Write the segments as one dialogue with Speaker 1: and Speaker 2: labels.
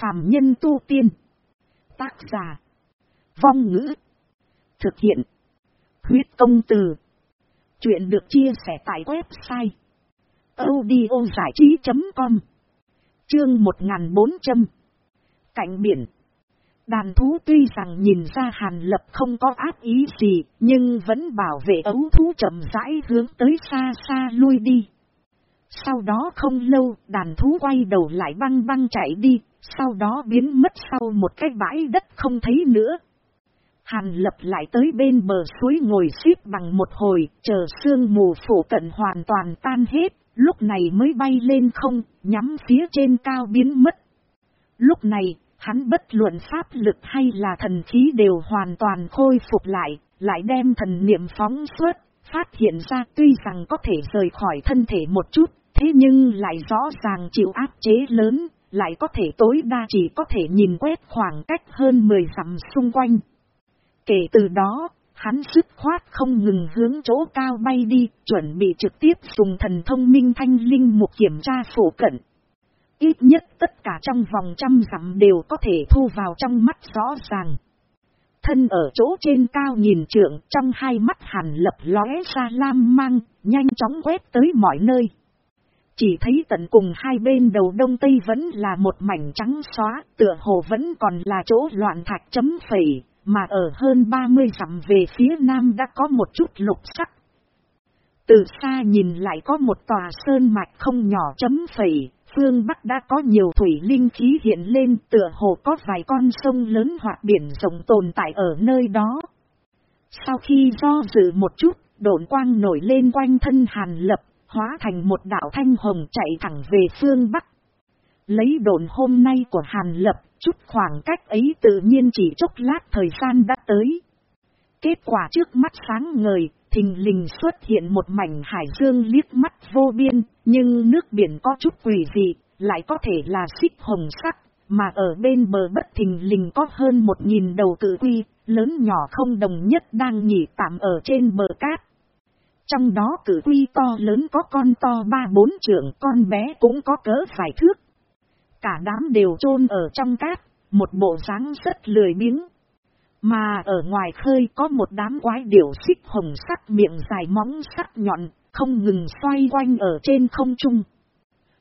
Speaker 1: phàm nhân tu tiên. Tác giả. Vong ngữ. Thực hiện. Huyết công từ. Chuyện được chia sẻ tại website. audiozải trí.com Chương 1400 Cạnh biển Đàn thú tuy rằng nhìn ra hàn lập không có ác ý gì, nhưng vẫn bảo vệ ấu thú chậm rãi hướng tới xa xa lui đi. Sau đó không lâu, đàn thú quay đầu lại băng băng chạy đi, sau đó biến mất sau một cái bãi đất không thấy nữa. Hàn lập lại tới bên bờ suối ngồi xếp bằng một hồi, chờ sương mù phủ cận hoàn toàn tan hết, lúc này mới bay lên không, nhắm phía trên cao biến mất. Lúc này, hắn bất luận pháp lực hay là thần khí đều hoàn toàn khôi phục lại, lại đem thần niệm phóng suốt, phát hiện ra tuy rằng có thể rời khỏi thân thể một chút, thế nhưng lại rõ ràng chịu áp chế lớn, lại có thể tối đa chỉ có thể nhìn quét khoảng cách hơn 10 dặm xung quanh. Kể từ đó, hắn dứt khoát không ngừng hướng chỗ cao bay đi, chuẩn bị trực tiếp dùng thần thông minh thanh linh mục kiểm tra phổ cận. Ít nhất tất cả trong vòng trăm dặm đều có thể thu vào trong mắt rõ ràng. Thân ở chỗ trên cao nhìn trượng trong hai mắt hàn lập lóe ra lam mang, nhanh chóng quét tới mọi nơi. Chỉ thấy tận cùng hai bên đầu đông tây vẫn là một mảnh trắng xóa, tựa hồ vẫn còn là chỗ loạn thạch chấm phẩy, mà ở hơn 30 dặm về phía nam đã có một chút lục sắc. Từ xa nhìn lại có một tòa sơn mạch không nhỏ chấm phẩy, phương Bắc đã có nhiều thủy linh khí hiện lên tựa hồ có vài con sông lớn hoặc biển rộng tồn tại ở nơi đó. Sau khi do dự một chút, độn quang nổi lên quanh thân hàn lập hóa thành một đạo thanh hồng chạy thẳng về phương Bắc. Lấy đồn hôm nay của Hàn Lập, chút khoảng cách ấy tự nhiên chỉ chốc lát thời gian đã tới. Kết quả trước mắt sáng ngời, thình lình xuất hiện một mảnh hải dương liếc mắt vô biên, nhưng nước biển có chút quỷ dị, lại có thể là xích hồng sắc, mà ở bên bờ bất thình lình có hơn một nghìn đầu cử quy, lớn nhỏ không đồng nhất đang nhỉ tạm ở trên bờ cát. Trong đó cử quy to lớn có con to ba bốn trưởng, con bé cũng có cỡ vài thước. Cả đám đều chôn ở trong cát, một bộ dáng rất lười biếng. Mà ở ngoài khơi có một đám quái điểu xích hồng sắc miệng dài móng sắc nhọn, không ngừng xoay quanh ở trên không trung.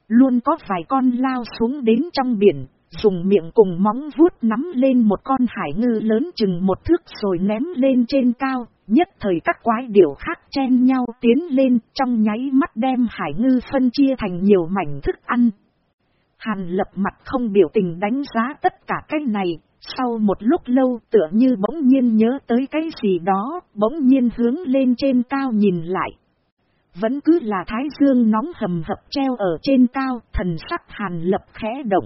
Speaker 1: Luôn có vài con lao xuống đến trong biển, dùng miệng cùng móng vuốt nắm lên một con hải ngư lớn chừng một thước rồi ném lên trên cao, nhất thời các quái điểu khác chen nhau tiến lên trong nháy mắt đem hải ngư phân chia thành nhiều mảnh thức ăn. Hàn lập mặt không biểu tình đánh giá tất cả cái này, sau một lúc lâu tựa như bỗng nhiên nhớ tới cái gì đó, bỗng nhiên hướng lên trên cao nhìn lại. Vẫn cứ là thái dương nóng hầm hập treo ở trên cao, thần sắc hàn lập khẽ động.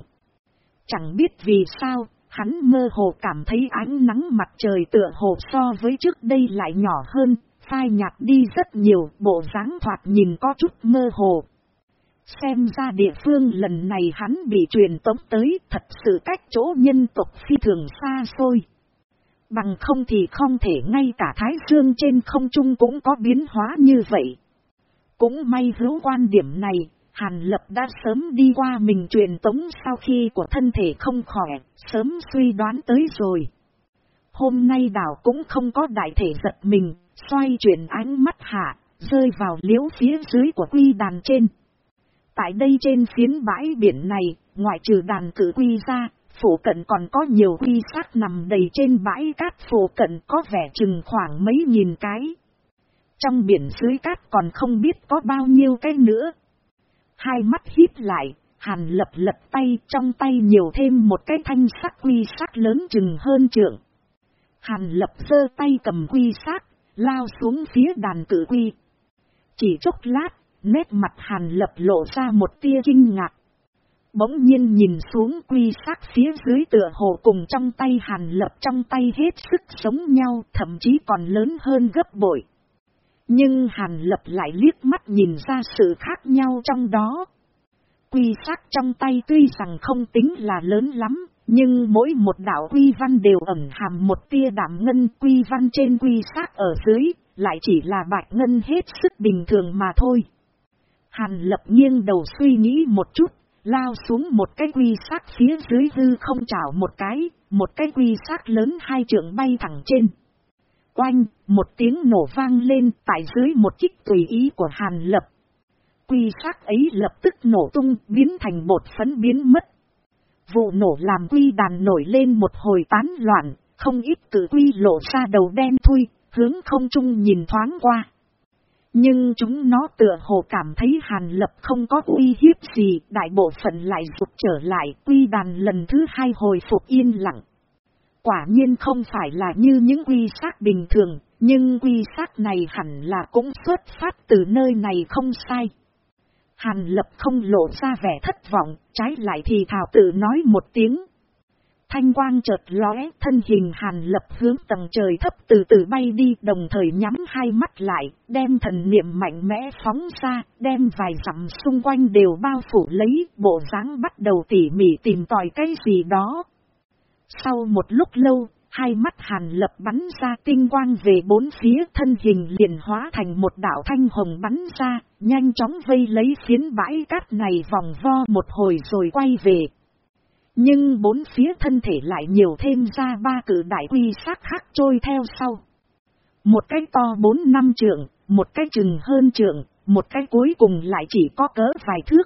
Speaker 1: Chẳng biết vì sao, hắn mơ hồ cảm thấy ánh nắng mặt trời tựa hồ so với trước đây lại nhỏ hơn, phai nhạt đi rất nhiều, bộ dáng thoạt nhìn có chút mơ hồ. Xem ra địa phương lần này hắn bị truyền tống tới thật sự cách chỗ nhân tộc phi thường xa xôi. Bằng không thì không thể ngay cả Thái Dương trên không trung cũng có biến hóa như vậy. Cũng may hữu quan điểm này, Hàn Lập đã sớm đi qua mình truyền tống sau khi của thân thể không khỏe, sớm suy đoán tới rồi. Hôm nay đảo cũng không có đại thể giật mình, xoay chuyển ánh mắt hạ, rơi vào liễu phía dưới của quy đàn trên. Tại đây trên phiến bãi biển này, ngoại trừ đàn cử quy ra, phủ cận còn có nhiều quy xác nằm đầy trên bãi cát phủ cận có vẻ chừng khoảng mấy nghìn cái. Trong biển dưới cát còn không biết có bao nhiêu cái nữa. Hai mắt híp lại, hàn lập lật tay trong tay nhiều thêm một cái thanh sắc quy sắc lớn chừng hơn trượng. Hàn lập giơ tay cầm quy sắc, lao xuống phía đàn cử quy. Chỉ chốc lát, nét mặt hàn lập lộ ra một tia kinh ngạc. Bỗng nhiên nhìn xuống quy sắc phía dưới tựa hồ cùng trong tay hàn lập trong tay hết sức sống nhau, thậm chí còn lớn hơn gấp bội. Nhưng hàn lập lại liếc mắt nhìn ra sự khác nhau trong đó. Quy sắc trong tay tuy rằng không tính là lớn lắm, nhưng mỗi một đạo quy văn đều ẩn hàm một tia đảm ngân quy văn trên quy sắc ở dưới, lại chỉ là bạch ngân hết sức bình thường mà thôi. Hàn lập nghiêng đầu suy nghĩ một chút, Lao xuống một cái quy sắc phía dưới hư không chảo một cái, một cái quy sắc lớn hai trượng bay thẳng trên. Oanh, một tiếng nổ vang lên tại dưới một kích tùy ý của Hàn Lập. Quy xác ấy lập tức nổ tung biến thành bột phấn biến mất. Vụ nổ làm quy đàn nổi lên một hồi tán loạn, không ít cử quy lộ ra đầu đen thui, hướng không trung nhìn thoáng qua. Nhưng chúng nó tựa hồ cảm thấy hàn lập không có uy hiếp gì, đại bộ phận lại rụt trở lại, quy đàn lần thứ hai hồi phục yên lặng. Quả nhiên không phải là như những quy xác bình thường, nhưng quy xác này hẳn là cũng xuất phát từ nơi này không sai. Hàn lập không lộ ra vẻ thất vọng, trái lại thì thảo tự nói một tiếng. Thanh quang chợt lóe, thân hình hàn lập hướng tầng trời thấp từ từ bay đi đồng thời nhắm hai mắt lại, đem thần niệm mạnh mẽ phóng ra, đem vài dặm xung quanh đều bao phủ lấy, bộ dáng bắt đầu tỉ mỉ tìm tòi cái gì đó. Sau một lúc lâu, hai mắt hàn lập bắn ra tinh quang về bốn phía thân hình liền hóa thành một đảo thanh hồng bắn ra, nhanh chóng vây lấy phiến bãi cát này vòng vo một hồi rồi quay về. Nhưng bốn phía thân thể lại nhiều thêm ra ba cử đại quy sát khác trôi theo sau. Một cái to bốn năm trượng, một cái chừng hơn trượng, một cái cuối cùng lại chỉ có cỡ vài thước.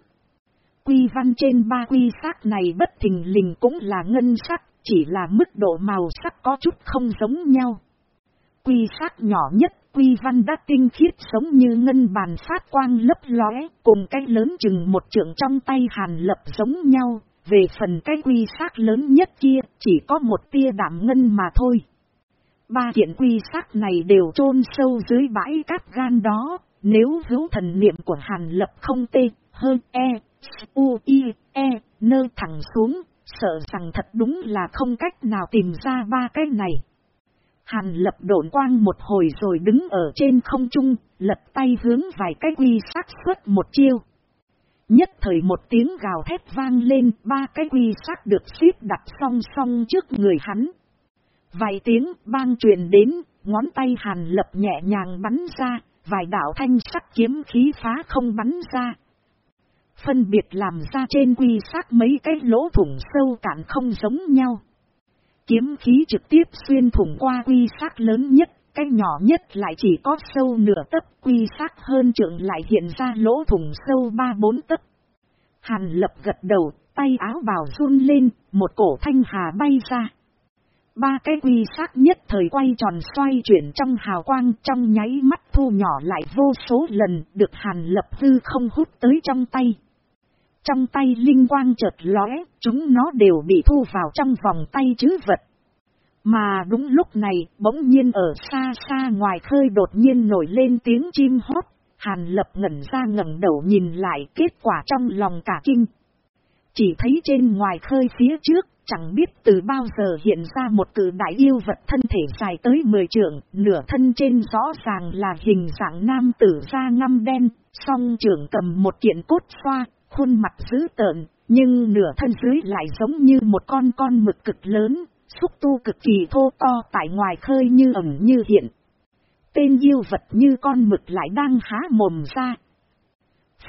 Speaker 1: Quy văn trên ba quy sắc này bất thình lình cũng là ngân sắc, chỉ là mức độ màu sắc có chút không giống nhau. Quy sắc nhỏ nhất, quy văn đã tinh khiết sống như ngân bàn phát quang lấp lóe, cùng cái lớn chừng một trượng trong tay hàn lập giống nhau, về phần cái quy sắc lớn nhất kia, chỉ có một tia đảm ngân mà thôi. Ba kiện quy sắc này đều chôn sâu dưới bãi cát gan đó, nếu hữu thần niệm của Hàn Lập không tê, hơn e, u, i, e, nơ thẳng xuống, sợ rằng thật đúng là không cách nào tìm ra ba cái này. Hàn Lập độn quang một hồi rồi đứng ở trên không trung, lật tay hướng vài cái quy sắc xuất một chiêu. Nhất thời một tiếng gào thét vang lên, ba cái quy sắc được xếp đặt song song trước người hắn. Vài tiếng bang truyền đến, ngón tay hàn lập nhẹ nhàng bắn ra, vài đạo thanh sắc kiếm khí phá không bắn ra. Phân biệt làm ra trên quy sát mấy cái lỗ thủng sâu cạn không giống nhau. Kiếm khí trực tiếp xuyên thủng qua quy sát lớn nhất, cái nhỏ nhất lại chỉ có sâu nửa tấc, quy sát hơn trưởng lại hiện ra lỗ thủng sâu ba bốn tấc. Hàn lập gật đầu, tay áo bào run lên, một cổ thanh hà bay ra. Ba cái quy sát nhất thời quay tròn xoay chuyển trong hào quang trong nháy mắt thu nhỏ lại vô số lần được hàn lập hư không hút tới trong tay. Trong tay linh quang chợt lóe, chúng nó đều bị thu vào trong vòng tay chứ vật. Mà đúng lúc này, bỗng nhiên ở xa xa ngoài khơi đột nhiên nổi lên tiếng chim hót, Hàn lập ngẩn ra ngẩng đầu nhìn lại kết quả trong lòng cả kinh. Chỉ thấy trên ngoài khơi phía trước, chẳng biết từ bao giờ hiện ra một cử đại yêu vật thân thể dài tới 10 trượng, nửa thân trên rõ ràng là hình dạng nam tử da ngăm đen, song trưởng cầm một kiện cốt xoa, khuôn mặt dữ tợn, nhưng nửa thân dưới lại giống như một con con mực cực lớn, xúc tu cực kỳ thô to tại ngoài khơi như ẩn như hiện. Tên yêu vật như con mực lại đang há mồm ra.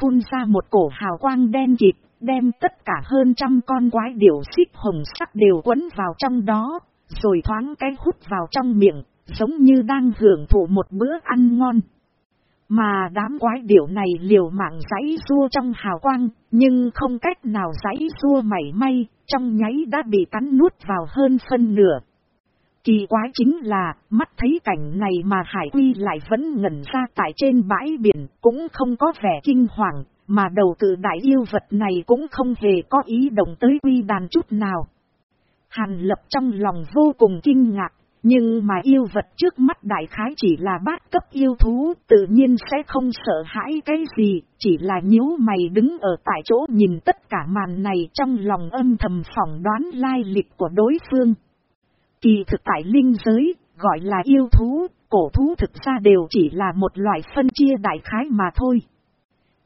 Speaker 1: Phun ra một cổ hào quang đen kịt, đem tất cả hơn trăm con quái điểu xích hồng sắc đều quấn vào trong đó, rồi thoáng cái hút vào trong miệng, giống như đang hưởng thụ một bữa ăn ngon. Mà đám quái điểu này liều mạng giấy rua trong hào quang, nhưng không cách nào giấy rua mảy may, trong nháy đã bị cắn nuốt vào hơn phân nửa. Kỳ quái chính là, mắt thấy cảnh này mà Hải Quy lại vẫn ngẩn ra tại trên bãi biển, cũng không có vẻ kinh hoàng, mà đầu tự đại yêu vật này cũng không hề có ý động tới Quy đàn chút nào. Hàn lập trong lòng vô cùng kinh ngạc, nhưng mà yêu vật trước mắt đại khái chỉ là bát cấp yêu thú, tự nhiên sẽ không sợ hãi cái gì, chỉ là nhíu mày đứng ở tại chỗ nhìn tất cả màn này trong lòng âm thầm phỏng đoán lai lịch của đối phương. Kỳ thực tại linh giới, gọi là yêu thú, cổ thú thực ra đều chỉ là một loại phân chia đại khái mà thôi.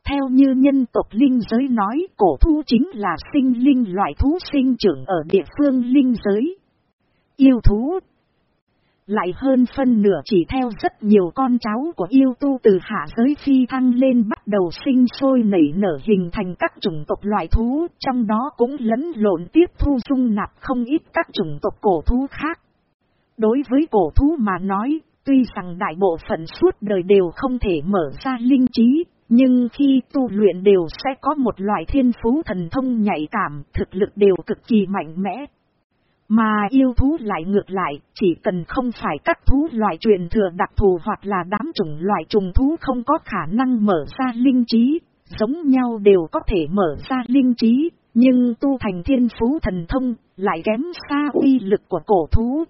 Speaker 1: Theo như nhân tộc linh giới nói, cổ thú chính là sinh linh loại thú sinh trưởng ở địa phương linh giới. Yêu thú lại hơn phân nửa chỉ theo rất nhiều con cháu của yêu tu từ hạ giới phi thăng lên bắt đầu sinh sôi nảy nở hình thành các chủng tộc loại thú, trong đó cũng lẫn lộn tiếp thu dung nạp không ít các chủng tộc cổ thú khác. Đối với cổ thú mà nói, tuy rằng đại bộ phận suốt đời đều không thể mở ra linh trí, nhưng khi tu luyện đều sẽ có một loại thiên phú thần thông nhạy cảm, thực lực đều cực kỳ mạnh mẽ. Mà yêu thú lại ngược lại, chỉ cần không phải các thú loại truyền thừa đặc thù hoặc là đám chủng loại trùng thú không có khả năng mở ra linh trí, giống nhau đều có thể mở ra linh trí, nhưng tu thành thiên phú thần thông lại kém xa uy lực của cổ thú.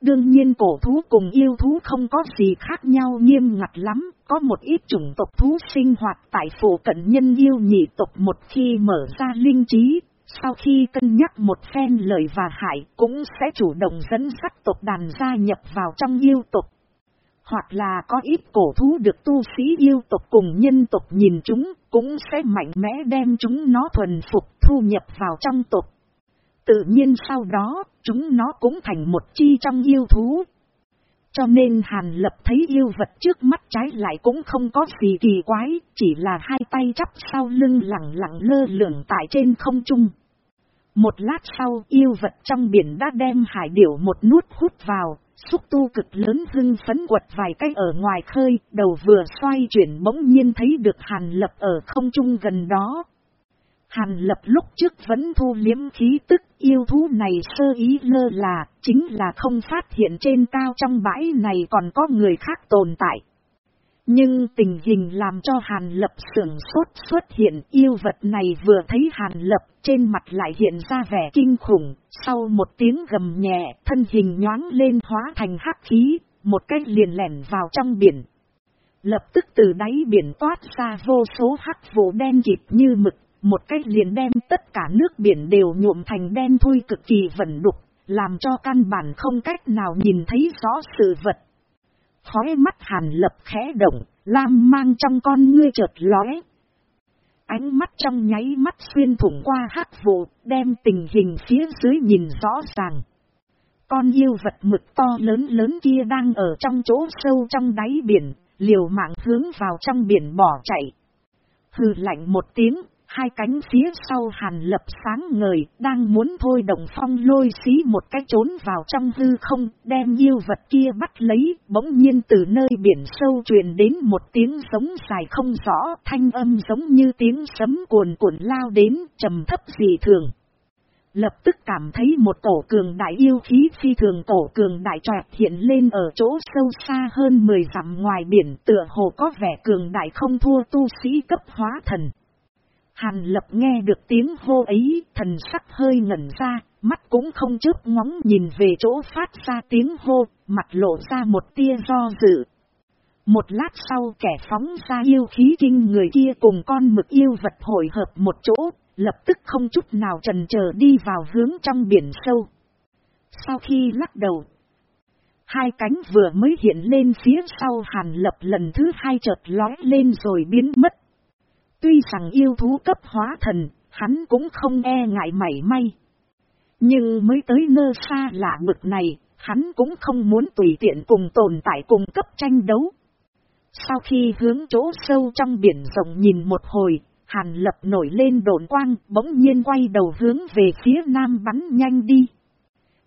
Speaker 1: Đương nhiên cổ thú cùng yêu thú không có gì khác nhau nghiêm ngặt lắm, có một ít chủng tộc thú sinh hoạt tại phủ cận nhân yêu nhị tộc một khi mở ra linh trí, sau khi cân nhắc một phen lời và hại cũng sẽ chủ động dẫn sắc tộc đàn gia nhập vào trong yêu tộc. Hoặc là có ít cổ thú được tu sĩ yêu tộc cùng nhân tộc nhìn chúng, cũng sẽ mạnh mẽ đem chúng nó thuần phục thu nhập vào trong tộc. Tự nhiên sau đó, chúng nó cũng thành một chi trong yêu thú. Cho nên Hàn Lập thấy yêu vật trước mắt trái lại cũng không có gì kỳ quái, chỉ là hai tay chắp sau lưng lặng lặng lơ lửng tại trên không trung. Một lát sau yêu vật trong biển đã đem hải điểu một nút hút vào, xúc tu cực lớn hưng phấn quật vài cái ở ngoài khơi, đầu vừa xoay chuyển bỗng nhiên thấy được Hàn Lập ở không trung gần đó. Hàn lập lúc trước vẫn thu liếm khí tức yêu thú này sơ ý lơ là, chính là không phát hiện trên cao trong bãi này còn có người khác tồn tại. Nhưng tình hình làm cho Hàn Lập sưởng sốt xuất hiện yêu vật này vừa thấy Hàn Lập trên mặt lại hiện ra vẻ kinh khủng, sau một tiếng gầm nhẹ thân hình nhoáng lên hóa thành hắc khí, một cách liền lẻn vào trong biển. Lập tức từ đáy biển toát ra vô số hắc vụ đen kịt như mực một cách liền đem tất cả nước biển đều nhuộm thành đen thui cực kỳ vẩn đục, làm cho căn bản không cách nào nhìn thấy rõ sự vật. Khói mắt hàn lập khẽ động, lam mang trong con ngươi chợt lóe. Ánh mắt trong nháy mắt xuyên thủng qua hắc vụ, đem tình hình phía dưới nhìn rõ ràng. Con yêu vật mực to lớn lớn kia đang ở trong chỗ sâu trong đáy biển, liều mạng hướng vào trong biển bỏ chạy. Hừ lạnh một tiếng, Hai cánh phía sau hàn lập sáng ngời, đang muốn thôi đồng phong lôi xí một cái trốn vào trong hư không, đem yêu vật kia bắt lấy, bỗng nhiên từ nơi biển sâu truyền đến một tiếng sống dài không rõ, thanh âm giống như tiếng sấm cuồn cuộn lao đến, trầm thấp dị thường. Lập tức cảm thấy một tổ cường đại yêu khí phi thường tổ cường đại trọt hiện lên ở chỗ sâu xa hơn 10 dặm ngoài biển tựa hồ có vẻ cường đại không thua tu sĩ cấp hóa thần. Hàn lập nghe được tiếng hô ấy, thần sắc hơi ngẩn ra, mắt cũng không chớp ngóng nhìn về chỗ phát ra tiếng hô, mặt lộ ra một tia do dự. Một lát sau kẻ phóng ra yêu khí kinh người kia cùng con mực yêu vật hội hợp một chỗ, lập tức không chút nào trần chờ đi vào hướng trong biển sâu. Sau khi lắc đầu, hai cánh vừa mới hiện lên phía sau hàn lập lần thứ hai chợt lói lên rồi biến mất. Tuy rằng yêu thú cấp hóa thần, hắn cũng không e ngại mảy may. Nhưng mới tới nơ xa lạ mực này, hắn cũng không muốn tùy tiện cùng tồn tại cùng cấp tranh đấu. Sau khi hướng chỗ sâu trong biển rộng nhìn một hồi, Hàn lập nổi lên đồn quang, bỗng nhiên quay đầu hướng về phía nam bắn nhanh đi.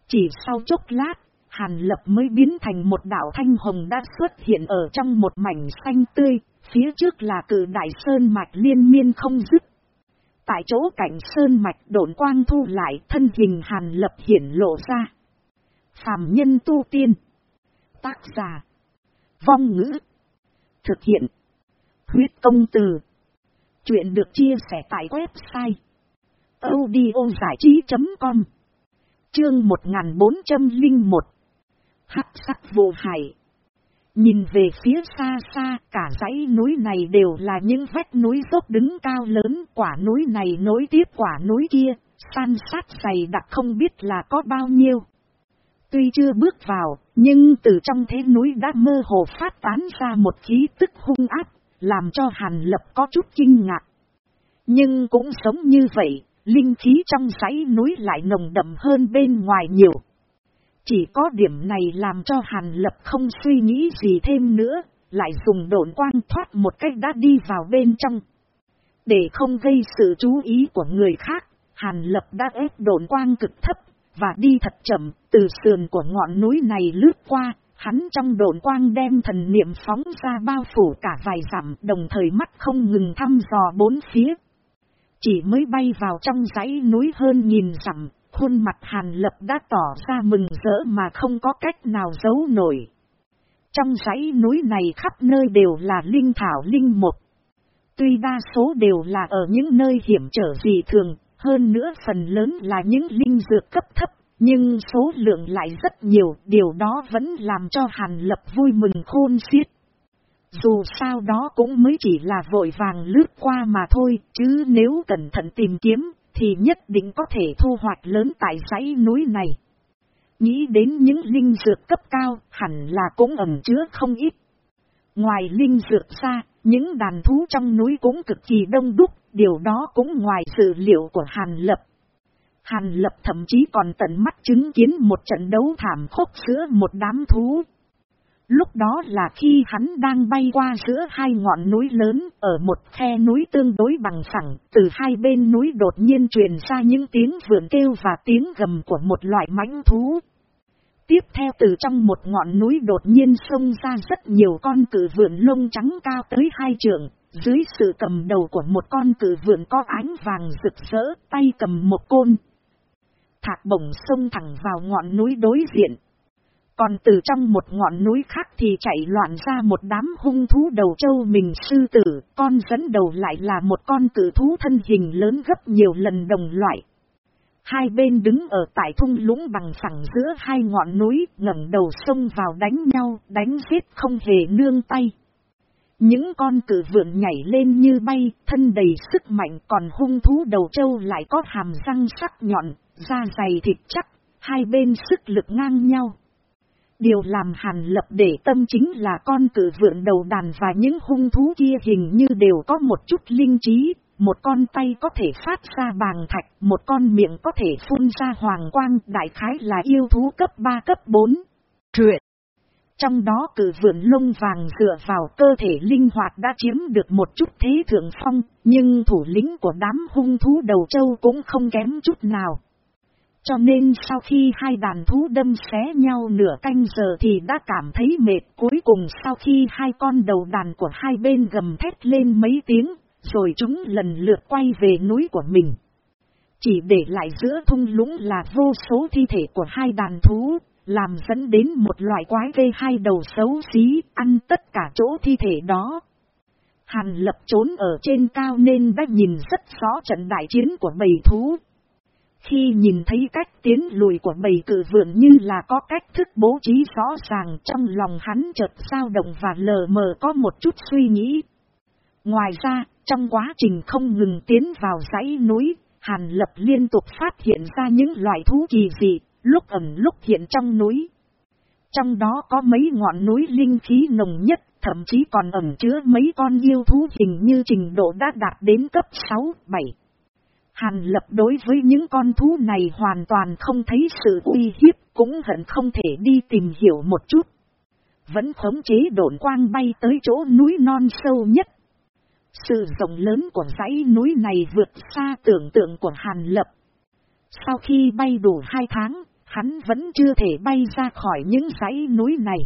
Speaker 1: Chỉ sau chốc lát, Hàn lập mới biến thành một đảo thanh hồng đã xuất hiện ở trong một mảnh xanh tươi, Phía trước là cử đại sơn mạch liên miên không dứt. Tại chỗ cảnh sơn mạch độn quang thu lại thân hình hàn lập hiển lộ ra. Phạm nhân tu tiên. Tác giả. Vong ngữ. Thực hiện. Huyết công từ. Chuyện được chia sẻ tại website. audiozảichí.com Chương 1401 Hắc sắc vô hải Nhìn về phía xa xa, cả dãy núi này đều là những vách núi dốc đứng cao lớn, quả núi này nối tiếp quả núi kia, san sát dày đặc không biết là có bao nhiêu. Tuy chưa bước vào, nhưng từ trong thế núi đã mơ hồ phát tán ra một khí tức hung áp, làm cho Hàn Lập có chút kinh ngạc. Nhưng cũng sống như vậy, linh khí trong dãy núi lại nồng đậm hơn bên ngoài nhiều. Chỉ có điểm này làm cho Hàn Lập không suy nghĩ gì thêm nữa, lại dùng độn quang thoát một cách đã đi vào bên trong. Để không gây sự chú ý của người khác, Hàn Lập đã ép độn quang cực thấp, và đi thật chậm, từ sườn của ngọn núi này lướt qua, hắn trong độn quang đem thần niệm phóng ra bao phủ cả vài dặm, đồng thời mắt không ngừng thăm dò bốn phía. Chỉ mới bay vào trong dãy núi hơn nhìn dặm, khuôn mặt Hàn Lập đã tỏ ra mừng rỡ mà không có cách nào giấu nổi. Trong dãy núi này khắp nơi đều là linh thảo linh mục. Tuy đa số đều là ở những nơi hiểm trở dị thường, hơn nữa phần lớn là những linh dược cấp thấp, nhưng số lượng lại rất nhiều, điều đó vẫn làm cho Hàn Lập vui mừng khôn xiết. Dù sao đó cũng mới chỉ là vội vàng lướt qua mà thôi, chứ nếu cẩn thận tìm kiếm, thì nhất định có thể thu hoạch lớn tại dãy núi này. Nghĩ đến những linh dược cấp cao, hẳn là cũng ẩn chứa không ít. Ngoài linh dược ra, những đàn thú trong núi cũng cực kỳ đông đúc, điều đó cũng ngoài sự liệu của Hàn Lập. Hàn Lập thậm chí còn tận mắt chứng kiến một trận đấu thảm khốc giữa một đám thú. Lúc đó là khi hắn đang bay qua giữa hai ngọn núi lớn ở một khe núi tương đối bằng phẳng, từ hai bên núi đột nhiên truyền ra những tiếng vượn kêu và tiếng gầm của một loại mãnh thú. Tiếp theo từ trong một ngọn núi đột nhiên xông ra rất nhiều con cử vượn lông trắng cao tới hai trượng, dưới sự cầm đầu của một con cử vượn có ánh vàng rực rỡ, tay cầm một côn. Thạc bổng xông thẳng vào ngọn núi đối diện. Còn từ trong một ngọn núi khác thì chạy loạn ra một đám hung thú đầu châu mình sư tử, con dẫn đầu lại là một con cử thú thân hình lớn gấp nhiều lần đồng loại. Hai bên đứng ở tại thung lũng bằng phẳng giữa hai ngọn núi, ngẩng đầu sông vào đánh nhau, đánh giết không hề nương tay. Những con cử vượn nhảy lên như bay, thân đầy sức mạnh còn hung thú đầu trâu lại có hàm răng sắc nhọn, da dày thịt chắc, hai bên sức lực ngang nhau. Điều làm hàn lập để tâm chính là con cử vượn đầu đàn và những hung thú kia hình như đều có một chút linh trí, một con tay có thể phát ra bàng thạch, một con miệng có thể phun ra hoàng quang, đại khái là yêu thú cấp 3 cấp 4. Truyện Trong đó cử vượn lông vàng dựa vào cơ thể linh hoạt đã chiếm được một chút thế thượng phong, nhưng thủ lĩnh của đám hung thú đầu châu cũng không kém chút nào. Cho nên sau khi hai đàn thú đâm xé nhau nửa canh giờ thì đã cảm thấy mệt cuối cùng sau khi hai con đầu đàn của hai bên gầm thét lên mấy tiếng, rồi chúng lần lượt quay về núi của mình. Chỉ để lại giữa thung lũng là vô số thi thể của hai đàn thú, làm dẫn đến một loại quái gây hai đầu xấu xí, ăn tất cả chỗ thi thể đó. Hàn lập trốn ở trên cao nên đã nhìn rất rõ trận đại chiến của bầy thú. Khi nhìn thấy cách tiến lùi của bầy cử vượn như là có cách thức bố trí rõ ràng trong lòng hắn chợt sao động và lờ mờ có một chút suy nghĩ. Ngoài ra, trong quá trình không ngừng tiến vào dãy núi, Hàn Lập liên tục phát hiện ra những loại thú kỳ dị, lúc ẩn lúc hiện trong núi. Trong đó có mấy ngọn núi linh khí nồng nhất, thậm chí còn ẩn chứa mấy con yêu thú hình như trình độ đã đạt đến cấp 6, 7. Hàn Lập đối với những con thú này hoàn toàn không thấy sự uy hiếp, cũng hận không thể đi tìm hiểu một chút. Vẫn khống chế độn quang bay tới chỗ núi non sâu nhất sự rộng lớn của dãy núi này vượt xa tưởng tượng của Hàn Lập. Sau khi bay đủ hai tháng, hắn vẫn chưa thể bay ra khỏi những dãy núi này.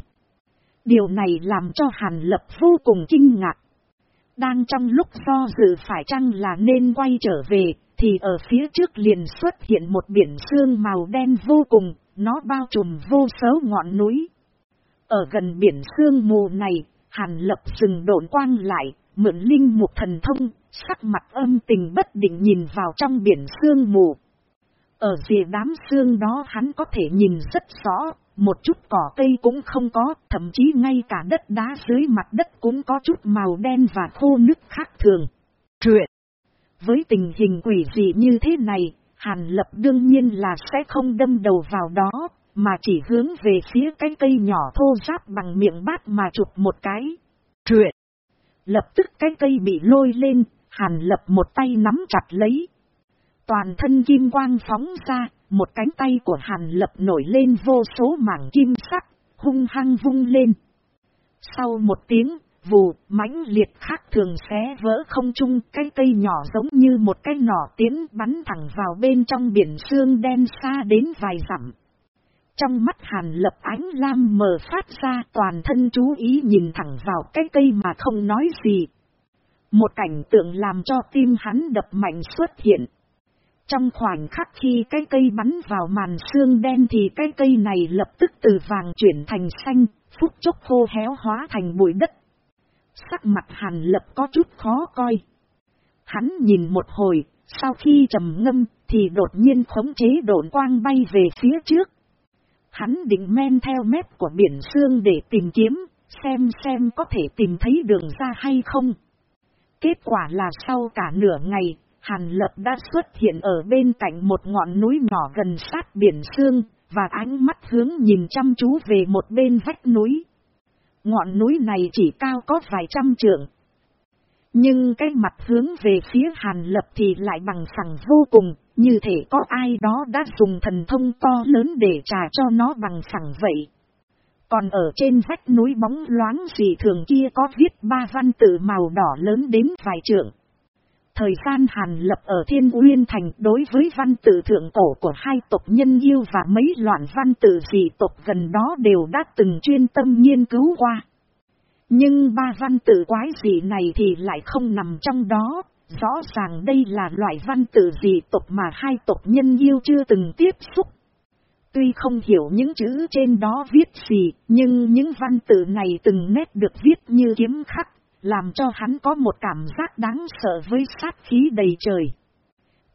Speaker 1: Điều này làm cho Hàn Lập vô cùng kinh ngạc. Đang trong lúc do dự phải chăng là nên quay trở về, thì ở phía trước liền xuất hiện một biển xương màu đen vô cùng, nó bao trùm vô số ngọn núi. Ở gần biển xương mù này, Hàn Lập dừng độn quang lại, mượn linh mục thần thông, sắc mặt âm tình bất định nhìn vào trong biển xương mù. Ở dìa đám xương đó hắn có thể nhìn rất rõ, một chút cỏ cây cũng không có, thậm chí ngay cả đất đá dưới mặt đất cũng có chút màu đen và khô nứt khác thường. Truyện với tình hình quỷ dị như thế này, Hàn Lập đương nhiên là sẽ không đâm đầu vào đó, mà chỉ hướng về phía cái cây nhỏ thô ráp bằng miệng bát mà chụp một cái. Truyện Lập tức cái cây bị lôi lên, hàn lập một tay nắm chặt lấy. Toàn thân kim quang phóng ra, một cánh tay của Hàn Lập nổi lên vô số mảng kim sắc, hung hăng vung lên. Sau một tiếng, vù, mãnh liệt khác thường xé vỡ không trung, cái cây nhỏ giống như một cái nỏ tiến bắn thẳng vào bên trong biển xương đen xa đến vài dặm. Trong mắt hàn lập ánh lam mờ phát ra toàn thân chú ý nhìn thẳng vào cái cây mà không nói gì. Một cảnh tượng làm cho tim hắn đập mạnh xuất hiện. Trong khoảnh khắc khi cái cây bắn vào màn xương đen thì cái cây này lập tức từ vàng chuyển thành xanh, phút chốc khô héo hóa thành bụi đất. Sắc mặt hàn lập có chút khó coi. Hắn nhìn một hồi, sau khi trầm ngâm thì đột nhiên khống chế độn quang bay về phía trước. Hắn định men theo mép của biển xương để tìm kiếm, xem xem có thể tìm thấy đường ra hay không. Kết quả là sau cả nửa ngày, Hàn Lập đã xuất hiện ở bên cạnh một ngọn núi nhỏ gần sát biển xương, và ánh mắt hướng nhìn chăm chú về một bên vách núi. Ngọn núi này chỉ cao có vài trăm trượng. Nhưng cái mặt hướng về phía Hàn Lập thì lại bằng phẳng vô cùng, như thể có ai đó đã dùng thần thông to lớn để trả cho nó bằng phẳng vậy. Còn ở trên vách núi bóng loáng dị thường kia có viết ba văn tự màu đỏ lớn đến vài trượng. Thời gian hàn lập ở Thiên Uyên Thành đối với văn tự thượng cổ của hai tộc nhân yêu và mấy loạn văn tự dị tộc gần đó đều đã từng chuyên tâm nghiên cứu qua. Nhưng ba văn tự quái dị này thì lại không nằm trong đó, rõ ràng đây là loại văn tự dị tộc mà hai tộc nhân yêu chưa từng tiếp xúc. Tuy không hiểu những chữ trên đó viết gì, nhưng những văn tự này từng nét được viết như kiếm khắc, làm cho hắn có một cảm giác đáng sợ với sát khí đầy trời.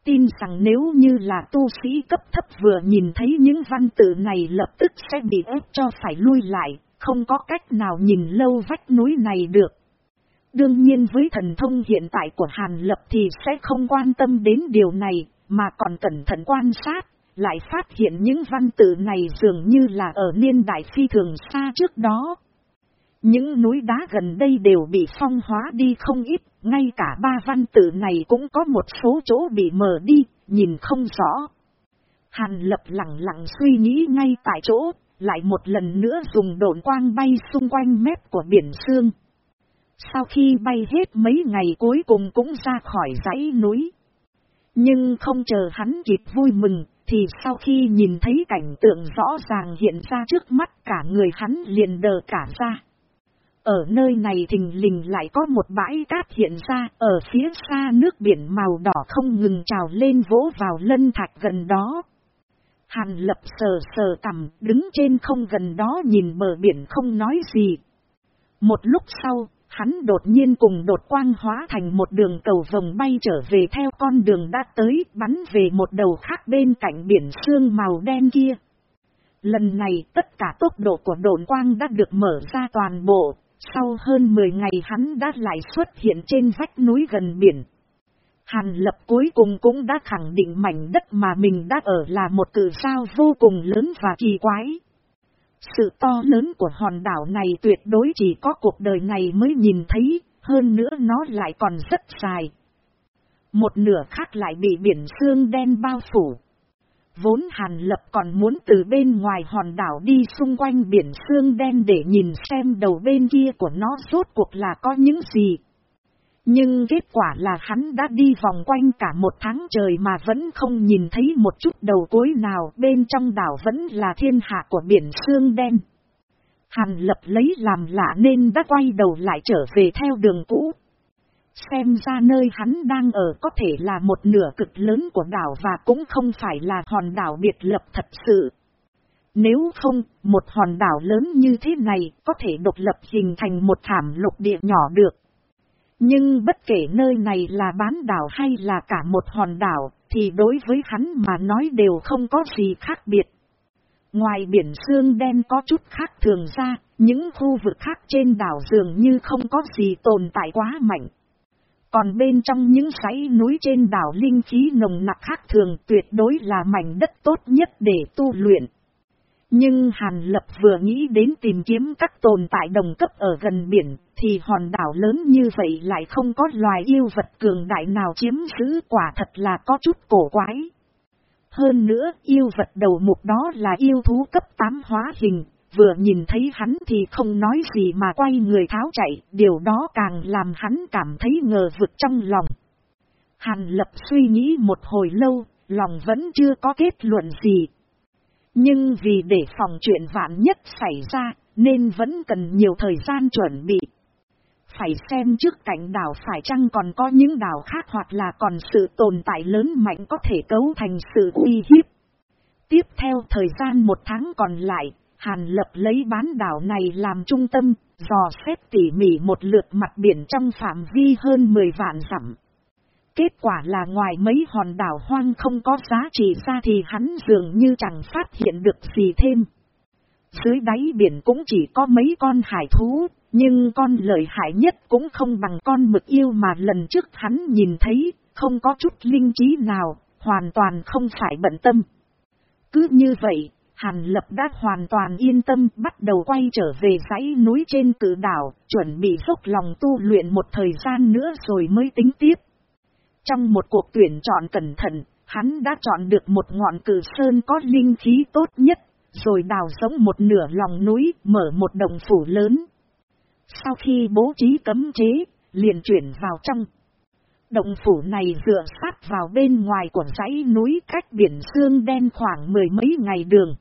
Speaker 1: Tin rằng nếu như là tu sĩ cấp thấp vừa nhìn thấy những văn tự này lập tức sẽ bị ép cho phải lui lại, không có cách nào nhìn lâu vách núi này được. Đương nhiên với thần thông hiện tại của Hàn Lập thì sẽ không quan tâm đến điều này, mà còn cẩn thận quan sát, lại phát hiện những văn tự này dường như là ở niên đại phi thường xa trước đó. Những núi đá gần đây đều bị phong hóa đi không ít, ngay cả ba văn tự này cũng có một số chỗ bị mờ đi, nhìn không rõ. Hàn lập lặng lặng suy nghĩ ngay tại chỗ, lại một lần nữa dùng độn quang bay xung quanh mép của biển xương. Sau khi bay hết mấy ngày cuối cùng cũng ra khỏi dãy núi. Nhưng không chờ hắn kịp vui mừng, thì sau khi nhìn thấy cảnh tượng rõ ràng hiện ra trước mắt cả người hắn liền đờ cả ra. Ở nơi này thình lình lại có một bãi cát hiện ra, ở phía xa nước biển màu đỏ không ngừng trào lên vỗ vào lân thạch gần đó. Hàn lập sờ sờ cằm, đứng trên không gần đó nhìn bờ biển không nói gì. Một lúc sau, hắn đột nhiên cùng đột quang hóa thành một đường cầu vòng bay trở về theo con đường đã tới, bắn về một đầu khác bên cạnh biển xương màu đen kia. Lần này tất cả tốc độ của đồn quang đã được mở ra toàn bộ, sau hơn 10 ngày hắn đã lại xuất hiện trên vách núi gần biển. Hàn lập cuối cùng cũng đã khẳng định mảnh đất mà mình đã ở là một cử sao vô cùng lớn và kỳ quái. Sự to lớn của hòn đảo này tuyệt đối chỉ có cuộc đời này mới nhìn thấy, hơn nữa nó lại còn rất dài. Một nửa khác lại bị biển xương đen bao phủ. Vốn Hàn Lập còn muốn từ bên ngoài hòn đảo đi xung quanh biển xương đen để nhìn xem đầu bên kia của nó rốt cuộc là có những gì. Nhưng kết quả là hắn đã đi vòng quanh cả một tháng trời mà vẫn không nhìn thấy một chút đầu cuối nào, bên trong đảo vẫn là thiên hạ của biển xương đen. Hàn lập lấy làm lạ nên đã quay đầu lại trở về theo đường cũ. Xem ra nơi hắn đang ở có thể là một nửa cực lớn của đảo và cũng không phải là hòn đảo biệt lập thật sự. Nếu không, một hòn đảo lớn như thế này có thể độc lập hình thành một thảm lục địa nhỏ được. Nhưng bất kể nơi này là bán đảo hay là cả một hòn đảo, thì đối với hắn mà nói đều không có gì khác biệt. Ngoài biển xương đen có chút khác thường ra, những khu vực khác trên đảo dường như không có gì tồn tại quá mạnh. Còn bên trong những dãy núi trên đảo linh khí nồng nặc khác thường tuyệt đối là mảnh đất tốt nhất để tu luyện. Nhưng Hàn Lập vừa nghĩ đến tìm kiếm các tồn tại đồng cấp ở gần biển, thì hòn đảo lớn như vậy lại không có loài yêu vật cường đại nào chiếm giữ quả thật là có chút cổ quái. Hơn nữa, yêu vật đầu mục đó là yêu thú cấp 8 hóa hình, vừa nhìn thấy hắn thì không nói gì mà quay người tháo chạy, điều đó càng làm hắn cảm thấy ngờ vực trong lòng. Hàn lập suy nghĩ một hồi lâu, lòng vẫn chưa có kết luận gì. Nhưng vì để phòng chuyện vạn nhất xảy ra, nên vẫn cần nhiều thời gian chuẩn bị. Phải xem trước cảnh đảo phải chăng còn có những đảo khác hoặc là còn sự tồn tại lớn mạnh có thể cấu thành sự uy hiếp. Tiếp theo thời gian một tháng còn lại, Hàn Lập lấy bán đảo này làm trung tâm, dò xét tỉ mỉ một lượt mặt biển trong phạm vi hơn 10 vạn dặm. Kết quả là ngoài mấy hòn đảo hoang không có giá trị ra thì hắn dường như chẳng phát hiện được gì thêm. Dưới đáy biển cũng chỉ có mấy con hải thú, nhưng con lợi hại nhất cũng không bằng con mực yêu mà lần trước hắn nhìn thấy, không có chút linh trí nào, hoàn toàn không phải bận tâm. Cứ như vậy, Hàn Lập đã hoàn toàn yên tâm bắt đầu quay trở về dãy núi trên cử đảo, chuẩn bị dốc lòng tu luyện một thời gian nữa rồi mới tính tiếp. Trong một cuộc tuyển chọn cẩn thận, hắn đã chọn được một ngọn cử sơn có linh khí tốt nhất, rồi đào sống một nửa lòng núi, mở một đồng phủ lớn. Sau khi bố trí cấm chế, liền chuyển vào trong. Động phủ này dựa sát vào bên ngoài của dãy núi cách biển xương đen khoảng mười mấy ngày đường.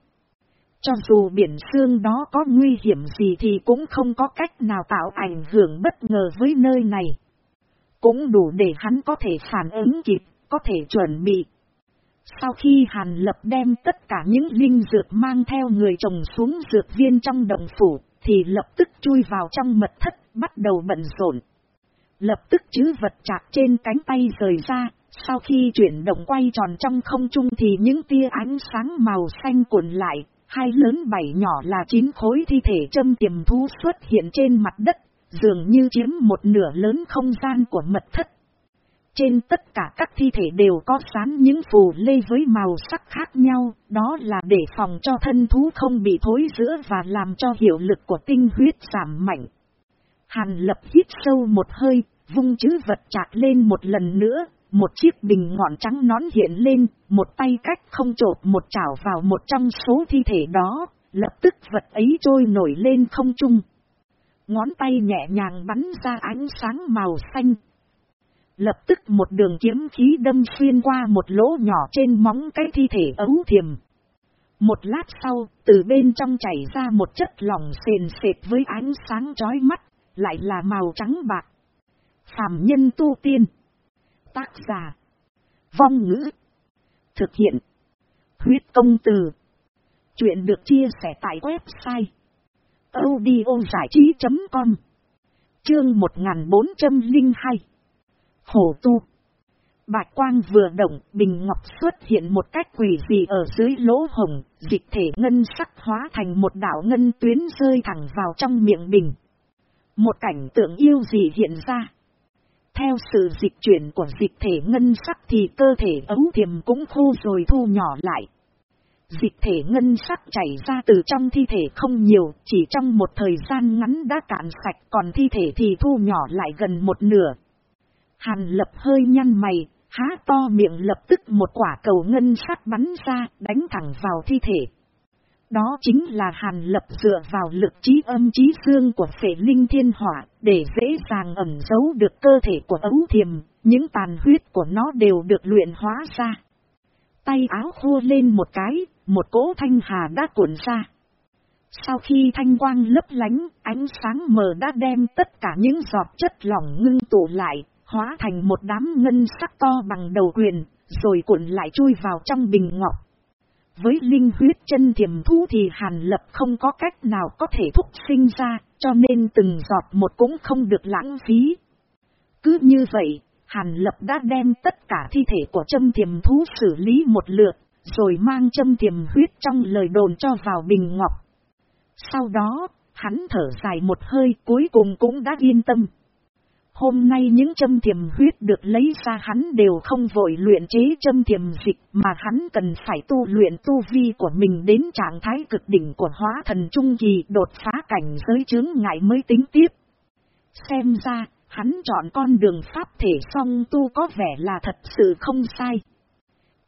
Speaker 1: Cho dù biển xương đó có nguy hiểm gì thì cũng không có cách nào tạo ảnh hưởng bất ngờ với nơi này. Cũng đủ để hắn có thể phản ứng kịp, có thể chuẩn bị. Sau khi Hàn Lập đem tất cả những linh dược mang theo người trồng xuống dược viên trong đồng phủ, thì lập tức chui vào trong mật thất, bắt đầu bận rộn. Lập tức chứ vật chạc trên cánh tay rời ra, sau khi chuyển động quay tròn trong không trung thì những tia ánh sáng màu xanh cuộn lại, hai lớn bảy nhỏ là chín khối thi thể châm tiềm thú xuất hiện trên mặt đất, dường như chiếm một nửa lớn không gian của mật thất. Trên tất cả các thi thể đều có sán những phù lê với màu sắc khác nhau, đó là để phòng cho thân thú không bị thối giữa và làm cho hiệu lực của tinh huyết giảm mạnh. Hàn lập hít sâu một hơi, vung chữ vật chạc lên một lần nữa, một chiếc bình ngọn trắng nón hiện lên, một tay cách không trộp một chảo vào một trong số thi thể đó, lập tức vật ấy trôi nổi lên không trung. Ngón tay nhẹ nhàng bắn ra ánh sáng màu xanh. Lập tức một đường kiếm khí đâm xuyên qua một lỗ nhỏ trên móng cái thi thể ấu thiềm. Một lát sau, từ bên trong chảy ra một chất lỏng sền sệt với ánh sáng chói mắt, lại là màu trắng bạc. Phạm nhân tu tiên. Tác giả. Vong ngữ. Thực hiện. Huyết công từ. Chuyện được chia sẻ tại website. audiozải trí.com Chương 1402 Hổ tu Bạch quang vừa động, bình ngọc xuất hiện một cách quỷ dị ở dưới lỗ hồng, dịch thể ngân sắc hóa thành một đảo ngân tuyến rơi thẳng vào trong miệng bình. Một cảnh tượng yêu dị hiện ra. Theo sự dịch chuyển của dịch thể ngân sắc thì cơ thể ấu thiềm cũng khô rồi thu nhỏ lại. Dịch thể ngân sắc chảy ra từ trong thi thể không nhiều, chỉ trong một thời gian ngắn đã cạn sạch còn thi thể thì thu nhỏ lại gần một nửa. Hàn lập hơi nhăn mày, há to miệng lập tức một quả cầu ngân sắc bắn ra, đánh thẳng vào thi thể. Đó chính là hàn lập dựa vào lực trí âm trí xương của phệ linh thiên hỏa, để dễ dàng ẩn giấu được cơ thể của ấu thiềm, những tàn huyết của nó đều được luyện hóa ra. Tay áo khua lên một cái, một cỗ thanh hà đã cuộn ra. Sau khi thanh quang lấp lánh, ánh sáng mờ đã đem tất cả những giọt chất lỏng ngưng tụ lại, hóa thành một đám ngân sắc to bằng đầu quyền, rồi cuộn lại chui vào trong bình ngọc. Với linh huyết chân thiểm thú thì hàn lập không có cách nào có thể thúc sinh ra, cho nên từng giọt một cũng không được lãng phí. Cứ như vậy, hàn lập đã đem tất cả thi thể của châm thiểm thú xử lý một lượt, rồi mang châm thiểm huyết trong lời đồn cho vào bình ngọc. Sau đó, hắn thở dài một hơi cuối cùng cũng đã yên tâm. Hôm nay những châm thiềm huyết được lấy ra hắn đều không vội luyện chế châm thiềm dịch mà hắn cần phải tu luyện tu vi của mình đến trạng thái cực đỉnh của hóa thần trung kỳ đột phá cảnh giới chướng ngại mới tính tiếp. Xem ra, hắn chọn con đường pháp thể song tu có vẻ là thật sự không sai.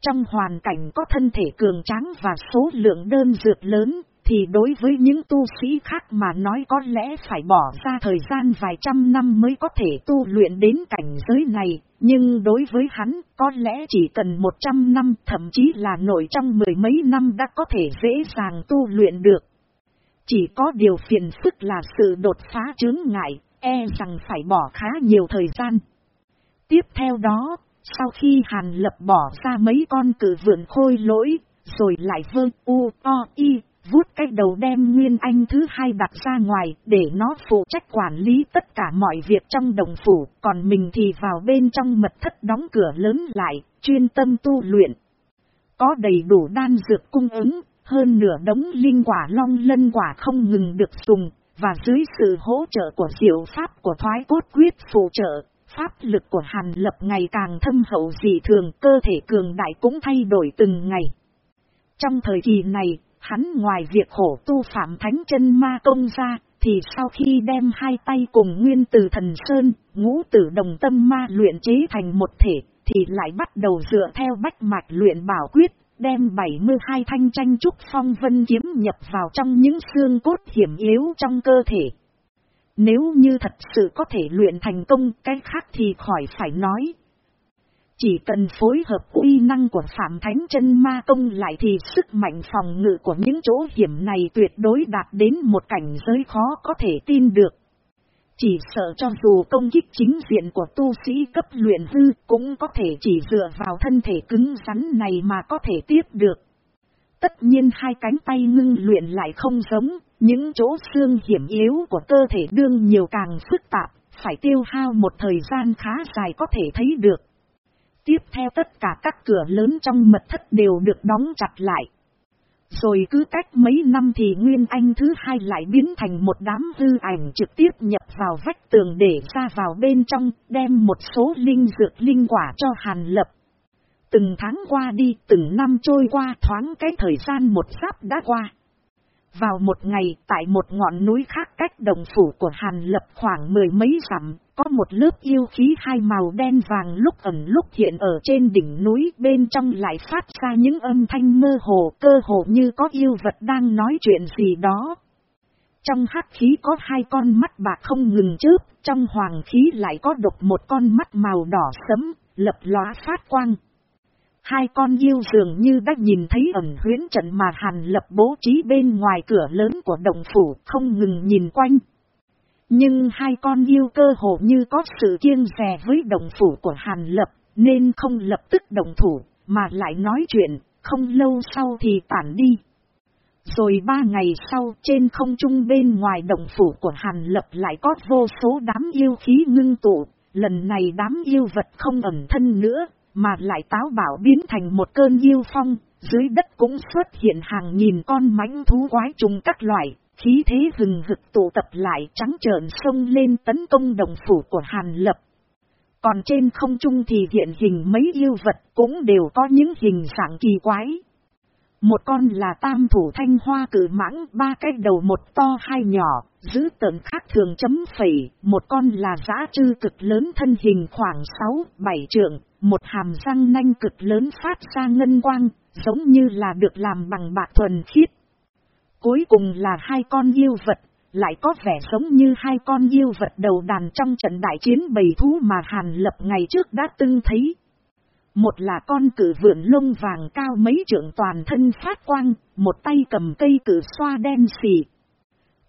Speaker 1: Trong hoàn cảnh có thân thể cường tráng và số lượng đơn dược lớn, thì đối với những tu sĩ khác mà nói có lẽ phải bỏ ra thời gian vài trăm năm mới có thể tu luyện đến cảnh giới này, nhưng đối với hắn có lẽ chỉ cần một trăm năm thậm chí là nổi trong mười mấy năm đã có thể dễ dàng tu luyện được. Chỉ có điều phiền phức là sự đột phá chướng ngại, e rằng phải bỏ khá nhiều thời gian. Tiếp theo đó, sau khi Hàn Lập bỏ ra mấy con cử vượn khôi lỗi, rồi lại vơ u o y, vuốt cái đầu đem Nguyên Anh thứ hai đặt ra ngoài để nó phụ trách quản lý tất cả mọi việc trong đồng phủ, còn mình thì vào bên trong mật thất đóng cửa lớn lại, chuyên tâm tu luyện. Có đầy đủ đan dược cung ứng, hơn nửa đống linh quả long lân quả không ngừng được dùng, và dưới sự hỗ trợ của diệu pháp của thoái cốt quyết phụ trợ, pháp lực của Hàn Lập ngày càng thâm hậu dị thường, cơ thể cường đại cũng thay đổi từng ngày. Trong thời kỳ này, hắn ngoài việc khổ tu phạm thánh chân ma công ra, thì sau khi đem hai tay cùng nguyên từ thần sơn, ngũ tử đồng tâm ma luyện chế thành một thể, thì lại bắt đầu dựa theo bách mạch luyện bảo quyết, đem 72 thanh tranh trúc phong vân kiếm nhập vào trong những xương cốt hiểm yếu trong cơ thể. Nếu như thật sự có thể luyện thành công cái khác thì khỏi phải nói. Chỉ cần phối hợp uy năng của Phạm Thánh chân Ma Công lại thì sức mạnh phòng ngự của những chỗ hiểm này tuyệt đối đạt đến một cảnh giới khó có thể tin được. Chỉ sợ cho dù công kích chính diện của tu sĩ cấp luyện hư cũng có thể chỉ dựa vào thân thể cứng rắn này mà có thể tiếp được. Tất nhiên hai cánh tay ngưng luyện lại không giống, những chỗ xương hiểm yếu của cơ thể đương nhiều càng phức tạp, phải tiêu hao một thời gian khá dài có thể thấy được. Tiếp theo tất cả các cửa lớn trong mật thất đều được đóng chặt lại. Rồi cứ cách mấy năm thì Nguyên Anh thứ hai lại biến thành một đám hư ảnh trực tiếp nhập vào vách tường để ra vào bên trong, đem một số linh dược linh quả cho Hàn Lập. Từng tháng qua đi, từng năm trôi qua thoáng cái thời gian một sắp đã qua. Vào một ngày, tại một ngọn núi khác cách đồng phủ của Hàn Lập khoảng mười mấy dặm, có một lớp yêu khí hai màu đen vàng lúc ẩn lúc hiện ở trên đỉnh núi bên trong lại phát ra những âm thanh mơ hồ cơ hồ như có yêu vật đang nói chuyện gì đó. Trong hắc khí có hai con mắt bạc không ngừng chớp, trong hoàng khí lại có độc một con mắt màu đỏ sẫm, lập lóa phát quang. Hai con yêu dường như đã nhìn thấy ẩn huyến trận mà Hàn lập bố trí bên ngoài cửa lớn của đồng phủ không ngừng nhìn quanh. Nhưng hai con yêu cơ hồ như có sự kiêng rè với đồng phủ của Hàn lập nên không lập tức đồng thủ mà lại nói chuyện, không lâu sau thì tản đi. Rồi ba ngày sau trên không trung bên ngoài đồng phủ của Hàn Lập lại có vô số đám yêu khí ngưng tụ, lần này đám yêu vật không ẩn thân nữa, mà lại táo bảo biến thành một cơn yêu phong, dưới đất cũng xuất hiện hàng nghìn con mãnh thú quái trùng các loại, khí thế hừng hực tụ tập lại trắng trợn sông lên tấn công đồng phủ của Hàn Lập. Còn trên không trung thì hiện hình mấy yêu vật cũng đều có những hình dạng kỳ quái. Một con là tam thủ thanh hoa cử mãng, ba cái đầu một to hai nhỏ, giữ tợn khác thường chấm phẩy, một con là giã trư cực lớn thân hình khoảng sáu bảy trượng, một hàm răng nanh cực lớn phát ra ngân quang, giống như là được làm bằng bạc thuần khiết. Cuối cùng là hai con yêu vật, lại có vẻ giống như hai con yêu vật đầu đàn trong trận đại chiến bầy thú mà Hàn Lập ngày trước đã từng thấy. Một là con cử vượn lông vàng cao mấy trượng toàn thân phát quang, một tay cầm cây cử xoa đen xỉ.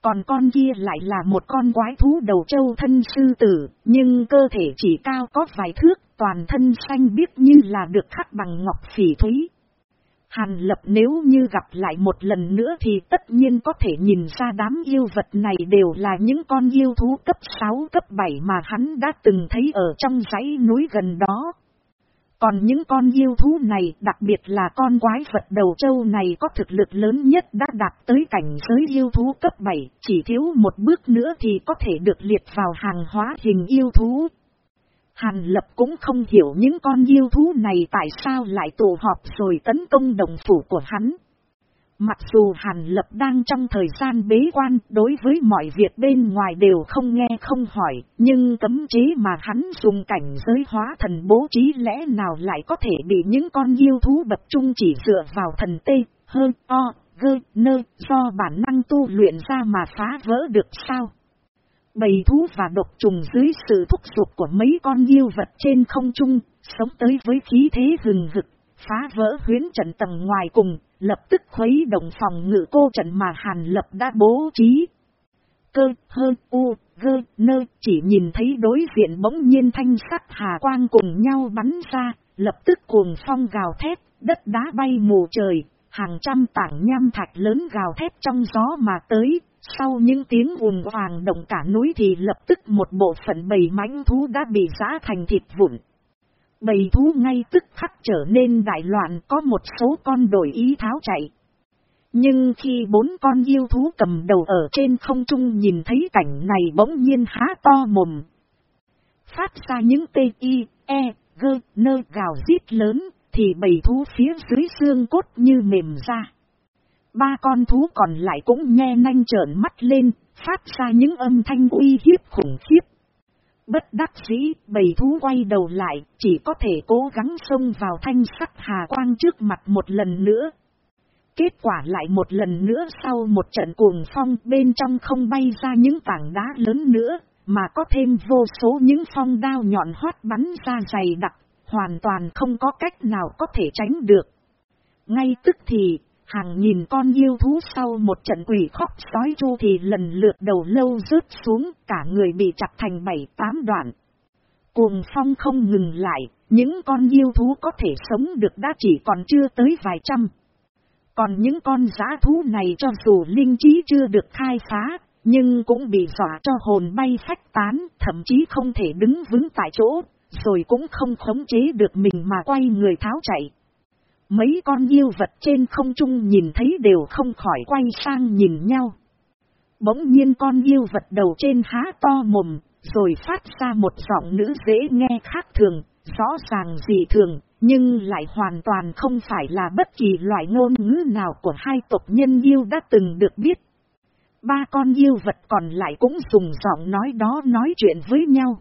Speaker 1: Còn con kia lại là một con quái thú đầu trâu thân sư tử, nhưng cơ thể chỉ cao có vài thước, toàn thân xanh biếc như là được khắc bằng ngọc phỉ thúy. Hàn lập nếu như gặp lại một lần nữa thì tất nhiên có thể nhìn ra đám yêu vật này đều là những con yêu thú cấp 6 cấp 7 mà hắn đã từng thấy ở trong dãy núi gần đó. Còn những con yêu thú này, đặc biệt là con quái vật đầu châu này có thực lực lớn nhất đã đạt tới cảnh giới yêu thú cấp 7, chỉ thiếu một bước nữa thì có thể được liệt vào hàng hóa hình yêu thú. Hàn Lập cũng không hiểu những con yêu thú này tại sao lại tụ họp rồi tấn công đồng phủ của hắn. Mặc dù Hàn Lập đang trong thời gian bế quan đối với mọi việc bên ngoài đều không nghe không hỏi, nhưng cấm chế mà hắn dùng cảnh giới hóa thần bố trí lẽ nào lại có thể bị những con yêu thú bập trung chỉ dựa vào thần tê, hơn, o, gơ, nơ, do bản năng tu luyện ra mà phá vỡ được sao? Bầy thú và độc trùng dưới sự thúc giục của mấy con yêu vật trên không trung, sống tới với khí thế hừng hực, phá vỡ huyến trận tầng ngoài cùng, lập tức khuấy động phòng ngự cô trận mà Hàn Lập đã bố trí. Cơ, hơn, u, gơ, nơ, chỉ nhìn thấy đối diện bỗng nhiên thanh sắc hà quang cùng nhau bắn ra, lập tức cuồng phong gào thét, đất đá bay mù trời, hàng trăm tảng nham thạch lớn gào thét trong gió mà tới, sau những tiếng ùn hoàng động cả núi thì lập tức một bộ phận bầy mãnh thú đã bị giã thành thịt vụn. Bầy thú ngay tức khắc trở nên đại loạn có một số con đổi ý tháo chạy. Nhưng khi bốn con yêu thú cầm đầu ở trên không trung nhìn thấy cảnh này bỗng nhiên há to mồm. Phát ra những tê y, e, gơ, nơ gào rít lớn, thì bầy thú phía dưới xương cốt như mềm ra. Ba con thú còn lại cũng nghe nanh trợn mắt lên, phát ra những âm thanh uy hiếp khủng khiếp. Bất đắc dĩ, bầy thú quay đầu lại, chỉ có thể cố gắng xông vào thanh sắc hà quang trước mặt một lần nữa. Kết quả lại một lần nữa sau một trận cuồng phong bên trong không bay ra những tảng đá lớn nữa, mà có thêm vô số những phong đao nhọn hoắt bắn ra dày đặc, hoàn toàn không có cách nào có thể tránh được. Ngay tức thì, hàng nghìn con yêu thú sau một trận quỷ khóc sói chu thì lần lượt đầu lâu rớt xuống, cả người bị chặt thành bảy tám đoạn. Cuồng phong không ngừng lại, những con yêu thú có thể sống được đã chỉ còn chưa tới vài trăm. Còn những con giã thú này cho dù linh trí chưa được khai phá, nhưng cũng bị dọa cho hồn bay phách tán, thậm chí không thể đứng vững tại chỗ, rồi cũng không khống chế được mình mà quay người tháo chạy. Mấy con yêu vật trên không trung nhìn thấy đều không khỏi quay sang nhìn nhau. Bỗng nhiên con yêu vật đầu trên há to mồm, rồi phát ra một giọng nữ dễ nghe khác thường, rõ ràng dị thường, nhưng lại hoàn toàn không phải là bất kỳ loại ngôn ngữ nào của hai tộc nhân yêu đã từng được biết. Ba con yêu vật còn lại cũng dùng giọng nói đó nói chuyện với nhau.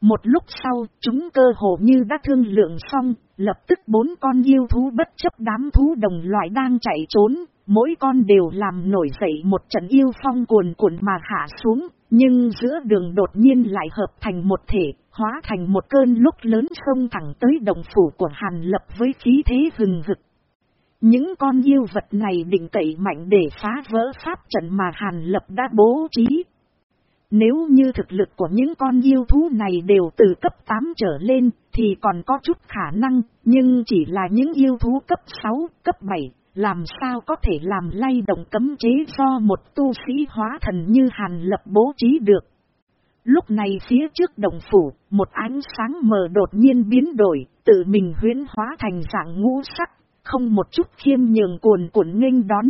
Speaker 1: Một lúc sau, chúng cơ hồ như đã thương lượng xong, lập tức bốn con yêu thú bất chấp đám thú đồng loại đang chạy trốn, mỗi con đều làm nổi dậy một trận yêu phong cuồn cuộn mà hạ xuống, nhưng giữa đường đột nhiên lại hợp thành một thể, hóa thành một cơn lúc lớn sông thẳng tới đồng phủ của Hàn Lập với khí thế hừng hực. Những con yêu vật này định cậy mạnh để phá vỡ pháp trận mà Hàn Lập đã bố trí, nếu như thực lực của những con yêu thú này đều từ cấp 8 trở lên, thì còn có chút khả năng, nhưng chỉ là những yêu thú cấp 6, cấp 7, làm sao có thể làm lay động cấm chế do một tu sĩ hóa thần như Hàn Lập bố trí được. Lúc này phía trước đồng phủ, một ánh sáng mờ đột nhiên biến đổi, tự mình huyến hóa thành dạng ngũ sắc, không một chút khiêm nhường cuồn cuộn nghênh đón.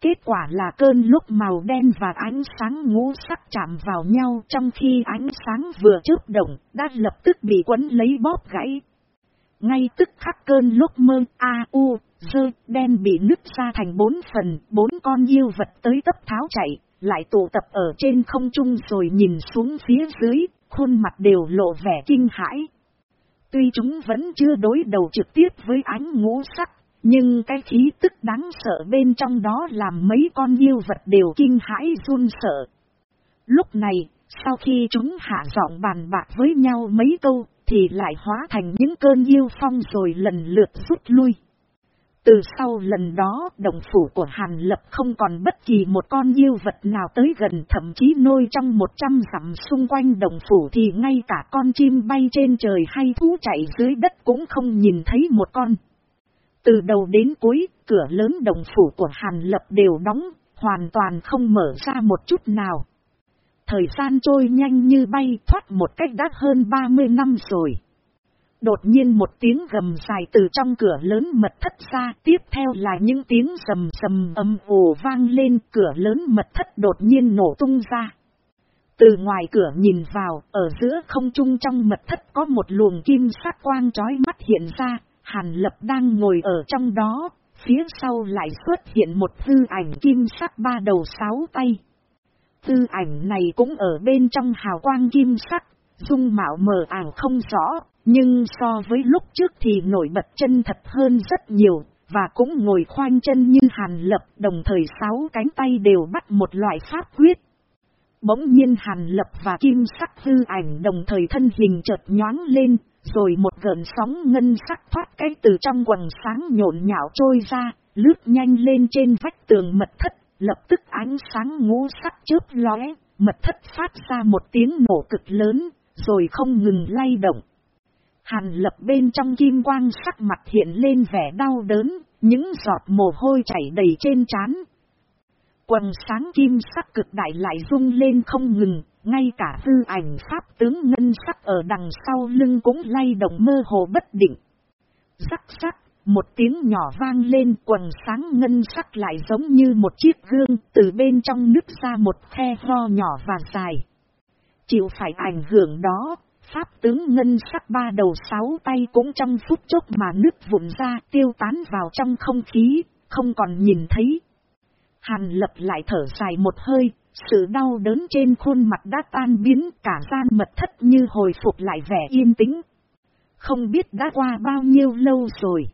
Speaker 1: Kết quả là cơn lúc màu đen và ánh sáng ngũ sắc chạm vào nhau trong khi ánh sáng vừa chớp động đã lập tức bị quấn lấy bóp gãy. Ngay tức khắc cơn lúc mơ A U dơ đen bị nứt ra thành bốn phần, bốn con yêu vật tới tấp tháo chạy, lại tụ tập ở trên không trung rồi nhìn xuống phía dưới, khuôn mặt đều lộ vẻ kinh hãi. Tuy chúng vẫn chưa đối đầu trực tiếp với ánh ngũ sắc, nhưng cái khí tức đáng sợ bên trong đó làm mấy con yêu vật đều kinh hãi run sợ. Lúc này, sau khi chúng hạ giọng bàn bạc với nhau mấy câu, thì lại hóa thành những cơn yêu phong rồi lần lượt rút lui. Từ sau lần đó, đồng phủ của Hàn Lập không còn bất kỳ một con yêu vật nào tới gần thậm chí nôi trong một trăm dặm xung quanh đồng phủ thì ngay cả con chim bay trên trời hay thú chạy dưới đất cũng không nhìn thấy một con. Từ đầu đến cuối, cửa lớn đồng phủ của Hàn Lập đều đóng, hoàn toàn không mở ra một chút nào. Thời gian trôi nhanh như bay thoát một cách đắt hơn 30 năm rồi. Đột nhiên một tiếng gầm dài từ trong cửa lớn mật thất ra, tiếp theo là những tiếng sầm sầm âm ồ vang lên, cửa lớn mật thất đột nhiên nổ tung ra. Từ ngoài cửa nhìn vào, ở giữa không trung trong mật thất có một luồng kim sắc quang trói mắt hiện ra, Hàn Lập đang ngồi ở trong đó, Phía sau lại xuất hiện một tư ảnh kim sắc ba đầu sáu tay. Tư ảnh này cũng ở bên trong hào quang kim sắc, dung mạo mờ ảo không rõ, nhưng so với lúc trước thì nổi bật chân thật hơn rất nhiều, và cũng ngồi khoanh chân như hàn lập đồng thời sáu cánh tay đều bắt một loại pháp quyết. Bỗng nhiên hàn lập và kim sắc hư ảnh đồng thời thân hình chợt nhoáng lên, rồi một gợn sóng ngân sắc thoát cái từ trong quần sáng nhộn nhạo trôi ra, lướt nhanh lên trên vách tường mật thất, lập tức ánh sáng ngũ sắc chớp lóe, mật thất phát ra một tiếng nổ cực lớn, rồi không ngừng lay động. Hàn lập bên trong kim quang sắc mặt hiện lên vẻ đau đớn, những giọt mồ hôi chảy đầy trên trán. Quần sáng kim sắc cực đại lại rung lên không ngừng, ngay cả hư ảnh pháp tướng ngân sắc ở đằng sau lưng cũng lay động mơ hồ bất định. Sắc sắc, một tiếng nhỏ vang lên quần sáng ngân sắc lại giống như một chiếc gương từ bên trong nứt ra một khe ho nhỏ và dài. Chịu phải ảnh hưởng đó, pháp tướng ngân sắc ba đầu sáu tay cũng trong phút chốc mà nứt vụn ra tiêu tán vào trong không khí, không còn nhìn thấy. Hàn lập lại thở dài một hơi, sự đau đớn trên khuôn mặt đã tan biến cả gian mật thất như hồi phục lại vẻ yên tĩnh. Không biết đã qua bao nhiêu lâu rồi.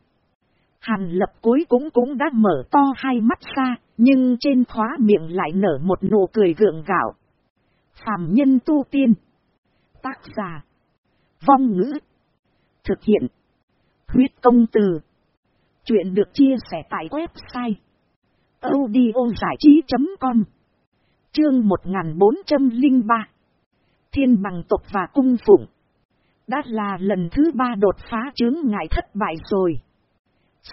Speaker 1: Hàn lập cuối cũng cũng đã mở to hai mắt ra, nhưng trên khóa miệng lại nở một nụ cười gượng gạo. Phạm nhân tu tiên. Tác giả. Vong ngữ. Thực hiện. Huyết công từ. Chuyện được chia sẻ tại website. audiozải trí.com Chương 1403 Thiên bằng tộc và cung phụng Đã là lần thứ ba đột phá chướng ngại thất bại rồi.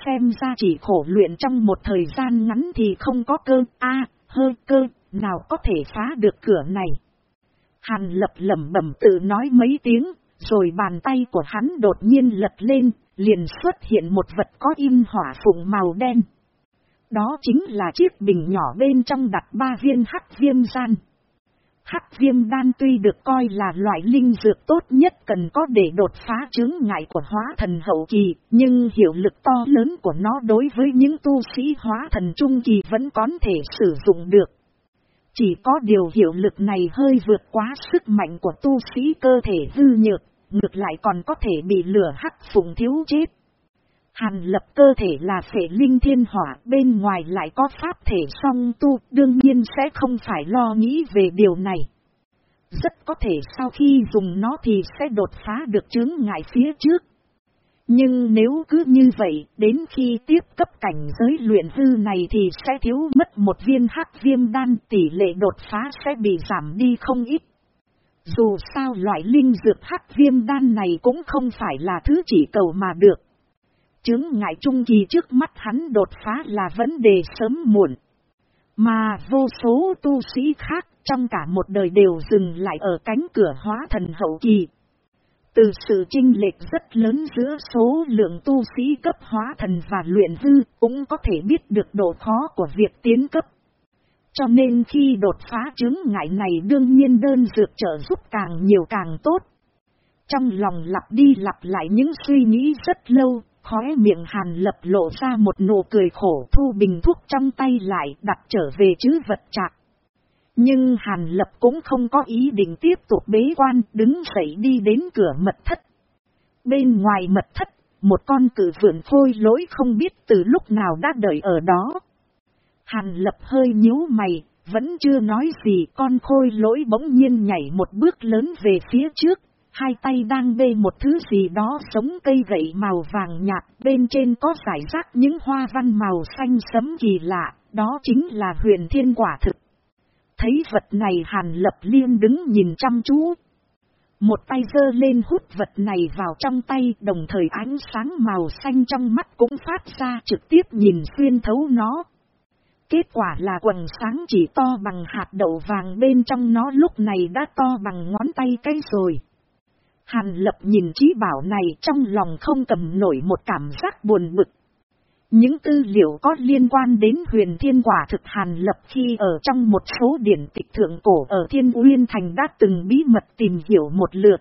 Speaker 1: Xem ra chỉ khổ luyện trong một thời gian ngắn thì không có cơ, a hơi cơ, nào có thể phá được cửa này. Hàn lập lẩm bẩm tự nói mấy tiếng, rồi bàn tay của hắn đột nhiên lật lên, liền xuất hiện một vật có in hỏa phụng màu đen. Đó chính là chiếc bình nhỏ bên trong đặt ba viên hắc viêm gian. Hắc viêm đan tuy được coi là loại linh dược tốt nhất cần có để đột phá chứng ngại của hóa thần hậu kỳ, nhưng hiệu lực to lớn của nó đối với những tu sĩ hóa thần trung kỳ vẫn có thể sử dụng được. Chỉ có điều hiệu lực này hơi vượt quá sức mạnh của tu sĩ cơ thể hư nhược, ngược lại còn có thể bị lửa hắc phùng thiếu chết. Hàn lập cơ thể là phệ linh thiên hỏa, bên ngoài lại có pháp thể song tu, đương nhiên sẽ không phải lo nghĩ về điều này. Rất có thể sau khi dùng nó thì sẽ đột phá được chứng ngại phía trước. Nhưng nếu cứ như vậy, đến khi tiếp cấp cảnh giới luyện hư này thì sẽ thiếu mất một viên hắc viêm đan tỷ lệ đột phá sẽ bị giảm đi không ít. Dù sao loại linh dược hắc viêm đan này cũng không phải là thứ chỉ cầu mà được. Chứng ngại trung kỳ trước mắt hắn đột phá là vấn đề sớm muộn. Mà vô số tu sĩ khác trong cả một đời đều dừng lại ở cánh cửa hóa thần hậu kỳ. Từ sự chênh lệch rất lớn giữa số lượng tu sĩ cấp hóa thần và luyện hư cũng có thể biết được độ khó của việc tiến cấp. Cho nên khi đột phá chứng ngại này đương nhiên đơn dược trợ giúp càng nhiều càng tốt. Trong lòng lặp đi lặp lại những suy nghĩ rất lâu, khóe miệng hàn lập lộ ra một nụ cười khổ thu bình thuốc trong tay lại đặt trở về chứ vật chạc. Nhưng hàn lập cũng không có ý định tiếp tục bế quan đứng dậy đi đến cửa mật thất. Bên ngoài mật thất, một con cử vượn khôi lỗi không biết từ lúc nào đã đợi ở đó. Hàn lập hơi nhíu mày, vẫn chưa nói gì con khôi lỗi bỗng nhiên nhảy một bước lớn về phía trước, hai tay đang bê một thứ gì đó giống cây gậy màu vàng nhạt, bên trên có giải rác những hoa văn màu xanh sấm kỳ lạ, đó chính là huyền thiên quả thực. Thấy vật này hàn lập liên đứng nhìn chăm chú. Một tay dơ lên hút vật này vào trong tay đồng thời ánh sáng màu xanh trong mắt cũng phát ra trực tiếp nhìn xuyên thấu nó. Kết quả là quần sáng chỉ to bằng hạt đậu vàng bên trong nó lúc này đã to bằng ngón tay cái rồi. Hàn lập nhìn trí bảo này trong lòng không cầm nổi một cảm giác buồn bực. Những tư liệu có liên quan đến huyền thiên quả thực hàn lập khi ở trong một số điển tịch thượng cổ ở thiên uyên thành đã từng bí mật tìm hiểu một lượt.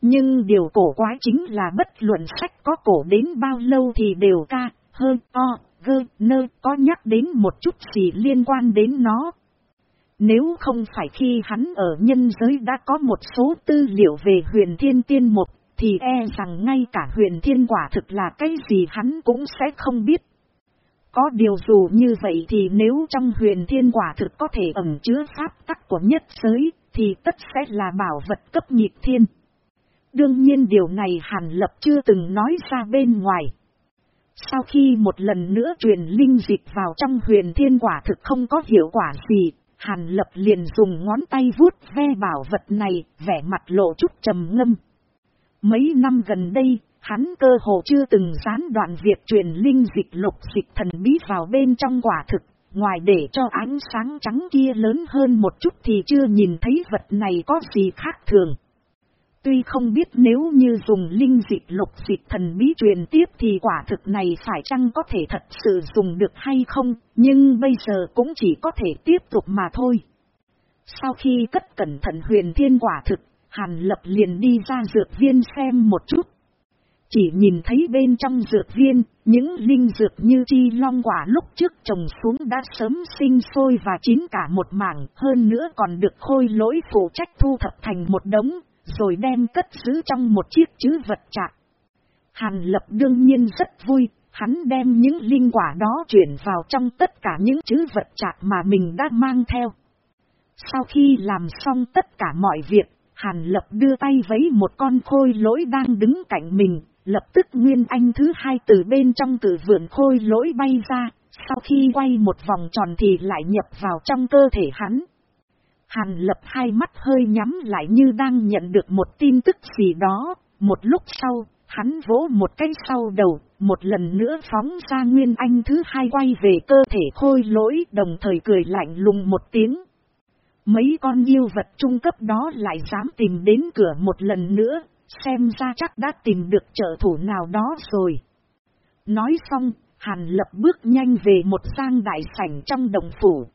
Speaker 1: Nhưng điều cổ quái chính là bất luận sách có cổ đến bao lâu thì đều ca, hơn, o, gơ, nơ có nhắc đến một chút gì liên quan đến nó. Nếu không phải khi hắn ở nhân giới đã có một số tư liệu về huyền thiên tiên một, thì e rằng ngay cả huyền thiên quả thực là cái gì hắn cũng sẽ không biết. Có điều dù như vậy thì nếu trong huyền thiên quả thực có thể ẩn chứa pháp tắc của nhất giới, thì tất sẽ là bảo vật cấp nhịp thiên. Đương nhiên điều này Hàn Lập chưa từng nói ra bên ngoài. Sau khi một lần nữa truyền linh dịch vào trong huyền thiên quả thực không có hiệu quả gì, Hàn Lập liền dùng ngón tay vuốt ve bảo vật này, vẻ mặt lộ chút trầm ngâm. Mấy năm gần đây, hắn cơ hồ chưa từng gián đoạn việc truyền linh dịch lục dịch thần bí vào bên trong quả thực, ngoài để cho ánh sáng trắng kia lớn hơn một chút thì chưa nhìn thấy vật này có gì khác thường. Tuy không biết nếu như dùng linh dịch lục dịch thần bí truyền tiếp thì quả thực này phải chăng có thể thật sự dùng được hay không, nhưng bây giờ cũng chỉ có thể tiếp tục mà thôi. Sau khi cất cẩn thận huyền thiên quả thực, Hàn Lập liền đi ra dược viên xem một chút. Chỉ nhìn thấy bên trong dược viên, những linh dược như chi long quả lúc trước trồng xuống đã sớm sinh sôi và chín cả một mảng, hơn nữa còn được khôi lỗi phụ trách thu thập thành một đống, rồi đem cất giữ trong một chiếc chữ vật chạm. Hàn lập đương nhiên rất vui, hắn đem những linh quả đó chuyển vào trong tất cả những chữ vật chạm mà mình đã mang theo. Sau khi làm xong tất cả mọi việc, Hàn lập đưa tay vấy một con khôi lỗi đang đứng cạnh mình, lập tức Nguyên Anh thứ hai từ bên trong từ vườn khôi lỗi bay ra, sau khi quay một vòng tròn thì lại nhập vào trong cơ thể hắn. Hàn lập hai mắt hơi nhắm lại như đang nhận được một tin tức gì đó, một lúc sau, hắn vỗ một cái sau đầu, một lần nữa phóng ra Nguyên Anh thứ hai quay về cơ thể khôi lỗi đồng thời cười lạnh lùng một tiếng. Mấy con yêu vật trung cấp đó lại dám tìm đến cửa một lần nữa, xem ra chắc đã tìm được trợ thủ nào đó rồi. Nói xong, Hàn lập bước nhanh về một sang đại sảnh trong đồng phủ.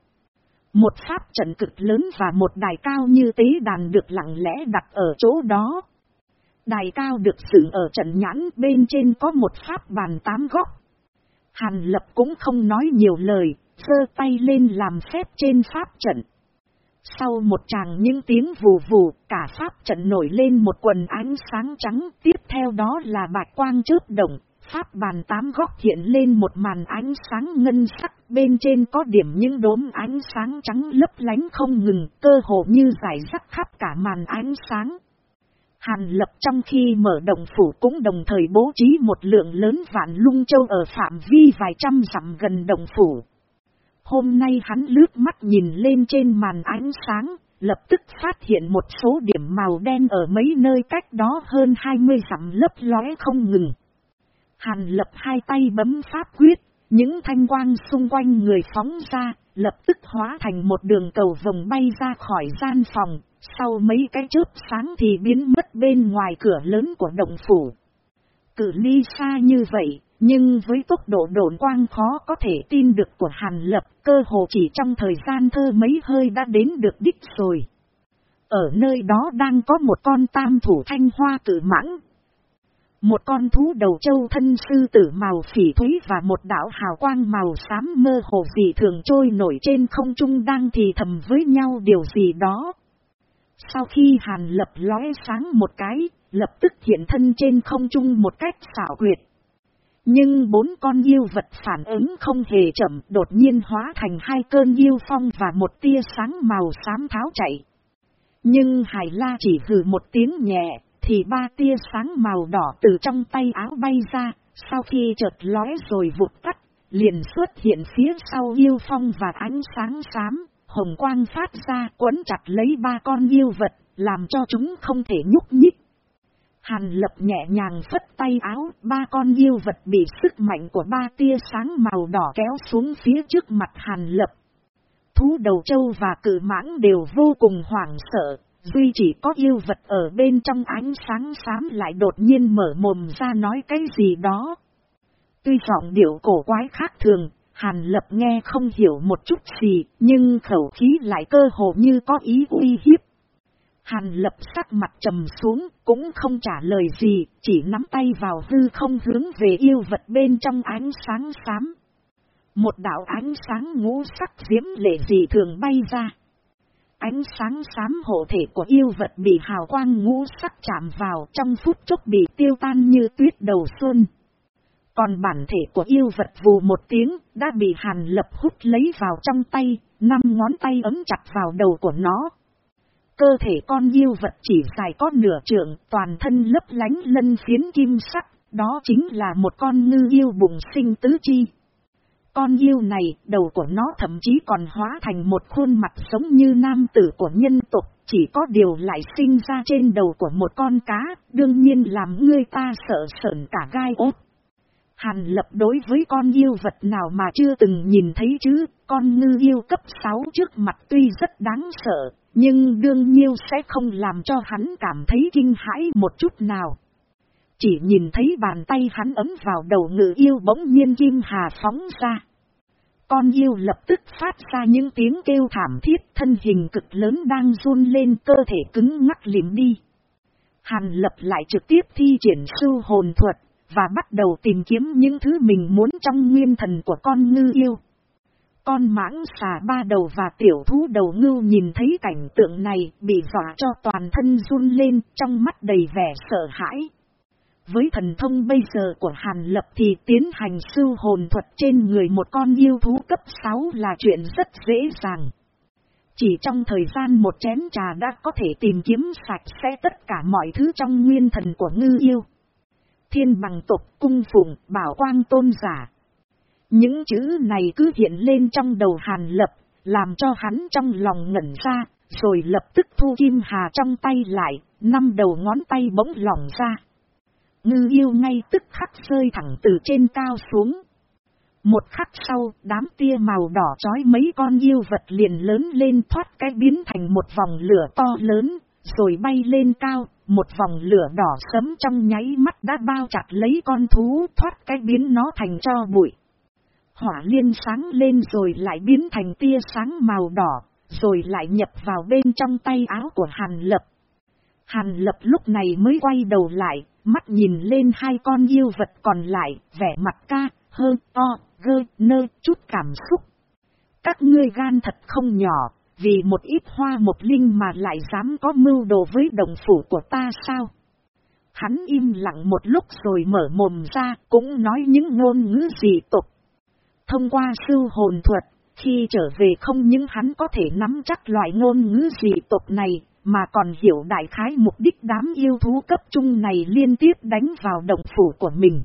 Speaker 1: Một pháp trận cực lớn và một đài cao như tế đàn được lặng lẽ đặt ở chỗ đó. Đài cao được dựng ở trận nhãn bên trên có một pháp bàn tám góc. Hàn lập cũng không nói nhiều lời, sơ tay lên làm phép trên pháp trận. Sau một tràng những tiếng vù vù, cả pháp trận nổi lên một quần ánh sáng trắng, tiếp theo đó là bạch quang chớp động, pháp bàn tám góc hiện lên một màn ánh sáng ngân sắc, bên trên có điểm những đốm ánh sáng trắng lấp lánh không ngừng, cơ hồ như giải rắc khắp cả màn ánh sáng. Hàn lập trong khi mở động phủ cũng đồng thời bố trí một lượng lớn vạn lung châu ở phạm vi vài trăm dặm gần động phủ. Hôm nay hắn lướt mắt nhìn lên trên màn ánh sáng, lập tức phát hiện một số điểm màu đen ở mấy nơi cách đó hơn 20 dặm lấp lóe không ngừng. Hàn lập hai tay bấm pháp quyết, những thanh quang xung quanh người phóng ra, lập tức hóa thành một đường cầu vòng bay ra khỏi gian phòng, sau mấy cái chớp sáng thì biến mất bên ngoài cửa lớn của động phủ. Cử ly xa như vậy, nhưng với tốc độ độn quang khó có thể tin được của Hàn Lập, cơ hồ chỉ trong thời gian thơ mấy hơi đã đến được đích rồi. Ở nơi đó đang có một con tam thủ thanh hoa cử mãng, một con thú đầu châu thân sư tử màu phỉ thúy và một đảo hào quang màu xám mơ hồ dị thường trôi nổi trên không trung đang thì thầm với nhau điều gì đó. Sau khi hàn lập lóe sáng một cái, lập tức hiện thân trên không trung một cách xảo quyệt. Nhưng bốn con yêu vật phản ứng không hề chậm đột nhiên hóa thành hai cơn yêu phong và một tia sáng màu xám tháo chạy. Nhưng Hải La chỉ hừ một tiếng nhẹ, thì ba tia sáng màu đỏ từ trong tay áo bay ra, sau khi chợt lóe rồi vụt tắt, liền xuất hiện phía sau yêu phong và ánh sáng xám, hồng quang phát ra quấn chặt lấy ba con yêu vật, làm cho chúng không thể nhúc nhích. Hàn lập nhẹ nhàng phất tay áo, ba con yêu vật bị sức mạnh của ba tia sáng màu đỏ kéo xuống phía trước mặt hàn lập. Thú đầu châu và cử mãng đều vô cùng hoảng sợ, Duy chỉ có yêu vật ở bên trong ánh sáng xám lại đột nhiên mở mồm ra nói cái gì đó. Tuy giọng điệu cổ quái khác thường, Hàn Lập nghe không hiểu một chút gì, nhưng khẩu khí lại cơ hồ như có ý uy hiếp. Hàn Lập sắc mặt trầm xuống, cũng không trả lời gì, chỉ nắm tay vào hư không hướng về yêu vật bên trong ánh sáng xám. Một đạo ánh sáng ngũ sắc diễm lệ dị thường bay ra. Ánh sáng xám hộ thể của yêu vật bị hào quang ngũ sắc chạm vào trong phút chốc bị tiêu tan như tuyết đầu xuân. Còn bản thể của yêu vật vù một tiếng đã bị hàn lập hút lấy vào trong tay, năm ngón tay ấm chặt vào đầu của nó. Cơ thể con yêu vật chỉ dài có nửa trượng, toàn thân lấp lánh lân phiến kim sắc, đó chính là một con ngư yêu bụng sinh tứ chi. Con yêu này, đầu của nó thậm chí còn hóa thành một khuôn mặt giống như nam tử của nhân tộc, chỉ có điều lại sinh ra trên đầu của một con cá, đương nhiên làm người ta sợ sợn cả gai ốt. Hàn lập đối với con yêu vật nào mà chưa từng nhìn thấy chứ, con ngư yêu cấp 6 trước mặt tuy rất đáng sợ, nhưng đương nhiêu sẽ không làm cho hắn cảm thấy kinh hãi một chút nào. Chỉ nhìn thấy bàn tay hắn ấm vào đầu ngự yêu bỗng nhiên kim hà phóng ra. Con yêu lập tức phát ra những tiếng kêu thảm thiết, thân hình cực lớn đang run lên, cơ thể cứng ngắc liếm đi. Hàn lập lại trực tiếp thi triển sư hồn thuật, và bắt đầu tìm kiếm những thứ mình muốn trong nguyên thần của con ngư yêu. Con mãng xà ba đầu và tiểu thú đầu ngưu nhìn thấy cảnh tượng này, bị dọa cho toàn thân run lên, trong mắt đầy vẻ sợ hãi. Với thần thông bây giờ của Hàn Lập thì tiến hành sư hồn thuật trên người một con yêu thú cấp 6 là chuyện rất dễ dàng. Chỉ trong thời gian một chén trà đã có thể tìm kiếm sạch sẽ tất cả mọi thứ trong nguyên thần của ngư yêu. Thiên bằng tộc cung phụng bảo quang tôn giả. Những chữ này cứ hiện lên trong đầu Hàn Lập, làm cho hắn trong lòng ngẩn ra, rồi lập tức thu kim hà trong tay lại, năm đầu ngón tay bỗng lỏng ra. Ngư yêu ngay tức khắc rơi thẳng từ trên cao xuống. Một khắc sau, đám tia màu đỏ trói mấy con yêu vật liền lớn lên thoát cái biến thành một vòng lửa to lớn, rồi bay lên cao, một vòng lửa đỏ sấm trong nháy mắt đã bao chặt lấy con thú thoát cái biến nó thành cho bụi. Hỏa liên sáng lên rồi lại biến thành tia sáng màu đỏ, rồi lại nhập vào bên trong tay áo của Hàn Lập. Hàn Lập lúc này mới quay đầu lại, mắt nhìn lên hai con yêu vật còn lại, vẻ mặt ca, hơ, to, gơ, nơ, chút cảm xúc. Các ngươi gan thật không nhỏ, vì một ít hoa một linh mà lại dám có mưu đồ với đồng phủ của ta sao? Hắn im lặng một lúc rồi mở mồm ra, cũng nói những ngôn ngữ gì tục. Thông qua sư hồn thuật, khi trở về không những hắn có thể nắm chắc loại ngôn ngữ dị tục này, mà còn hiểu đại khái mục đích đám yêu thú cấp trung này liên tiếp đánh vào đồng phủ của mình.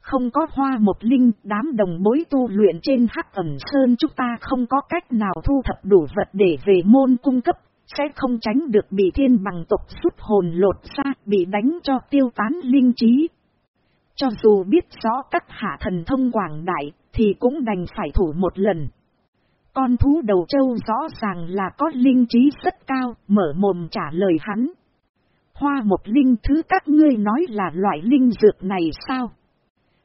Speaker 1: Không có hoa một linh, đám đồng bối tu luyện trên hắc ẩn sơn chúng ta không có cách nào thu thập đủ vật để về môn cung cấp, sẽ không tránh được bị thiên bằng tộc rút hồn lột ra, bị đánh cho tiêu tán linh trí. Cho dù biết rõ các hạ thần thông quảng đại, thì cũng đành phải thủ một lần. Con thú đầu trâu rõ ràng là có linh trí rất cao, mở mồm trả lời hắn. Hoa một linh thứ các ngươi nói là loại linh dược này sao?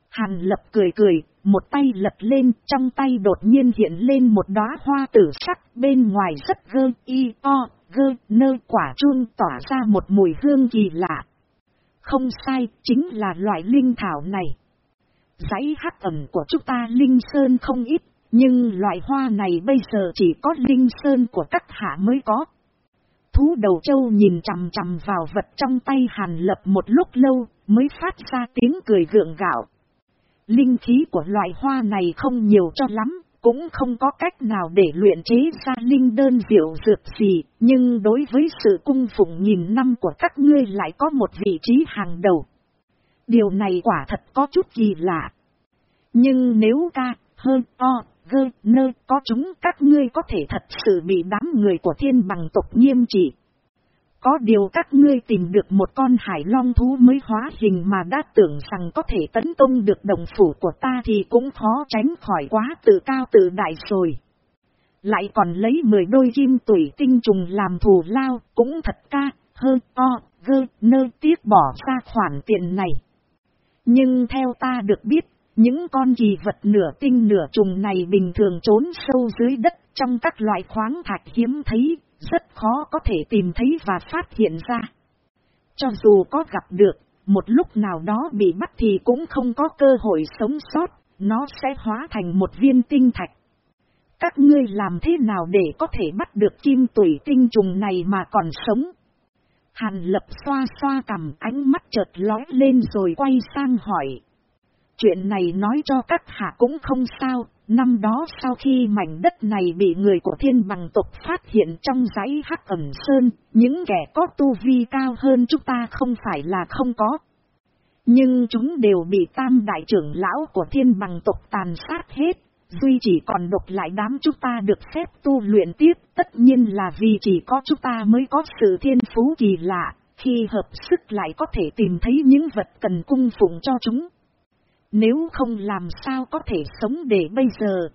Speaker 1: Hàn lập cười cười, một tay lật lên, trong tay đột nhiên hiện lên một đóa hoa tử sắc, bên ngoài rất gơ, y, o, gơ, nơ quả chuông tỏa ra một mùi hương kỳ lạ. Không sai, chính là loại linh thảo này. Giấy hắc ẩm của chúng ta linh sơn không ít, nhưng loại hoa này bây giờ chỉ có linh sơn của các hạ mới có. Thú đầu châu nhìn chằm chằm vào vật trong tay hàn lập một lúc lâu, mới phát ra tiếng cười gượng gạo. Linh khí của loại hoa này không nhiều cho lắm, cũng không có cách nào để luyện chế ra linh đơn diệu dược gì, nhưng đối với sự cung phụng nghìn năm của các ngươi lại có một vị trí hàng đầu. Điều này quả thật có chút kỳ lạ. Nhưng nếu ca, hơn, o, gơ, nơ có chúng các ngươi có thể thật sự bị đám người của thiên bằng tộc nghiêm trị. Có điều các ngươi tìm được một con hải long thú mới hóa hình mà đã tưởng rằng có thể tấn công được đồng phủ của ta thì cũng khó tránh khỏi quá tự cao tự đại rồi. Lại còn lấy 10 đôi kim tủy tinh trùng làm thù lao, cũng thật ca, hơn o, gơ, nơ tiếc bỏ ra khoản tiền này. Nhưng theo ta được biết, những con kỳ vật nửa tinh nửa trùng này bình thường trốn sâu dưới đất trong các loại khoáng thạch hiếm thấy, rất khó có thể tìm thấy và phát hiện ra. Cho dù có gặp được, một lúc nào đó bị bắt thì cũng không có cơ hội sống sót, nó sẽ hóa thành một viên tinh thạch. Các ngươi làm thế nào để có thể bắt được kim tủy tinh trùng này mà còn sống? Hàn lập xoa xoa cầm ánh mắt chợt lói lên rồi quay sang hỏi. Chuyện này nói cho các hạ cũng không sao, năm đó sau khi mảnh đất này bị người của thiên bằng tộc phát hiện trong dãy hắc ẩm sơn, những kẻ có tu vi cao hơn chúng ta không phải là không có. Nhưng chúng đều bị tam đại trưởng lão của thiên bằng tộc tàn sát hết, duy chỉ còn độc lại đám chúng ta được phép tu luyện tiếp, tất nhiên là vì chỉ có chúng ta mới có sự thiên phú kỳ lạ, khi hợp sức lại có thể tìm thấy những vật cần cung phụng cho chúng. Nếu không làm sao có thể sống để bây giờ.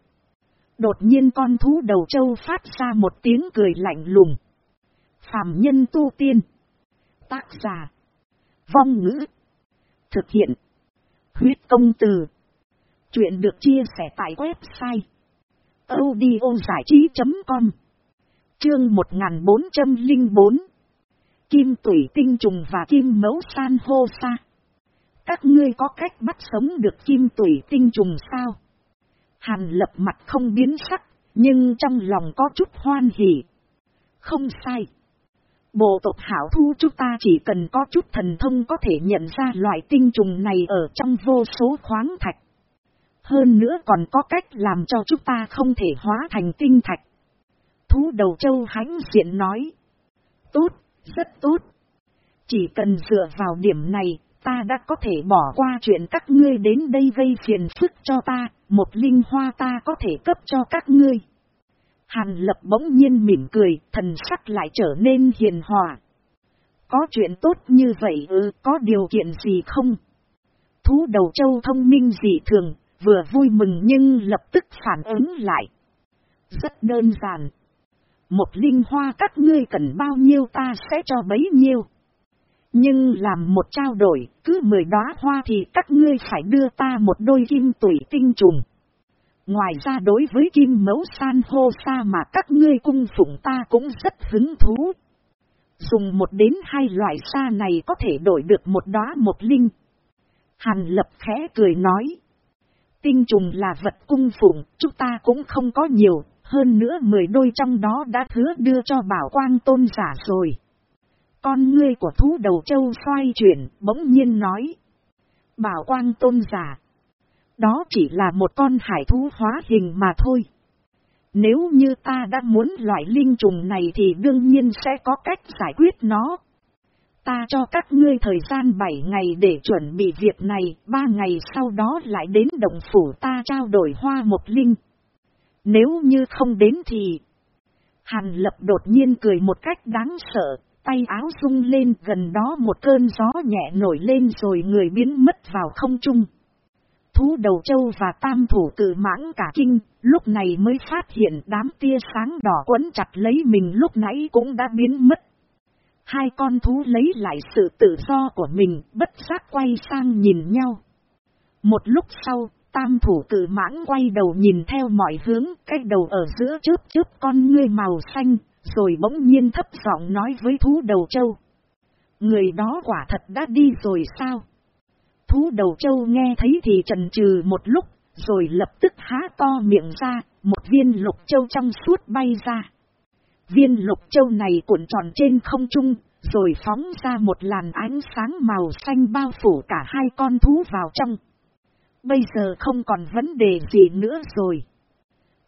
Speaker 1: Đột nhiên con thú đầu châu phát ra một tiếng cười lạnh lùng. Phạm nhân tu tiên. Tác giả. Vong ngữ. Thực hiện. Huyết công từ. Chuyện được chia sẻ tại website. audiozảichí.com Chương 1404 Kim tủy tinh trùng và kim mấu san hô sa các ngươi có cách bắt sống được kim tủy tinh trùng sao? Hàn lập mặt không biến sắc, nhưng trong lòng có chút hoan hỉ. Không sai. Bộ tộc hảo thu chúng ta chỉ cần có chút thần thông có thể nhận ra loại tinh trùng này ở trong vô số khoáng thạch. Hơn nữa còn có cách làm cho chúng ta không thể hóa thành tinh thạch. Thú đầu châu hãnh diện nói. Tốt, rất tốt. Chỉ cần dựa vào điểm này, ta đã có thể bỏ qua chuyện các ngươi đến đây gây phiền phức cho ta, một linh hoa ta có thể cấp cho các ngươi. Hàn lập bỗng nhiên mỉm cười, thần sắc lại trở nên hiền hòa. Có chuyện tốt như vậy ư, có điều kiện gì không? Thú đầu châu thông minh dị thường, vừa vui mừng nhưng lập tức phản ứng lại. Rất đơn giản. Một linh hoa các ngươi cần bao nhiêu ta sẽ cho bấy nhiêu. Nhưng làm một trao đổi, cứ mười đóa hoa thì các ngươi phải đưa ta một đôi kim tủy tinh trùng. Ngoài ra đối với kim mẫu san hô sa mà các ngươi cung phụng ta cũng rất hứng thú. Dùng một đến hai loại sa này có thể đổi được một đóa một linh. Hàn lập khẽ cười nói. Tinh trùng là vật cung phụng, chúng ta cũng không có nhiều, hơn nữa mười đôi trong đó đã hứa đưa cho bảo quang tôn giả rồi. Con ngươi của thú đầu châu xoay chuyển, bỗng nhiên nói. Bảo quang tôn giả. Đó chỉ là một con hải thú hóa hình mà thôi. Nếu như ta đã muốn loại linh trùng này thì đương nhiên sẽ có cách giải quyết nó. Ta cho các ngươi thời gian 7 ngày để chuẩn bị việc này, 3 ngày sau đó lại đến động phủ ta trao đổi hoa một linh. Nếu như không đến thì... Hàn lập đột nhiên cười một cách đáng sợ, tay áo rung lên gần đó một cơn gió nhẹ nổi lên rồi người biến mất vào không trung. Thú đầu châu và tam thủ cử mãng cả kinh, lúc này mới phát hiện đám tia sáng đỏ quấn chặt lấy mình lúc nãy cũng đã biến mất. Hai con thú lấy lại sự tự do của mình, bất giác quay sang nhìn nhau. Một lúc sau, tam thủ cử mãng quay đầu nhìn theo mọi hướng, cái đầu ở giữa chớp chớp con ngươi màu xanh, rồi bỗng nhiên thấp giọng nói với thú đầu châu. Người đó quả thật đã đi rồi sao? Thú đầu châu nghe thấy thì trần trừ một lúc, rồi lập tức há to miệng ra, một viên lục châu trong suốt bay ra. Viên lục châu này cuộn tròn trên không trung, rồi phóng ra một làn ánh sáng màu xanh bao phủ cả hai con thú vào trong. Bây giờ không còn vấn đề gì nữa rồi.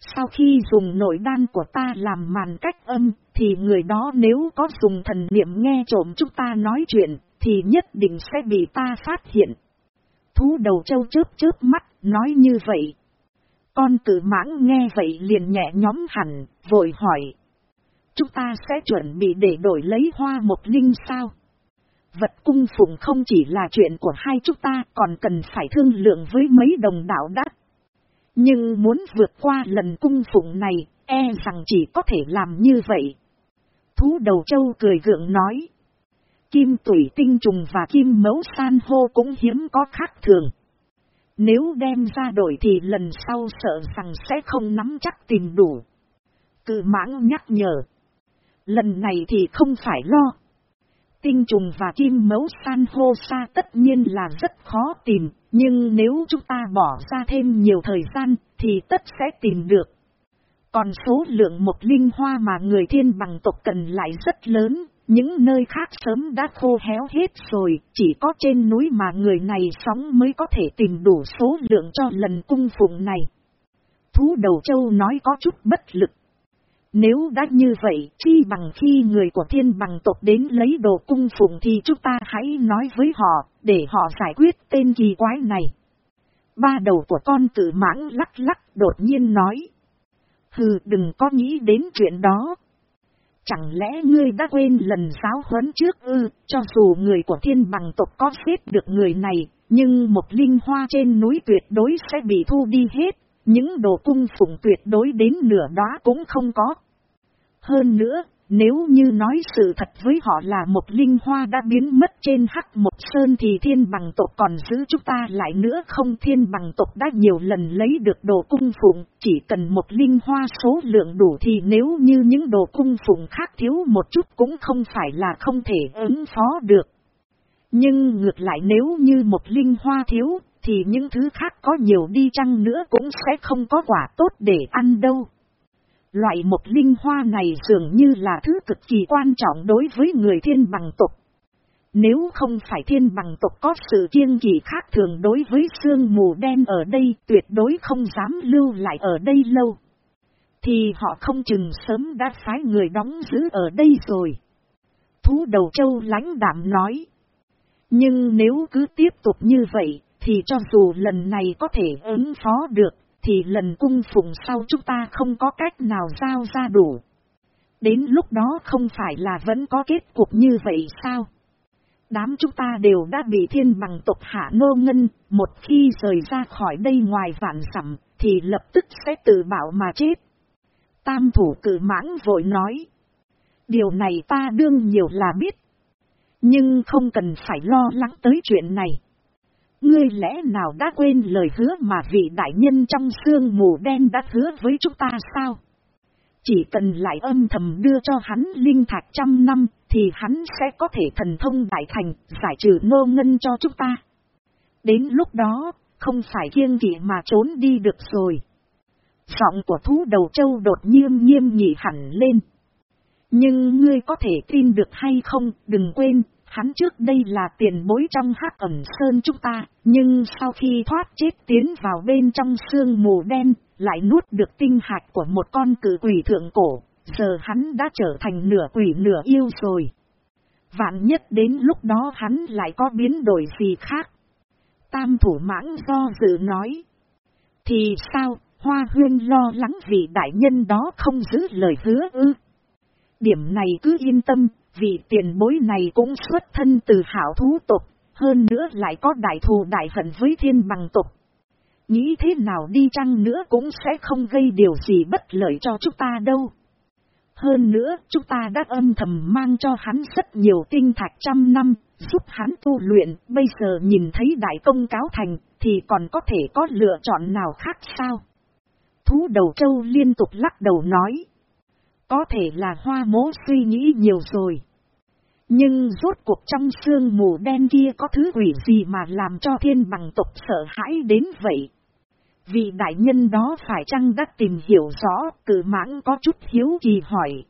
Speaker 1: Sau khi dùng nội đan của ta làm màn cách âm, thì người đó nếu có dùng thần niệm nghe trộm chúng ta nói chuyện, thì nhất định sẽ bị ta phát hiện. Thú đầu châu chớp chớp mắt, nói như vậy. Con tử mãng nghe vậy liền nhẹ nhóm hẳn, vội hỏi. Chúng ta sẽ chuẩn bị để đổi lấy hoa một linh sao? Vật cung phụng không chỉ là chuyện của hai chúng ta còn cần phải thương lượng với mấy đồng đạo đắc. Nhưng muốn vượt qua lần cung phụng này, e rằng chỉ có thể làm như vậy. Thú đầu châu cười gượng nói. Kim tủy tinh trùng và kim mấu san hô cũng hiếm có khác thường. Nếu đem ra đổi thì lần sau sợ rằng sẽ không nắm chắc tìm đủ. Cự mãng nhắc nhở. Lần này thì không phải lo. Tinh trùng và kim mẫu san hô sa tất nhiên là rất khó tìm, nhưng nếu chúng ta bỏ ra thêm nhiều thời gian thì tất sẽ tìm được. Còn số lượng một linh hoa mà người thiên bằng tộc cần lại rất lớn, những nơi khác sớm đã khô héo hết rồi, chỉ có trên núi mà người này sống mới có thể tìm đủ số lượng cho lần cung phụng này. Thú đầu châu nói có chút bất lực. Nếu đã như vậy, chi bằng khi người của thiên bằng tộc đến lấy đồ cung phụng thì chúng ta hãy nói với họ, để họ giải quyết tên kỳ quái này. Ba đầu của con tự mãng lắc lắc đột nhiên nói. Hừ đừng có nghĩ đến chuyện đó. Chẳng lẽ ngươi đã quên lần giáo huấn trước ư, cho dù người của thiên bằng tộc có xếp được người này, nhưng một linh hoa trên núi tuyệt đối sẽ bị thu đi hết, những đồ cung phụng tuyệt đối đến nửa đó cũng không có. Hơn nữa, nếu như nói sự thật với họ là một linh hoa đã biến mất trên hắc một sơn thì thiên bằng tộc còn giữ chúng ta lại nữa không thiên bằng tộc đã nhiều lần lấy được đồ cung phụng, chỉ cần một linh hoa số lượng đủ thì nếu như những đồ cung phụng khác thiếu một chút cũng không phải là không thể ứng phó được. Nhưng ngược lại nếu như một linh hoa thiếu, thì những thứ khác có nhiều đi chăng nữa cũng sẽ không có quả tốt để ăn đâu. Loại một linh hoa này dường như là thứ cực kỳ quan trọng đối với người thiên bằng tộc. Nếu không phải thiên bằng tộc có sự kiêng kỳ khác thường đối với sương mù đen ở đây tuyệt đối không dám lưu lại ở đây lâu. Thì họ không chừng sớm đã phái người đóng giữ ở đây rồi. Thú đầu châu lãnh đạm nói. Nhưng nếu cứ tiếp tục như vậy, thì cho dù lần này có thể ứng phó được, thì lần cung phụng sau chúng ta không có cách nào giao ra đủ. Đến lúc đó không phải là vẫn có kết cục như vậy sao? Đám chúng ta đều đã bị thiên bằng tộc hạ nô ngân, một khi rời ra khỏi đây ngoài vạn sẩm, thì lập tức sẽ tự bảo mà chết. Tam thủ cử mãng vội nói. Điều này ta đương nhiều là biết. Nhưng không cần phải lo lắng tới chuyện này. Ngươi lẽ nào đã quên lời hứa mà vị đại nhân trong xương mù đen đã hứa với chúng ta sao? Chỉ cần lại âm thầm đưa cho hắn linh thạch trăm năm, thì hắn sẽ có thể thần thông đại thành, giải trừ nô ngân cho chúng ta. Đến lúc đó, không phải kiêng kỵ mà trốn đi được rồi. Giọng của thú đầu châu đột nhiên nghiêm nghị hẳn lên. Nhưng ngươi có thể tin được hay không, đừng quên, Hắn trước đây là tiền bối trong hắc ẩm sơn chúng ta, nhưng sau khi thoát chết tiến vào bên trong xương mù đen, lại nuốt được tinh hạch của một con cử quỷ thượng cổ, giờ hắn đã trở thành nửa quỷ nửa yêu rồi. Vạn nhất đến lúc đó hắn lại có biến đổi gì khác. Tam thủ mãng do dự nói. Thì sao, hoa huyên lo lắng vì đại nhân đó không giữ lời hứa ư. Điểm này cứ yên tâm, vì tiền bối này cũng xuất thân từ hảo thú tộc, hơn nữa lại có đại thù đại hận với thiên bằng tộc. Nghĩ thế nào đi chăng nữa cũng sẽ không gây điều gì bất lợi cho chúng ta đâu. Hơn nữa, chúng ta đã âm thầm mang cho hắn rất nhiều tinh thạch trăm năm, giúp hắn tu luyện, bây giờ nhìn thấy đại công cáo thành, thì còn có thể có lựa chọn nào khác sao? Thú đầu châu liên tục lắc đầu nói. Có thể là hoa mố suy nghĩ nhiều rồi. Nhưng rốt cuộc trong sương mù đen kia có thứ quỷ gì mà làm cho thiên bằng tộc sợ hãi đến vậy? Vị đại nhân đó phải chăng đã tìm hiểu rõ, cử mãng có chút hiếu kỳ hỏi.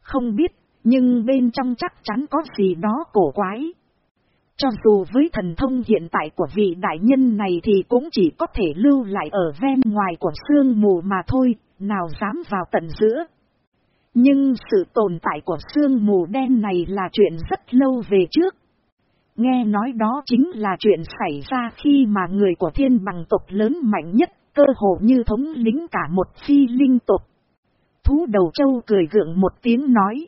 Speaker 1: Không biết, nhưng bên trong chắc chắn có gì đó cổ quái. Cho dù với thần thông hiện tại của vị đại nhân này thì cũng chỉ có thể lưu lại ở ven ngoài của sương mù mà thôi, nào dám vào tận giữa. Nhưng sự tồn tại của sương mù đen này là chuyện rất lâu về trước. Nghe nói đó chính là chuyện xảy ra khi mà người của thiên bằng tộc lớn mạnh nhất, cơ hồ như thống lính cả một phi linh tộc. Thú đầu châu cười gượng một tiếng nói.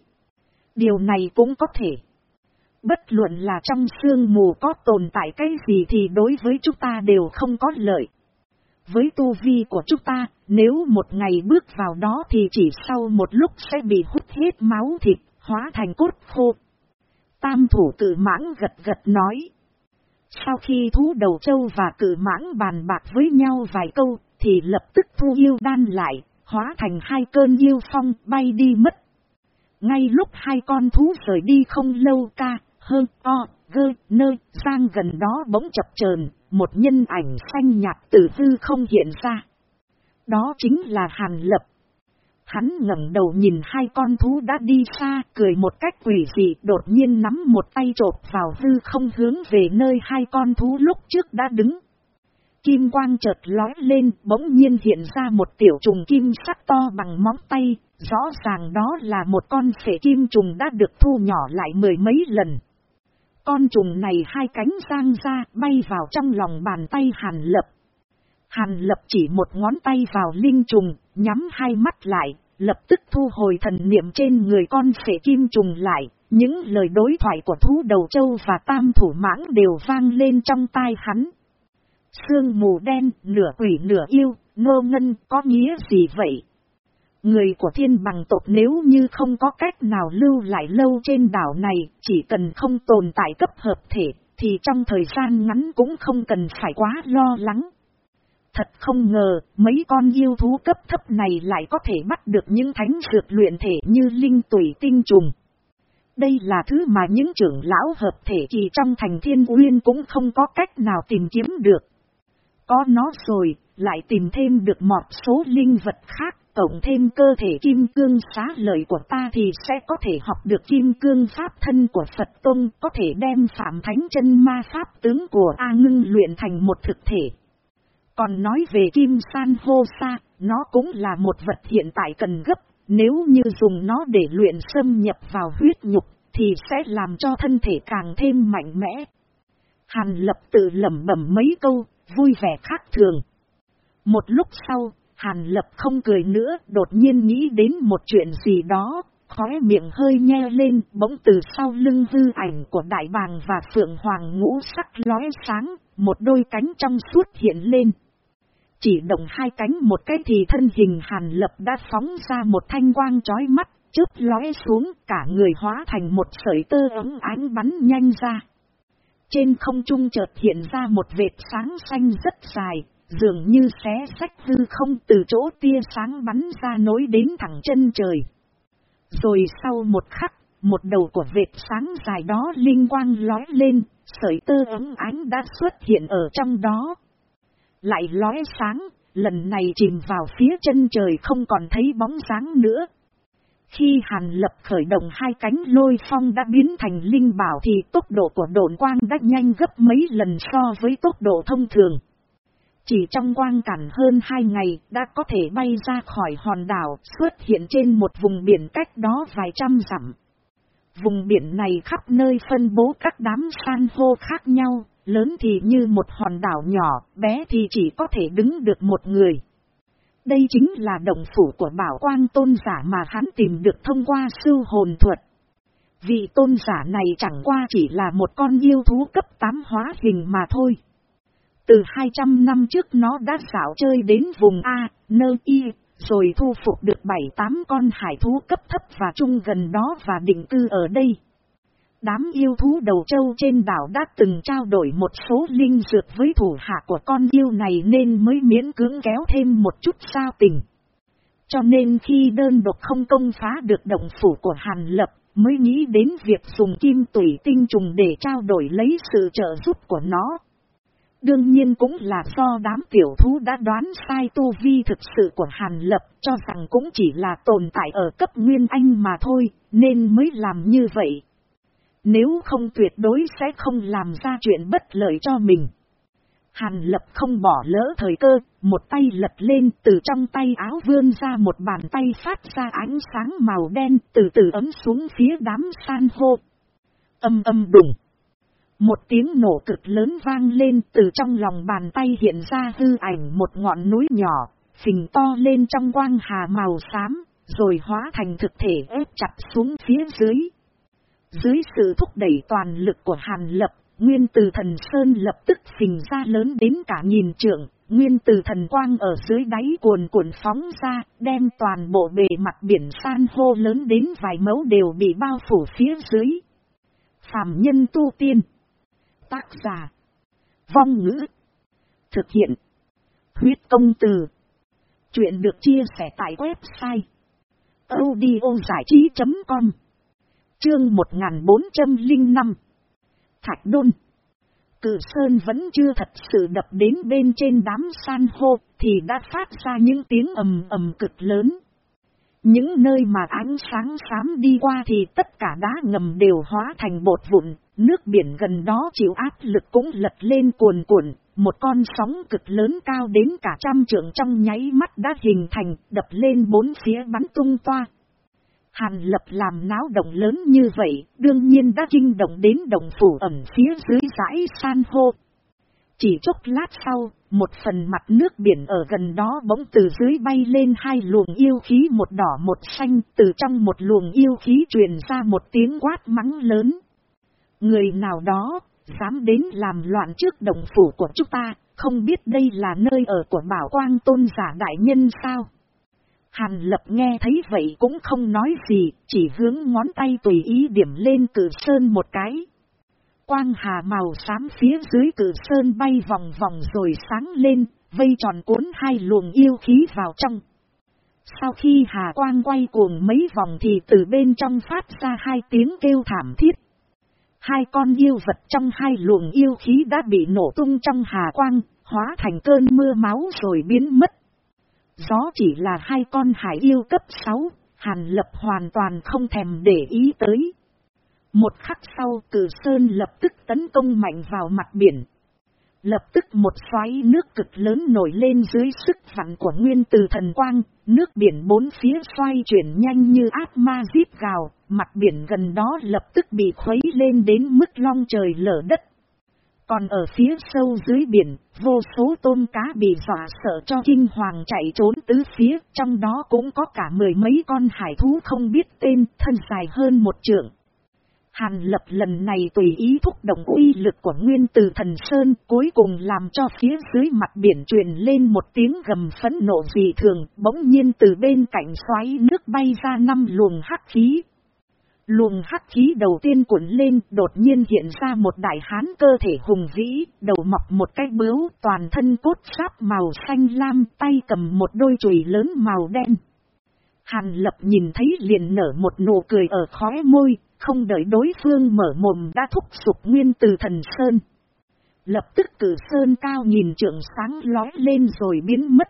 Speaker 1: Điều này cũng có thể. Bất luận là trong sương mù có tồn tại cái gì thì đối với chúng ta đều không có lợi. Với tu vi của chúng ta, nếu một ngày bước vào đó thì chỉ sau một lúc sẽ bị hút hết máu thịt, hóa thành cốt khô. Tam thủ cử mãng gật gật nói. Sau khi thú đầu châu và cử mãng bàn bạc với nhau vài câu, thì lập tức thu yêu đan lại, hóa thành hai cơn yêu phong bay đi mất. Ngay lúc hai con thú rời đi không lâu ca, hơn o, gơ, nơi, sang gần đó bỗng chập chờn một nhân ảnh xanh nhạt từ hư không hiện ra. Đó chính là Hàn Lập. Hắn ngẩng đầu nhìn hai con thú đã đi xa, cười một cách quỷ dị, đột nhiên nắm một tay trột vào hư không hướng về nơi hai con thú lúc trước đã đứng. Kim quang chợt lói lên, bỗng nhiên hiện ra một tiểu trùng kim sắc to bằng móng tay, rõ ràng đó là một con sể kim trùng đã được thu nhỏ lại mười mấy lần. Con trùng này hai cánh giang ra, bay vào trong lòng bàn tay Hàn Lập. Hàn Lập chỉ một ngón tay vào linh trùng, nhắm hai mắt lại, lập tức thu hồi thần niệm trên người con phệ kim trùng lại. Những lời đối thoại của thú đầu châu và tam thủ mãng đều vang lên trong tai hắn. Sương mù đen, nửa quỷ nửa yêu, ngô ngân có nghĩa gì vậy? Người của thiên bằng tộc nếu như không có cách nào lưu lại lâu trên đảo này, chỉ cần không tồn tại cấp hợp thể, thì trong thời gian ngắn cũng không cần phải quá lo lắng. Thật không ngờ, mấy con yêu thú cấp thấp này lại có thể bắt được những thánh dược luyện thể như linh tủy tinh trùng. Đây là thứ mà những trưởng lão hợp thể kỳ trong thành thiên uyên cũng không có cách nào tìm kiếm được. Có nó rồi, lại tìm thêm được một số linh vật khác, tổng thêm cơ thể kim cương xá lợi của ta thì sẽ có thể học được kim cương pháp thân của Phật Tông, có thể đem phạm thánh chân ma pháp tướng của A ngưng luyện thành một thực thể. Còn nói về kim san hô sa, nó cũng là một vật hiện tại cần gấp, nếu như dùng nó để luyện xâm nhập vào huyết nhục, thì sẽ làm cho thân thể càng thêm mạnh mẽ. Hàn lập tự lẩm bẩm mấy câu, vui vẻ khác thường. Một lúc sau, Hàn lập không cười nữa, đột nhiên nghĩ đến một chuyện gì đó, khóe miệng hơi nhe lên, bỗng từ sau lưng hư ảnh của đại bàng và phượng hoàng ngũ sắc lóe sáng, một đôi cánh trong suốt hiện lên. Chỉ động hai cánh một cái thì thân hình hàn lập đã phóng ra một thanh quang chói mắt, chớp lóe xuống, cả người hóa thành một sợi tơ ấm ánh bắn nhanh ra. Trên không trung chợt hiện ra một vệt sáng xanh rất dài, dường như xé sách hư không từ chỗ tia sáng bắn ra nối đến thẳng chân trời. Rồi sau một khắc, một đầu của vệt sáng dài đó linh quang lói lên, sợi tơ ấm ánh đã xuất hiện ở trong đó. Lại lói sáng, lần này chìm vào phía chân trời không còn thấy bóng sáng nữa. Khi Hàn Lập khởi động hai cánh lôi phong đã biến thành linh bảo thì tốc độ của độn quang đã nhanh gấp mấy lần so với tốc độ thông thường. Chỉ trong quang cản hơn hai ngày đã có thể bay ra khỏi hòn đảo xuất hiện trên một vùng biển cách đó vài trăm dặm. Vùng biển này khắp nơi phân bố các đám san hô khác nhau, lớn thì như một hòn đảo nhỏ, bé thì chỉ có thể đứng được một người. Đây chính là động phủ của bảo quang tôn giả mà hắn tìm được thông qua sư hồn thuật. Vị tôn giả này chẳng qua chỉ là một con yêu thú cấp 8 hóa hình mà thôi. Từ 200 năm trước nó đã xảo chơi đến vùng A, nơi Y, rồi thu phục được 7-8 con hải thú cấp thấp và trung gần đó và định cư ở đây. Đám yêu thú đầu châu trên đảo đã từng trao đổi một số linh dược với thủ hạ của con yêu này nên mới miễn cưỡng kéo thêm một chút sao tình. Cho nên khi đơn độc không công phá được động phủ của Hàn Lập, mới nghĩ đến việc dùng kim tủy tinh trùng để trao đổi lấy sự trợ giúp của nó. Đương nhiên cũng là do đám tiểu thú đã đoán sai tu vi thực sự của Hàn Lập cho rằng cũng chỉ là tồn tại ở cấp Nguyên Anh mà thôi, nên mới làm như vậy. Nếu không tuyệt đối sẽ không làm ra chuyện bất lợi cho mình. Hàn lập không bỏ lỡ thời cơ, một tay lật lên từ trong tay áo vươn ra một bàn tay phát ra ánh sáng màu đen từ từ ấm xuống phía đám san hô. Âm âm đùng. Một tiếng nổ cực lớn vang lên từ trong lòng bàn tay hiện ra hư ảnh một ngọn núi nhỏ, phình to lên trong quang hà màu xám, rồi hóa thành thực thể ép chặt xuống phía dưới. Dưới sự thúc đẩy toàn lực của Hàn Lập, Nguyên từ thần Sơn lập tức phình ra lớn đến cả nghìn trượng, Nguyên từ thần quang ở dưới đáy cuồn cuộn phóng ra, đem toàn bộ bề mặt biển san hô lớn đến vài mẫu đều bị bao phủ phía dưới. Phạm nhân tu tiên. Tác giả. Vong ngữ. Thực hiện. Huyết công từ. Chuyện được chia sẻ tại website audio giải trí.com Chương 1405 Thạch Đôn Cử Sơn vẫn chưa thật sự đập đến bên trên đám san hô thì đã phát ra những tiếng ầm ầm cực lớn. Những nơi mà ánh sáng xám đi qua thì tất cả đá ngầm đều hóa thành bột vụn, nước biển gần đó chịu áp lực cũng lật lên cuồn cuộn, một con sóng cực lớn cao đến cả trăm trượng trong nháy mắt đã hình thành, đập lên bốn phía bắn tung toa. Hàn lập làm náo động lớn như vậy, đương nhiên đã kinh động đến đồng phủ ẩm phía dưới dãi san hô. Chỉ chốc lát sau, một phần mặt nước biển ở gần đó bỗng từ dưới bay lên hai luồng yêu khí một đỏ một xanh, từ trong một luồng yêu khí truyền ra một tiếng quát mắng lớn. Người nào đó, dám đến làm loạn trước đồng phủ của chúng ta, không biết đây là nơi ở của bảo quang tôn giả đại nhân sao? Hàn lập nghe thấy vậy cũng không nói gì, chỉ hướng ngón tay tùy ý điểm lên cử sơn một cái. Quang hà màu xám phía dưới cử sơn bay vòng vòng rồi sáng lên, vây tròn cuốn hai luồng yêu khí vào trong. Sau khi hà quang quay cuồng mấy vòng thì từ bên trong phát ra hai tiếng kêu thảm thiết. Hai con yêu vật trong hai luồng yêu khí đã bị nổ tung trong hà quang, hóa thành cơn mưa máu rồi biến mất. Gió chỉ là hai con hải yêu cấp 6, Hàn Lập hoàn toàn không thèm để ý tới. Một khắc sau cử sơn lập tức tấn công mạnh vào mặt biển. Lập tức một xoáy nước cực lớn nổi lên dưới sức vặn của nguyên từ thần quang, nước biển bốn phía xoay chuyển nhanh như áp ma giết gào, mặt biển gần đó lập tức bị khuấy lên đến mức long trời lở đất. Còn ở phía sâu dưới biển, vô số tôm cá bị dọa sợ cho kinh hoàng chạy trốn tứ phía, trong đó cũng có cả mười mấy con hải thú không biết tên, thân dài hơn một trượng. Hàn lập lần này tùy ý thúc động uy lực của nguyên từ thần Sơn cuối cùng làm cho phía dưới mặt biển truyền lên một tiếng gầm phấn nộ dị thường, bỗng nhiên từ bên cạnh xoáy nước bay ra năm luồng hắc khí. Luồng hắc khí đầu tiên cuộn lên đột nhiên hiện ra một đại hán cơ thể hùng vĩ, đầu mọc một cái bướu toàn thân cốt sáp màu xanh lam tay cầm một đôi chùy lớn màu đen. Hàn lập nhìn thấy liền nở một nụ cười ở khóe môi, không đợi đối phương mở mồm đã thúc sụp nguyên từ thần sơn. Lập tức cử sơn cao nhìn trượng sáng lói lên rồi biến mất.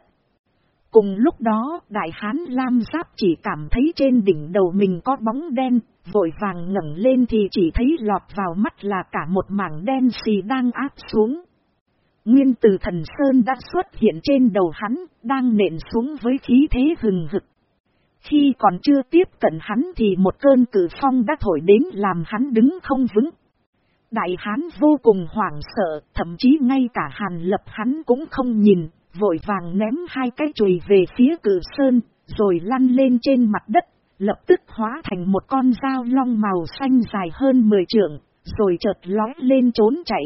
Speaker 1: Cùng lúc đó, đại hán Lam Giáp chỉ cảm thấy trên đỉnh đầu mình có bóng đen, vội vàng ngẩng lên thì chỉ thấy lọt vào mắt là cả một mảng đen xì đang áp xuống. Nguyên từ thần Sơn đã xuất hiện trên đầu hắn, đang nện xuống với khí thế hừng hực. Khi còn chưa tiếp cận hắn thì một cơn cử phong đã thổi đến làm hắn đứng không vững. Đại hán vô cùng hoảng sợ, thậm chí ngay cả hàn lập hắn cũng không nhìn, vội vàng ném hai cái chùy về phía cử sơn, rồi lăn lên trên mặt đất, lập tức hóa thành một con dao long màu xanh dài hơn 10 trượng, rồi chợt lói lên trốn chạy.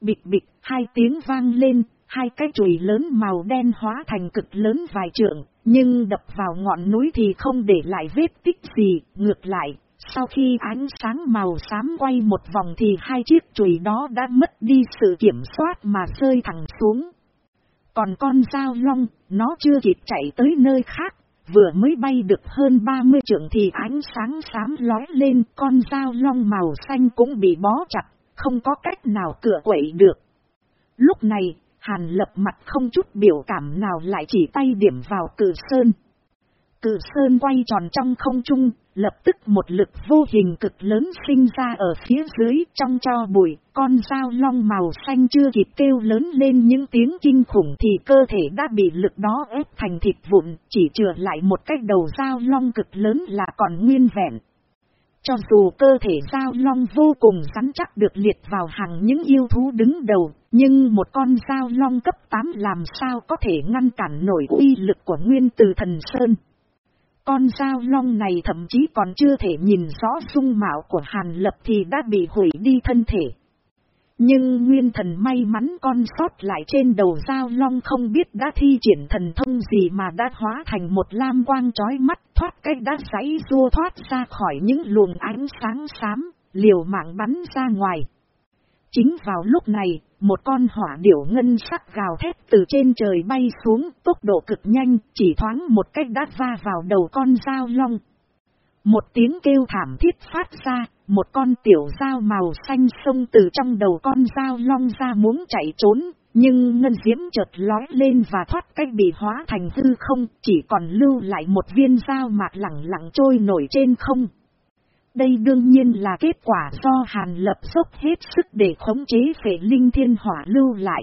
Speaker 1: Bịch bịch, hai tiếng vang lên, hai cái chùy lớn màu đen hóa thành cực lớn vài trượng, nhưng đập vào ngọn núi thì không để lại vết tích gì, ngược lại, sau khi ánh sáng màu xám quay một vòng thì hai chiếc chùy đó đã mất đi sự kiểm soát mà rơi thẳng xuống. Còn con dao long, nó chưa kịp chạy tới nơi khác, vừa mới bay được hơn 30 trượng thì ánh sáng xám lói lên, con dao long màu xanh cũng bị bó chặt, không có cách nào cửa quậy được. Lúc này, Hàn lập mặt không chút biểu cảm nào lại chỉ tay điểm vào cử sơn. Cử sơn quay tròn trong không trung, lập tức một lực vô hình cực lớn sinh ra ở phía dưới trong cho bụi, con dao long màu xanh chưa kịp kêu lớn lên những tiếng kinh khủng thì cơ thể đã bị lực đó ép thành thịt vụn, chỉ chừa lại một cái đầu dao long cực lớn là còn nguyên vẹn. Cho dù cơ thể giao long vô cùng rắn chắc được liệt vào hàng những yêu thú đứng đầu, nhưng một con dao long cấp 8 làm sao có thể ngăn cản nổi uy lực của nguyên từ thần Sơn. Con dao long này thậm chí còn chưa thể nhìn rõ dung mạo của Hàn Lập thì đã bị hủy đi thân thể. Nhưng nguyên thần may mắn con sót lại trên đầu dao long không biết đã thi triển thần thông gì mà đã hóa thành một lam quang trói mắt thoát cách đã giấy rua thoát ra khỏi những luồng ánh sáng xám, liều mạng bắn ra ngoài. Chính vào lúc này, một con hỏa điểu ngân sắc gào thét từ trên trời bay xuống, tốc độ cực nhanh, chỉ thoáng một cách đát va vào đầu con dao long. Một tiếng kêu thảm thiết phát ra, một con tiểu dao màu xanh sông từ trong đầu con dao long ra muốn chạy trốn, nhưng ngân diễm chợt lói lên và thoát cách bị hóa thành hư không, chỉ còn lưu lại một viên dao mạc lặng lặng trôi nổi trên không. Đây đương nhiên là kết quả do Hàn Lập sốc hết sức để khống chế phệ linh thiên hỏa lưu lại.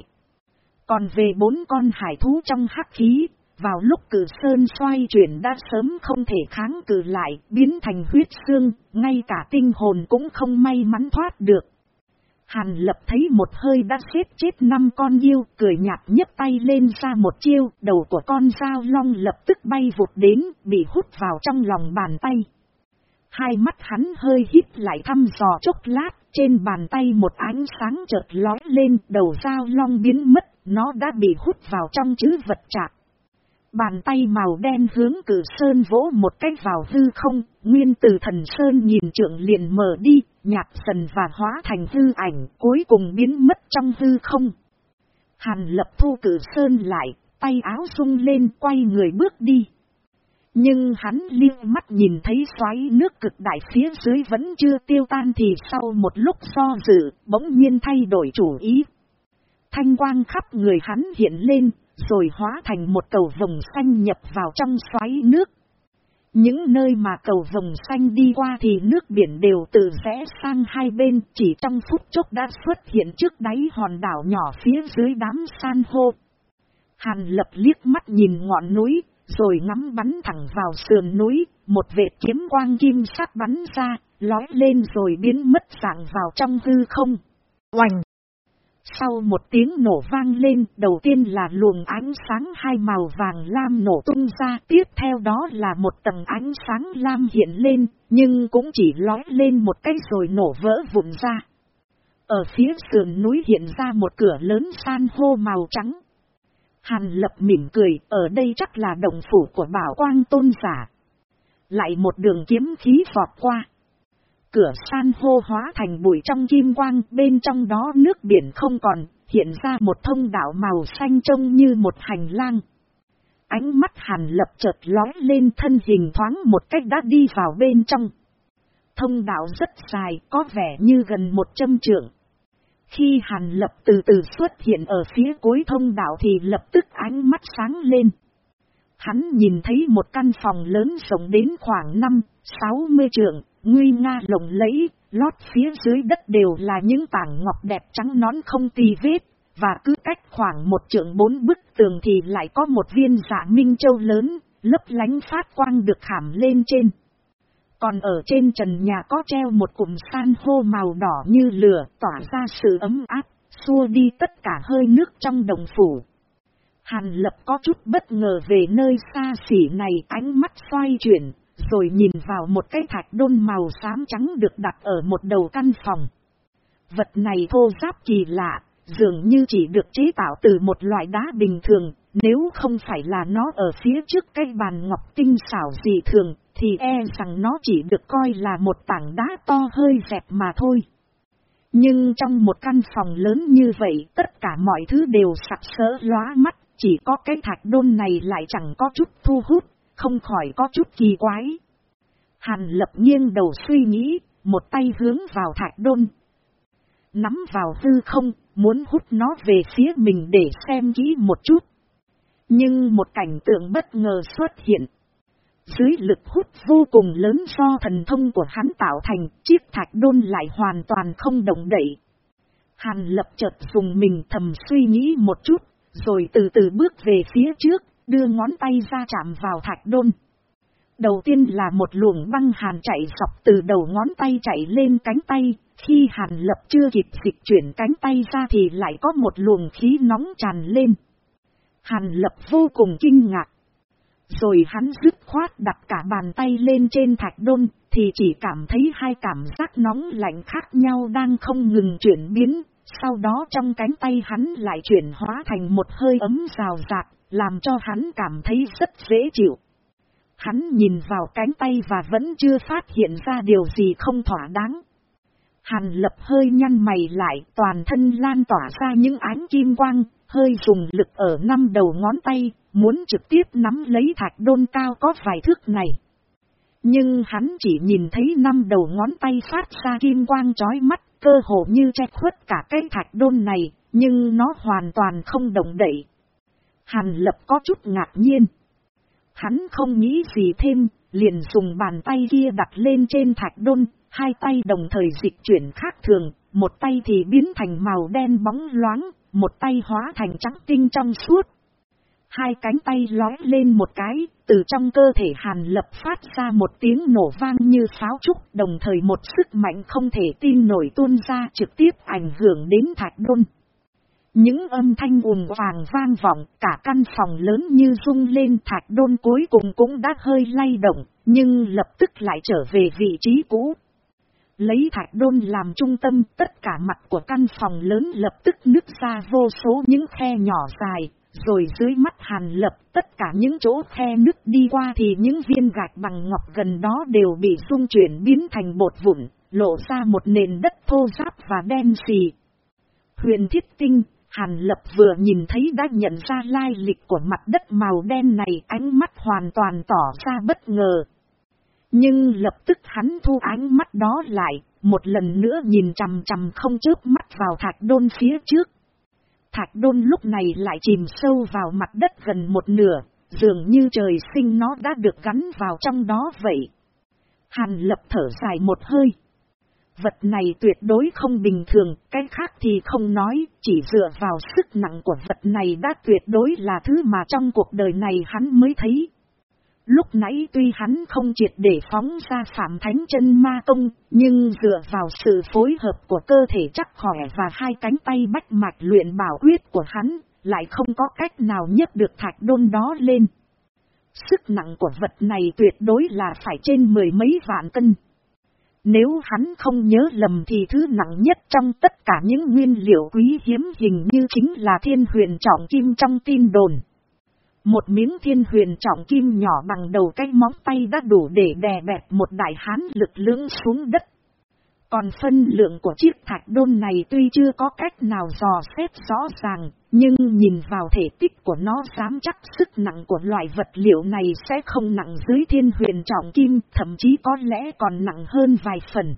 Speaker 1: Còn về bốn con hải thú trong hắc khí, vào lúc cử sơn xoay chuyển đã sớm không thể kháng cử lại, biến thành huyết xương, ngay cả tinh hồn cũng không may mắn thoát được. Hàn lập thấy một hơi đã xếp chết năm con yêu, cười nhạt nhấc tay lên ra một chiêu, đầu của con dao long lập tức bay vụt đến, bị hút vào trong lòng bàn tay. Hai mắt hắn hơi hít lại thăm dò chốc lát, trên bàn tay một ánh sáng chợt lói lên, đầu dao long biến mất, nó đã bị hút vào trong chữ vật chạc. Bàn tay màu đen hướng cử sơn vỗ một cách vào hư không, nguyên từ thần sơn nhìn trượng liền mở đi, nhạt dần và hóa thành hư ảnh, cuối cùng biến mất trong hư không. Hàn lập thu cử sơn lại, tay áo sung lên quay người bước đi. Nhưng hắn liếc mắt nhìn thấy xoáy nước cực đại phía dưới vẫn chưa tiêu tan thì sau một lúc do dự, bỗng nhiên thay đổi chủ ý. Thanh quang khắp người hắn hiện lên, rồi hóa thành một cầu vồng xanh nhập vào trong xoáy nước. Những nơi mà cầu vồng xanh đi qua thì nước biển đều tự rẽ sang hai bên, chỉ trong phút chốc đã xuất hiện trước đáy hòn đảo nhỏ phía dưới đám san hô. Hàn lập liếc mắt nhìn ngọn núi, rồi ngắm bắn thẳng vào sườn núi, một vệt kiếm quang kim sắc bắn ra, lói lên rồi biến mất dạng vào trong hư không. Oành! Sau một tiếng nổ vang lên, đầu tiên là luồng ánh sáng hai màu vàng lam nổ tung ra, tiếp theo đó là một tầng ánh sáng lam hiện lên, nhưng cũng chỉ lói lên một cái rồi nổ vỡ vụn ra. Ở phía sườn núi hiện ra một cửa lớn san hô màu trắng. Hàn lập mỉm cười, ở đây chắc là đồng phủ của bảo quang tôn giả. Lại một đường kiếm khí vọt qua cửa san hô hóa thành bụi trong kim quang, bên trong đó nước biển không còn, hiện ra một thông đạo màu xanh trông như một hành lang. Ánh mắt hàn lập chợt lói lên thân hình thoáng một cách đã đi vào bên trong. Thông đạo rất dài, có vẻ như gần một trăm trượng. Khi hàn lập từ từ xuất hiện ở phía cuối thông đạo thì lập tức ánh mắt sáng lên. Hắn nhìn thấy một căn phòng lớn rộng đến khoảng 5, 60 trượng, nguy nga lộng lẫy, lót phía dưới đất đều là những tảng ngọc đẹp trắng nón không tì vết, và cứ cách khoảng một trượng bốn bức tường thì lại có một viên dạ minh châu lớn, lấp lánh phát quang được khảm lên trên. Còn ở trên trần nhà có treo một cụm san hô màu đỏ như lửa tỏa ra sự ấm áp, xua đi tất cả hơi nước trong đồng phủ. Hàn lập có chút bất ngờ về nơi xa xỉ này ánh mắt xoay chuyển, rồi nhìn vào một cái thạch đôn màu xám trắng được đặt ở một đầu căn phòng. Vật này thô giáp kỳ lạ, dường như chỉ được chế tạo từ một loại đá bình thường, nếu không phải là nó ở phía trước cái bàn ngọc tinh xảo dị thường, thì e rằng nó chỉ được coi là một tảng đá to hơi dẹp mà thôi. Nhưng trong một căn phòng lớn như vậy, tất cả mọi thứ đều sặc sỡ lóa mắt, chỉ có cái thạch đôn này lại chẳng có chút thu hút, không khỏi có chút kỳ quái. Hàn lập nghiêng đầu suy nghĩ, một tay hướng vào thạch đôn. Nắm vào hư không, muốn hút nó về phía mình để xem kỹ một chút. Nhưng một cảnh tượng bất ngờ xuất hiện. Dưới lực hút vô cùng lớn do thần thông của hắn tạo thành, chiếc thạch đôn lại hoàn toàn không động đậy. Hàn lập chợt dùng mình thầm suy nghĩ một chút, rồi từ từ bước về phía trước, đưa ngón tay ra chạm vào thạch đôn. Đầu tiên là một luồng băng hàn chạy dọc từ đầu ngón tay chạy lên cánh tay, khi hàn lập chưa kịp dịch chuyển cánh tay ra thì lại có một luồng khí nóng tràn lên. Hàn lập vô cùng kinh ngạc. Rồi hắn dứt khoát đặt cả bàn tay lên trên thạch đôn, thì chỉ cảm thấy hai cảm giác nóng lạnh khác nhau đang không ngừng chuyển biến, sau đó trong cánh tay hắn lại chuyển hóa thành một hơi ấm rào rạt, làm cho hắn cảm thấy rất dễ chịu. Hắn nhìn vào cánh tay và vẫn chưa phát hiện ra điều gì không thỏa đáng. Hàn lập hơi nhăn mày lại toàn thân lan tỏa ra những ánh kim quang, hơi dùng lực ở năm đầu ngón tay, muốn trực tiếp nắm lấy thạch đôn cao có vài thước này. Nhưng hắn chỉ nhìn thấy năm đầu ngón tay phát ra kim quang chói mắt, cơ hồ như che khuất cả cái thạch đôn này, nhưng nó hoàn toàn không động đậy. Hàn lập có chút ngạc nhiên. Hắn không nghĩ gì thêm, liền dùng bàn tay kia đặt lên trên thạch đôn, hai tay đồng thời dịch chuyển khác thường, một tay thì biến thành màu đen bóng loáng, một tay hóa thành trắng tinh trong suốt. Hai cánh tay lói lên một cái, từ trong cơ thể hàn lập phát ra một tiếng nổ vang như pháo trúc, đồng thời một sức mạnh không thể tin nổi tuôn ra trực tiếp ảnh hưởng đến thạch đôn. Những âm thanh ùn vàng vang vọng, cả căn phòng lớn như rung lên thạch đôn cuối cùng cũng đã hơi lay động, nhưng lập tức lại trở về vị trí cũ. Lấy thạch đôn làm trung tâm, tất cả mặt của căn phòng lớn lập tức nứt ra vô số những khe nhỏ dài, rồi dưới mắt hàn lập tất cả những chỗ khe nước đi qua thì những viên gạch bằng ngọc gần đó đều bị xung chuyển biến thành bột vụn, lộ ra một nền đất thô ráp và đen xì. Huyền thiết tinh, hàn lập vừa nhìn thấy đã nhận ra lai lịch của mặt đất màu đen này ánh mắt hoàn toàn tỏ ra bất ngờ. Nhưng lập tức hắn thu ánh mắt đó lại, một lần nữa nhìn chằm chằm không chớp mắt vào thạch đôn phía trước. Thạch đôn lúc này lại chìm sâu vào mặt đất gần một nửa, dường như trời sinh nó đã được gắn vào trong đó vậy. Hàn lập thở dài một hơi. Vật này tuyệt đối không bình thường, cái khác thì không nói, chỉ dựa vào sức nặng của vật này đã tuyệt đối là thứ mà trong cuộc đời này hắn mới thấy. Lúc nãy tuy hắn không triệt để phóng ra phạm thánh chân ma công, nhưng dựa vào sự phối hợp của cơ thể chắc khỏe và hai cánh tay bách mạch luyện bảo quyết của hắn, lại không có cách nào nhấc được thạch đôn đó lên. Sức nặng của vật này tuyệt đối là phải trên mười mấy vạn cân. Nếu hắn không nhớ lầm thì thứ nặng nhất trong tất cả những nguyên liệu quý hiếm hình như chính là thiên huyền trọng kim trong tin đồn. Một miếng thiên huyền trọng kim nhỏ bằng đầu cái móng tay đã đủ để đè bẹp một đại hán lực lưỡng xuống đất. Còn phân lượng của chiếc thạch đôn này tuy chưa có cách nào dò xét rõ ràng, nhưng nhìn vào thể tích của nó dám chắc sức nặng của loại vật liệu này sẽ không nặng dưới thiên huyền trọng kim, thậm chí có lẽ còn nặng hơn vài phần.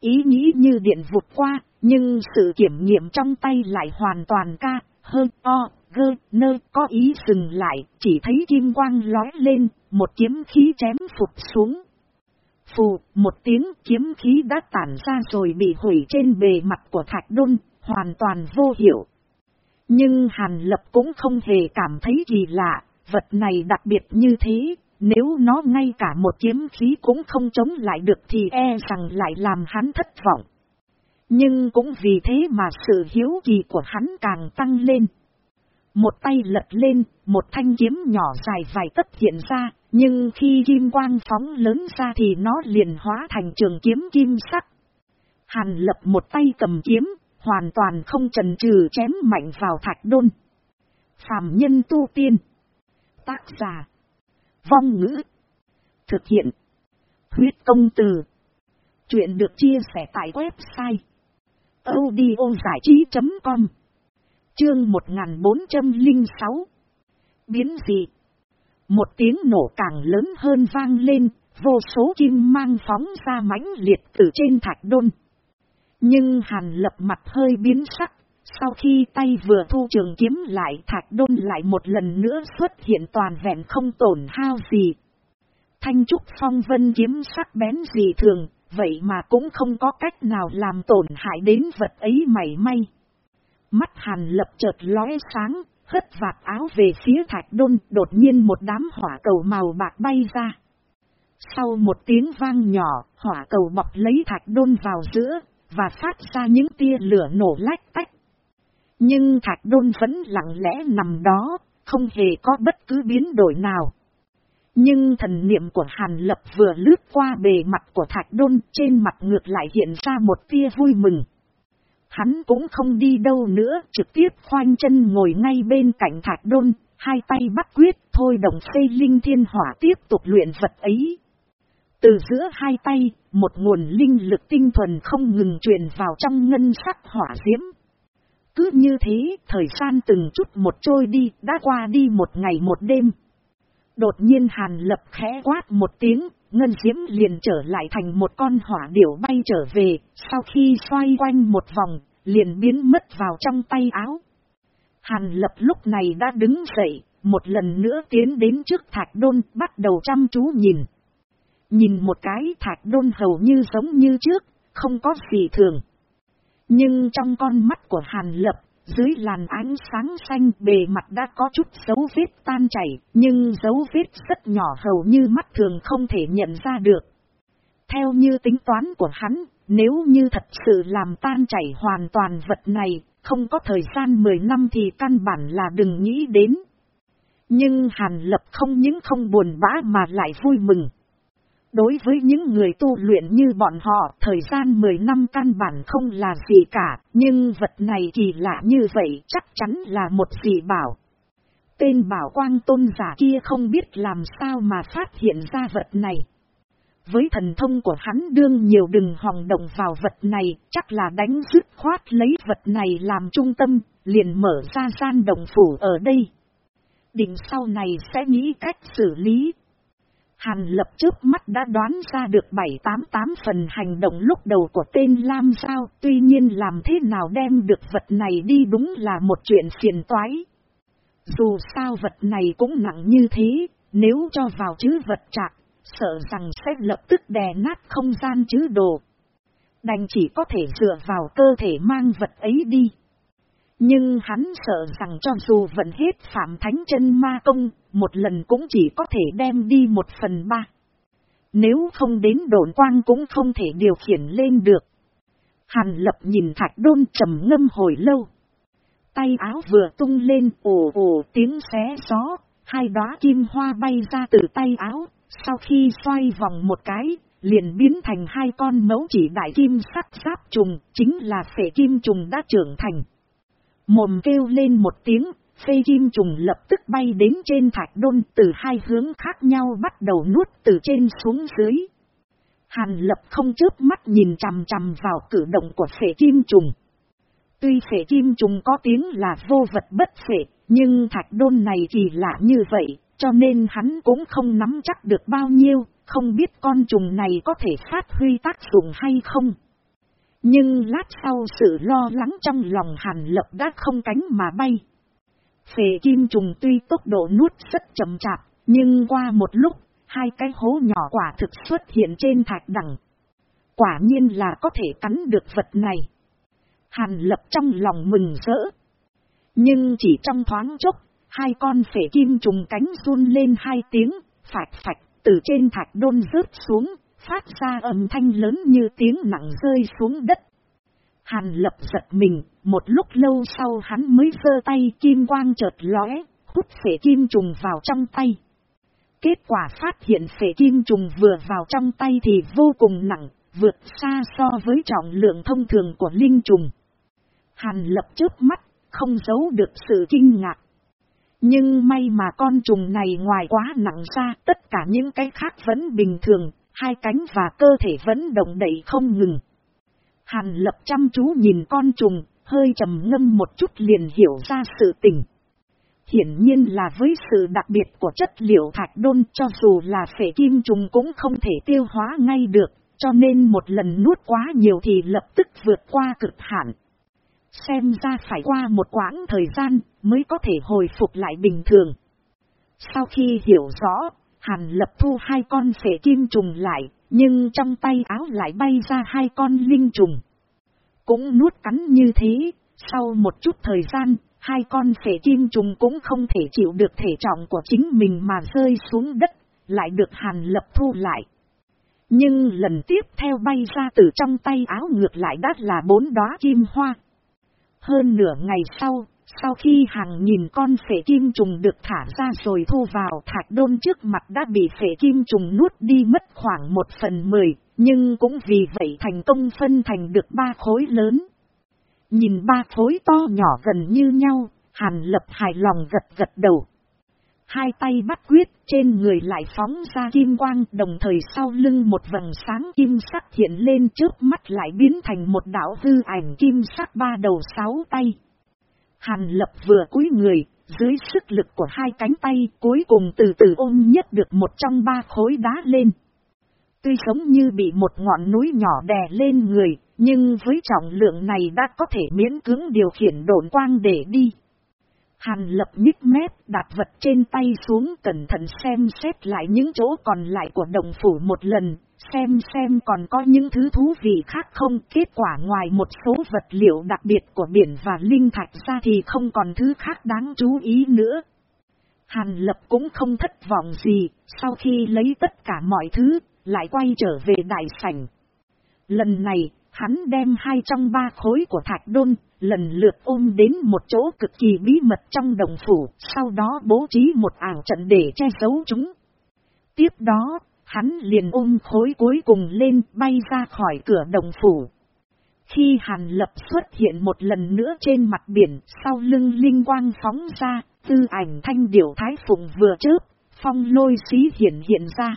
Speaker 1: Ý nghĩ như điện vụt qua, nhưng sự kiểm nghiệm trong tay lại hoàn toàn ca, hơn o, gơ, nơ có ý dừng lại, chỉ thấy kim quang lói lên, một kiếm khí chém phục xuống. Phù, một tiếng kiếm khí đã tản ra rồi bị hủy trên bề mặt của thạch đôn, hoàn toàn vô hiệu. Nhưng Hàn Lập cũng không hề cảm thấy gì lạ, vật này đặc biệt như thế, nếu nó ngay cả một kiếm khí cũng không chống lại được thì e rằng lại làm hắn thất vọng. Nhưng cũng vì thế mà sự hiếu kỳ của hắn càng tăng lên. Một tay lật lên, một thanh kiếm nhỏ dài vài tấc hiện ra, nhưng khi kim quang phóng lớn ra thì nó liền hóa thành trường kiếm kim sắc. Hàn lập một tay cầm kiếm, hoàn toàn không trần trừ chém mạnh vào thạch đôn. Phạm nhân tu tiên. Tác giả. Vong ngữ. Thực hiện. Huyết công từ. Chuyện được chia sẻ tại website. audiozảichí.com Chương 1406 Biến dị Một tiếng nổ càng lớn hơn vang lên, vô số kim mang phóng ra mãnh liệt từ trên thạch đôn. Nhưng hàn lập mặt hơi biến sắc, sau khi tay vừa thu trường kiếm lại thạch đôn lại một lần nữa xuất hiện toàn vẹn không tổn hao gì. Thanh trúc phong vân kiếm sắc bén gì thường, vậy mà cũng không có cách nào làm tổn hại đến vật ấy mảy may. Mắt hàn lập chợt lóe sáng, hất vạt áo về phía thạch đôn, đột nhiên một đám hỏa cầu màu bạc bay ra. Sau một tiếng vang nhỏ, hỏa cầu bọc lấy thạch đôn vào giữa, và phát ra những tia lửa nổ lách tách. Nhưng thạch đôn vẫn lặng lẽ nằm đó, không hề có bất cứ biến đổi nào. Nhưng thần niệm của Hàn Lập vừa lướt qua bề mặt của thạch đôn trên mặt ngược lại hiện ra một tia vui mừng. Hắn cũng không đi đâu nữa, trực tiếp khoanh chân ngồi ngay bên cạnh thạch đôn, hai tay bắt quyết thôi đồng xây linh thiên hỏa tiếp tục luyện vật ấy. Từ giữa hai tay, một nguồn linh lực tinh thuần không ngừng truyền vào trong ngân sắc hỏa diễm. Cứ như thế, thời gian từng chút một trôi đi, đã qua đi một ngày một đêm. Đột nhiên Hàn Lập khẽ quát một tiếng, Ngân Diễm liền trở lại thành một con hỏa điểu bay trở về, sau khi xoay quanh một vòng, liền biến mất vào trong tay áo. Hàn Lập lúc này đã đứng dậy, một lần nữa tiến đến trước thạch đôn, bắt đầu chăm chú nhìn. Nhìn một cái thạch đôn hầu như giống như trước, không có gì thường. Nhưng trong con mắt của Hàn Lập, dưới làn ánh sáng xanh bề mặt đã có chút dấu vết tan chảy, nhưng dấu vết rất nhỏ hầu như mắt thường không thể nhận ra được. Theo như tính toán của hắn, nếu như thật sự làm tan chảy hoàn toàn vật này, không có thời gian 10 năm thì căn bản là đừng nghĩ đến. Nhưng Hàn Lập không những không buồn bã mà lại vui mừng. Đối với những người tu luyện như bọn họ, thời gian 10 năm căn bản không là gì cả, nhưng vật này kỳ lạ như vậy chắc chắn là một gì bảo. Tên bảo quang tôn giả kia không biết làm sao mà phát hiện ra vật này. Với thần thông của hắn đương nhiều đừng hòng động vào vật này, chắc là đánh dứt khoát lấy vật này làm trung tâm, liền mở ra gian đồng phủ ở đây. Định sau này sẽ nghĩ cách xử lý, Hàn lập trước mắt đã đoán ra được 788 phần hành động lúc đầu của tên Lam Giao, tuy nhiên làm thế nào đem được vật này đi đúng là một chuyện phiền toái. Dù sao vật này cũng nặng như thế, nếu cho vào chữ vật trạc, sợ rằng sẽ lập tức đè nát không gian chữ đồ. Đành chỉ có thể dựa vào cơ thể mang vật ấy đi. Nhưng hắn sợ rằng cho dù vận hết phạm thánh chân ma công, một lần cũng chỉ có thể đem đi một phần ba. Nếu không đến đồn quang cũng không thể điều khiển lên được. Hàn lập nhìn thạch đôn trầm ngâm hồi lâu. Tay áo vừa tung lên ồ ồ tiếng xé gió, hai đóa kim hoa bay ra từ tay áo, sau khi xoay vòng một cái, liền biến thành hai con mấu chỉ đại kim sắc giáp trùng, chính là phệ kim trùng đã trưởng thành. Mồm kêu lên một tiếng, phê kim trùng lập tức bay đến trên thạch đôn từ hai hướng khác nhau bắt đầu nuốt từ trên xuống dưới. Hàn lập không chớp mắt nhìn chằm chằm vào cử động của phệ kim trùng. Tuy phệ kim trùng có tiếng là vô vật bất phệ, nhưng thạch đôn này kỳ lạ như vậy, cho nên hắn cũng không nắm chắc được bao nhiêu, không biết con trùng này có thể phát huy tác dụng hay không. Nhưng lát sau sự lo lắng trong lòng hàn lập đã không cánh mà bay. Phệ kim trùng tuy tốc độ nuốt rất chậm chạp, nhưng qua một lúc, hai cái hố nhỏ quả thực xuất hiện trên thạch đẳng. Quả nhiên là có thể cắn được vật này. Hàn lập trong lòng mừng rỡ. Nhưng chỉ trong thoáng chốc, hai con phể kim trùng cánh run lên hai tiếng, phạch phạch, từ trên thạch đôn rớt xuống, phát ra âm thanh lớn như tiếng nặng rơi xuống đất. Hàn lập giật mình, một lúc lâu sau hắn mới giơ tay kim quang chợt lóe, hút phệ kim trùng vào trong tay. Kết quả phát hiện phệ kim trùng vừa vào trong tay thì vô cùng nặng, vượt xa so với trọng lượng thông thường của linh trùng. Hàn lập trước mắt, không giấu được sự kinh ngạc. Nhưng may mà con trùng này ngoài quá nặng ra, tất cả những cái khác vẫn bình thường, hai cánh và cơ thể vẫn động đậy không ngừng. Hàn lập chăm chú nhìn con trùng, hơi trầm ngâm một chút liền hiểu ra sự tình. Hiển nhiên là với sự đặc biệt của chất liệu thạch đôn cho dù là phể kim trùng cũng không thể tiêu hóa ngay được, cho nên một lần nuốt quá nhiều thì lập tức vượt qua cực hạn. Xem ra phải qua một quãng thời gian mới có thể hồi phục lại bình thường. Sau khi hiểu rõ, Hàn lập thu hai con phể kim trùng lại, nhưng trong tay áo lại bay ra hai con linh trùng. Cũng nuốt cắn như thế, sau một chút thời gian, hai con phể kim trùng cũng không thể chịu được thể trọng của chính mình mà rơi xuống đất, lại được hàn lập thu lại. Nhưng lần tiếp theo bay ra từ trong tay áo ngược lại đắt là bốn đóa kim hoa. Hơn nửa ngày sau, sau khi hàng nghìn con phệ kim trùng được thả ra rồi thu vào thạch đôn trước mặt đã bị phệ kim trùng nuốt đi mất khoảng một phần mười, nhưng cũng vì vậy thành công phân thành được ba khối lớn. Nhìn ba khối to nhỏ gần như nhau, hàn lập hài lòng gật gật đầu. Hai tay bắt quyết, trên người lại phóng ra kim quang, đồng thời sau lưng một vầng sáng kim sắc hiện lên trước mắt lại biến thành một đảo hư ảnh kim sắc ba đầu sáu tay. Hàn lập vừa cúi người, dưới sức lực của hai cánh tay cuối cùng từ từ ôm nhất được một trong ba khối đá lên. Tuy giống như bị một ngọn núi nhỏ đè lên người, nhưng với trọng lượng này đã có thể miễn cưỡng điều khiển độn quang để đi. Hàn lập nhích mép đặt vật trên tay xuống cẩn thận xem xét lại những chỗ còn lại của đồng phủ một lần, xem xem còn có những thứ thú vị khác không. Kết quả ngoài một số vật liệu đặc biệt của biển và linh thạch ra thì không còn thứ khác đáng chú ý nữa. Hàn lập cũng không thất vọng gì, sau khi lấy tất cả mọi thứ, lại quay trở về đại sảnh. Lần này, hắn đem hai trong ba khối của thạch đôn, lần lượt ôm đến một chỗ cực kỳ bí mật trong đồng phủ, sau đó bố trí một ảo trận để che giấu chúng. Tiếp đó, hắn liền ôm khối cuối cùng lên bay ra khỏi cửa đồng phủ. Khi hàn lập xuất hiện một lần nữa trên mặt biển, sau lưng linh quang phóng ra, tư ảnh thanh điểu thái phụng vừa chớp, phong lôi xí hiện hiện ra.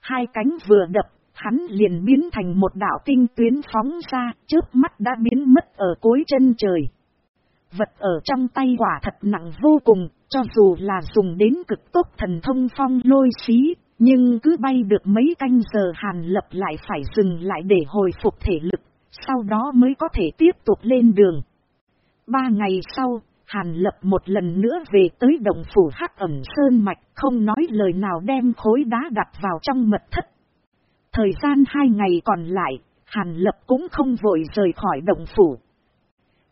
Speaker 1: Hai cánh vừa đập, hắn liền biến thành một đạo tinh tuyến phóng ra, trước mắt đã biến mất ở cuối chân trời. Vật ở trong tay quả thật nặng vô cùng, cho dù là dùng đến cực tốt thần thông phong lôi xí, nhưng cứ bay được mấy canh giờ hàn lập lại phải dừng lại để hồi phục thể lực, sau đó mới có thể tiếp tục lên đường. Ba ngày sau, Hàn lập một lần nữa về tới đồng phủ hắc ẩm sơn mạch, không nói lời nào đem khối đá đặt vào trong mật thất. Thời gian hai ngày còn lại, Hàn lập cũng không vội rời khỏi động phủ.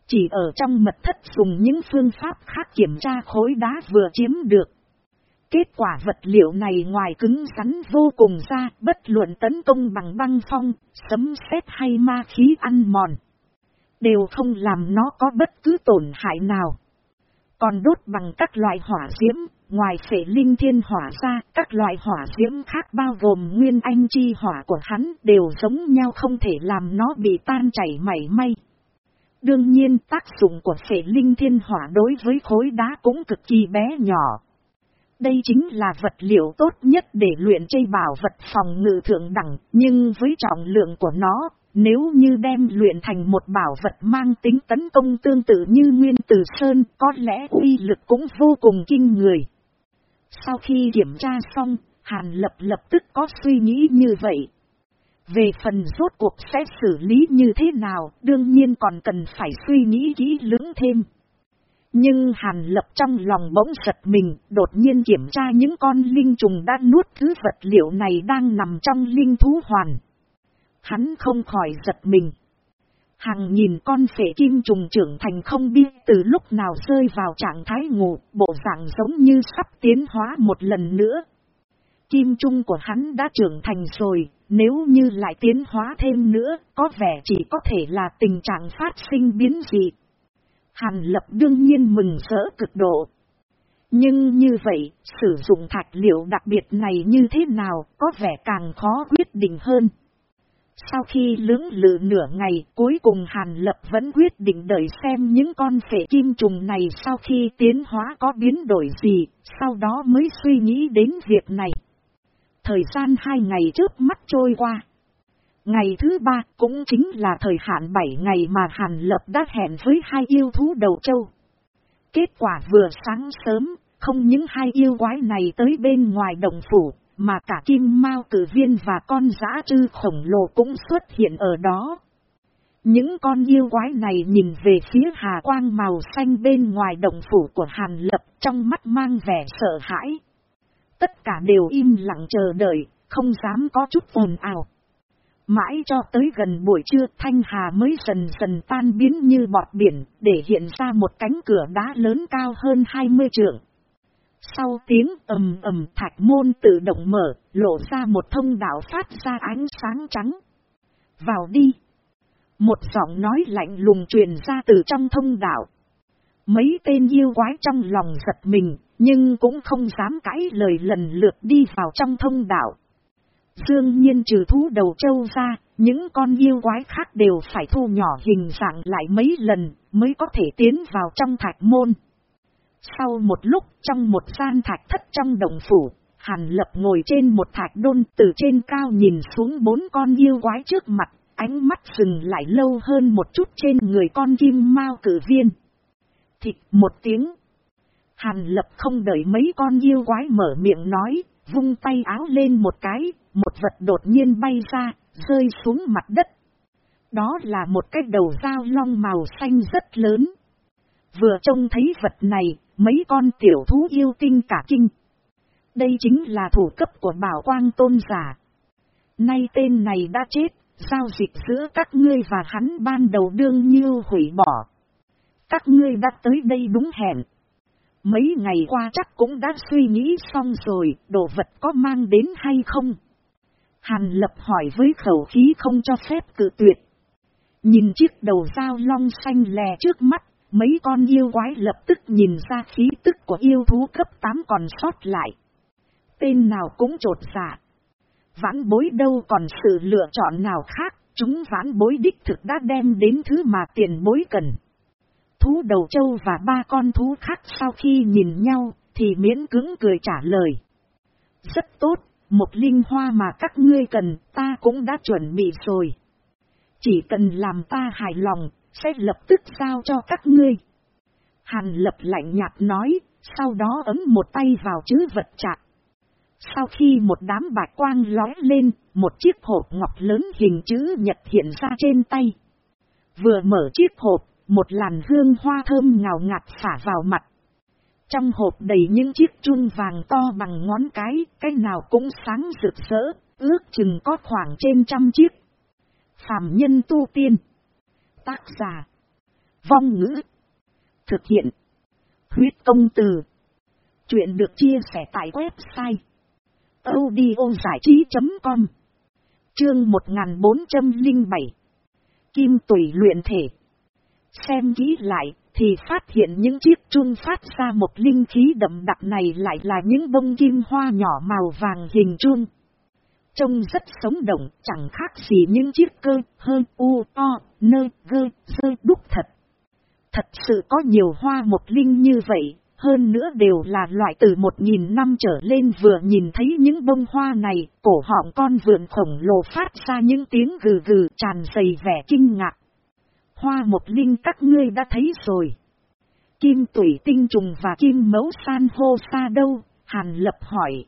Speaker 1: Chỉ ở trong mật thất dùng những phương pháp khác kiểm tra khối đá vừa chiếm được. Kết quả vật liệu này ngoài cứng rắn vô cùng ra, bất luận tấn công bằng băng phong, sấm sét hay ma khí ăn mòn. Đều không làm nó có bất cứ tổn hại nào. Còn đốt bằng các loại hỏa diễm, ngoài phể linh thiên hỏa ra, các loại hỏa diễm khác bao gồm nguyên anh chi hỏa của hắn đều giống nhau không thể làm nó bị tan chảy mảy may. Đương nhiên tác dụng của phể linh thiên hỏa đối với khối đá cũng cực kỳ bé nhỏ. Đây chính là vật liệu tốt nhất để luyện chây bảo vật phòng ngự thượng đẳng, nhưng với trọng lượng của nó, nếu như đem luyện thành một bảo vật mang tính tấn công tương tự như Nguyên Tử Sơn, có lẽ uy lực cũng vô cùng kinh người. Sau khi kiểm tra xong, Hàn Lập lập tức có suy nghĩ như vậy. Về phần rốt cuộc sẽ xử lý như thế nào, đương nhiên còn cần phải suy nghĩ kỹ lưỡng thêm. Nhưng Hàn Lập trong lòng bỗng giật mình, đột nhiên kiểm tra những con linh trùng đã nuốt thứ vật liệu này đang nằm trong linh thú hoàn hắn không khỏi giật mình. Hằng nhìn con phệ kim trùng trưởng thành không biết từ lúc nào rơi vào trạng thái ngủ, bộ dạng giống như sắp tiến hóa một lần nữa. Kim trung của hắn đã trưởng thành rồi, nếu như lại tiến hóa thêm nữa, có vẻ chỉ có thể là tình trạng phát sinh biến dị. Hàn lập đương nhiên mừng rỡ cực độ. Nhưng như vậy, sử dụng thạch liệu đặc biệt này như thế nào, có vẻ càng khó quyết định hơn. Sau khi lưỡng lự nửa ngày, cuối cùng Hàn Lập vẫn quyết định đợi xem những con phệ kim trùng này sau khi tiến hóa có biến đổi gì, sau đó mới suy nghĩ đến việc này. Thời gian hai ngày trước mắt trôi qua. Ngày thứ ba cũng chính là thời hạn bảy ngày mà Hàn Lập đã hẹn với hai yêu thú đầu châu. Kết quả vừa sáng sớm, không những hai yêu quái này tới bên ngoài đồng phủ, mà cả kim mao cử viên và con giã trư khổng lồ cũng xuất hiện ở đó. Những con yêu quái này nhìn về phía hà quang màu xanh bên ngoài đồng phủ của Hàn Lập trong mắt mang vẻ sợ hãi. Tất cả đều im lặng chờ đợi, không dám có chút ồn ào. Mãi cho tới gần buổi trưa Thanh Hà mới dần dần tan biến như bọt biển để hiện ra một cánh cửa đá lớn cao hơn 20 trượng. Sau tiếng ầm ầm thạch môn tự động mở, lộ ra một thông đạo phát ra ánh sáng trắng. Vào đi. Một giọng nói lạnh lùng truyền ra từ trong thông đạo. Mấy tên yêu quái trong lòng giật mình, nhưng cũng không dám cãi lời lần lượt đi vào trong thông đạo. Dương nhiên trừ thú đầu châu ra, những con yêu quái khác đều phải thu nhỏ hình dạng lại mấy lần mới có thể tiến vào trong thạch môn. Sau một lúc trong một gian thạch thất trong đồng phủ, Hàn lập ngồi trên một thạch đôn từ trên cao nhìn xuống bốn con yêu quái trước mặt, ánh mắt dừng lại lâu hơn một chút trên người con kim mao cử viên. Thịt một tiếng. Hàn lập không đợi mấy con yêu quái mở miệng nói, vung tay áo lên một cái, một vật đột nhiên bay ra, rơi xuống mặt đất. Đó là một cái đầu dao long màu xanh rất lớn. Vừa trông thấy vật này, mấy con tiểu thú yêu tinh cả kinh. Đây chính là thủ cấp của bảo quang tôn giả. Nay tên này đã chết, giao dịch giữa các ngươi và hắn ban đầu đương như hủy bỏ. Các ngươi đã tới đây đúng hẹn. Mấy ngày qua chắc cũng đã suy nghĩ xong rồi, đồ vật có mang đến hay không? Hàn lập hỏi với khẩu khí không cho phép cự tuyệt. Nhìn chiếc đầu dao long xanh lè trước mắt, mấy con yêu quái lập tức nhìn ra khí tức của yêu thú cấp 8 còn sót lại. Tên nào cũng trột dạ. Vãn bối đâu còn sự lựa chọn nào khác, chúng vãn bối đích thực đã đem đến thứ mà tiền bối cần. Thú đầu châu và ba con thú khác sau khi nhìn nhau, thì miễn cứng cười trả lời. Rất tốt, một linh hoa mà các ngươi cần, ta cũng đã chuẩn bị rồi. Chỉ cần làm ta hài lòng, sẽ lập tức giao cho các ngươi. Hàn lập lạnh nhạt nói, sau đó ấm một tay vào chữ vật chặt. Sau khi một đám bạch quang lói lên, một chiếc hộp ngọc lớn hình chữ nhật hiện ra trên tay. Vừa mở chiếc hộp, một làn hương hoa thơm ngào ngạt xả vào mặt. Trong hộp đầy những chiếc chun vàng to bằng ngón cái, cái nào cũng sáng rực rỡ, ước chừng có khoảng trên trăm chiếc. Phạm nhân tu tiên. Tác giả. Vong ngữ. Thực hiện. Huyết công từ. Chuyện được chia sẻ tại website. audiozải trí.com Chương 1407 Kim tùy luyện thể Xem kỹ lại, thì phát hiện những chiếc chuông phát ra một linh khí đậm đặc này lại là những bông kim hoa nhỏ màu vàng hình chuông. Trông rất sống động, chẳng khác gì những chiếc cơ, hơn u, to, nơ, gơ, dơ đúc thật. Thật sự có nhiều hoa một linh như vậy, hơn nữa đều là loại từ một nghìn năm trở lên vừa nhìn thấy những bông hoa này, cổ họng con vượn khổng lồ phát ra những tiếng gừ gừ tràn đầy vẻ kinh ngạc. Hoa một linh các ngươi đã thấy rồi. Kim tủy tinh trùng và kim mấu san hô xa đâu, Hàn Lập hỏi.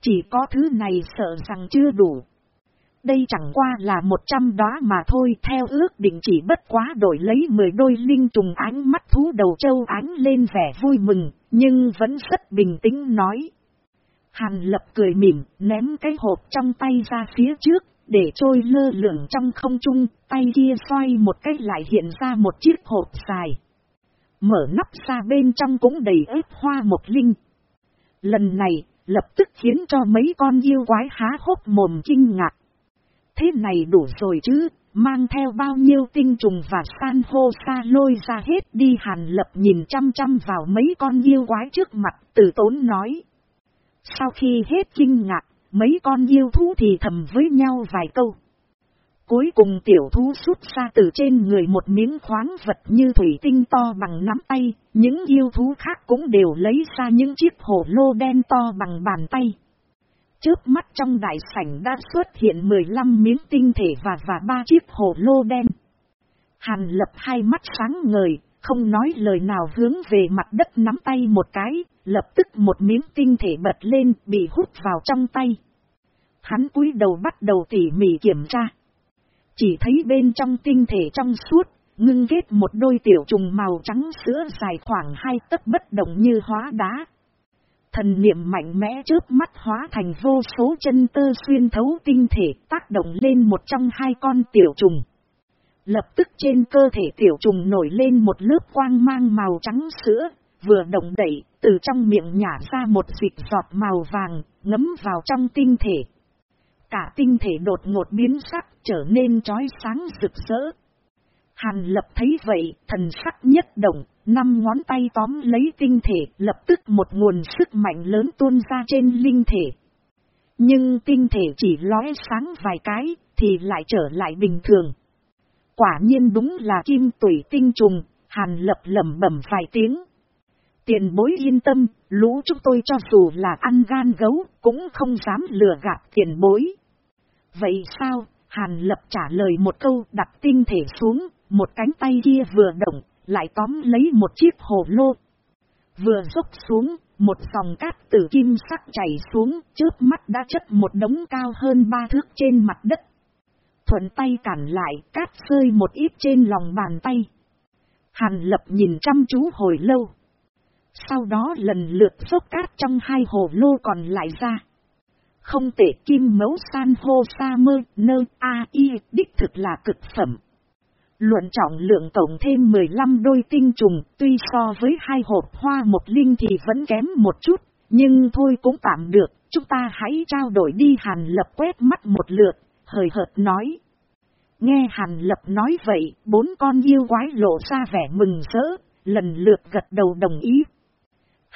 Speaker 1: Chỉ có thứ này sợ rằng chưa đủ. Đây chẳng qua là một trăm đóa mà thôi theo ước định chỉ bất quá đổi lấy mười đôi linh trùng ánh mắt thú đầu châu ánh lên vẻ vui mừng, nhưng vẫn rất bình tĩnh nói. Hàn lập cười mỉm, ném cái hộp trong tay ra phía trước, để trôi lơ lửng trong không trung, tay kia xoay một cách lại hiện ra một chiếc hộp dài. Mở nắp ra bên trong cũng đầy ếp hoa một linh. Lần này, lập tức khiến cho mấy con yêu quái há hốc mồm kinh ngạc. Thế này đủ rồi chứ, mang theo bao nhiêu tinh trùng và san hô xa lôi ra hết đi hàn lập nhìn chăm chăm vào mấy con yêu quái trước mặt, tử tốn nói. Sau khi hết kinh ngạc, mấy con yêu thú thì thầm với nhau vài câu. Cuối cùng tiểu thú rút ra từ trên người một miếng khoáng vật như thủy tinh to bằng nắm tay, những yêu thú khác cũng đều lấy ra những chiếc hồ lô đen to bằng bàn tay. Trước mắt trong đại sảnh đã xuất hiện 15 miếng tinh thể và và ba chiếc hồ lô đen. Hàn lập hai mắt sáng ngời, không nói lời nào hướng về mặt đất nắm tay một cái, lập tức một miếng tinh thể bật lên bị hút vào trong tay. Hắn cúi đầu bắt đầu tỉ mỉ kiểm tra. Chỉ thấy bên trong tinh thể trong suốt, ngưng ghét một đôi tiểu trùng màu trắng sữa dài khoảng hai tấc bất động như hóa đá. Thần niệm mạnh mẽ trước mắt hóa thành vô số chân tơ xuyên thấu tinh thể tác động lên một trong hai con tiểu trùng. Lập tức trên cơ thể tiểu trùng nổi lên một lớp quang mang màu trắng sữa, vừa động đẩy, từ trong miệng nhả ra một dịch giọt màu vàng, ngấm vào trong tinh thể. Cả tinh thể đột ngột biến sắc, trở nên trói sáng rực rỡ. Hàn lập thấy vậy, thần sắc nhất động, năm ngón tay tóm lấy tinh thể, lập tức một nguồn sức mạnh lớn tuôn ra trên linh thể. Nhưng tinh thể chỉ lóe sáng vài cái, thì lại trở lại bình thường. Quả nhiên đúng là kim tủy tinh trùng, hàn lập lẩm bẩm vài tiếng. Tiền bối yên tâm, lũ chúng tôi cho dù là ăn gan gấu, cũng không dám lừa gạt tiền bối. Vậy sao, Hàn Lập trả lời một câu đặt tinh thể xuống, một cánh tay kia vừa động, lại tóm lấy một chiếc hồ lô. Vừa rốc xuống, một dòng cát tử kim sắc chảy xuống, trước mắt đã chất một đống cao hơn ba thước trên mặt đất. Thuận tay cản lại, cát rơi một ít trên lòng bàn tay. Hàn lập nhìn chăm chú hồi lâu. Sau đó lần lượt xúc cát trong hai hồ lô còn lại ra. Không tệ kim mấu san hô sa mơ, nơ, a, y, đích thực là cực phẩm. Luận trọng lượng tổng thêm 15 đôi tinh trùng, tuy so với hai hộp hoa một linh thì vẫn kém một chút, nhưng thôi cũng tạm được, chúng ta hãy trao đổi đi Hàn Lập quét mắt một lượt, hời hợt nói. Nghe Hàn Lập nói vậy, bốn con yêu quái lộ ra vẻ mừng rỡ, lần lượt gật đầu đồng ý.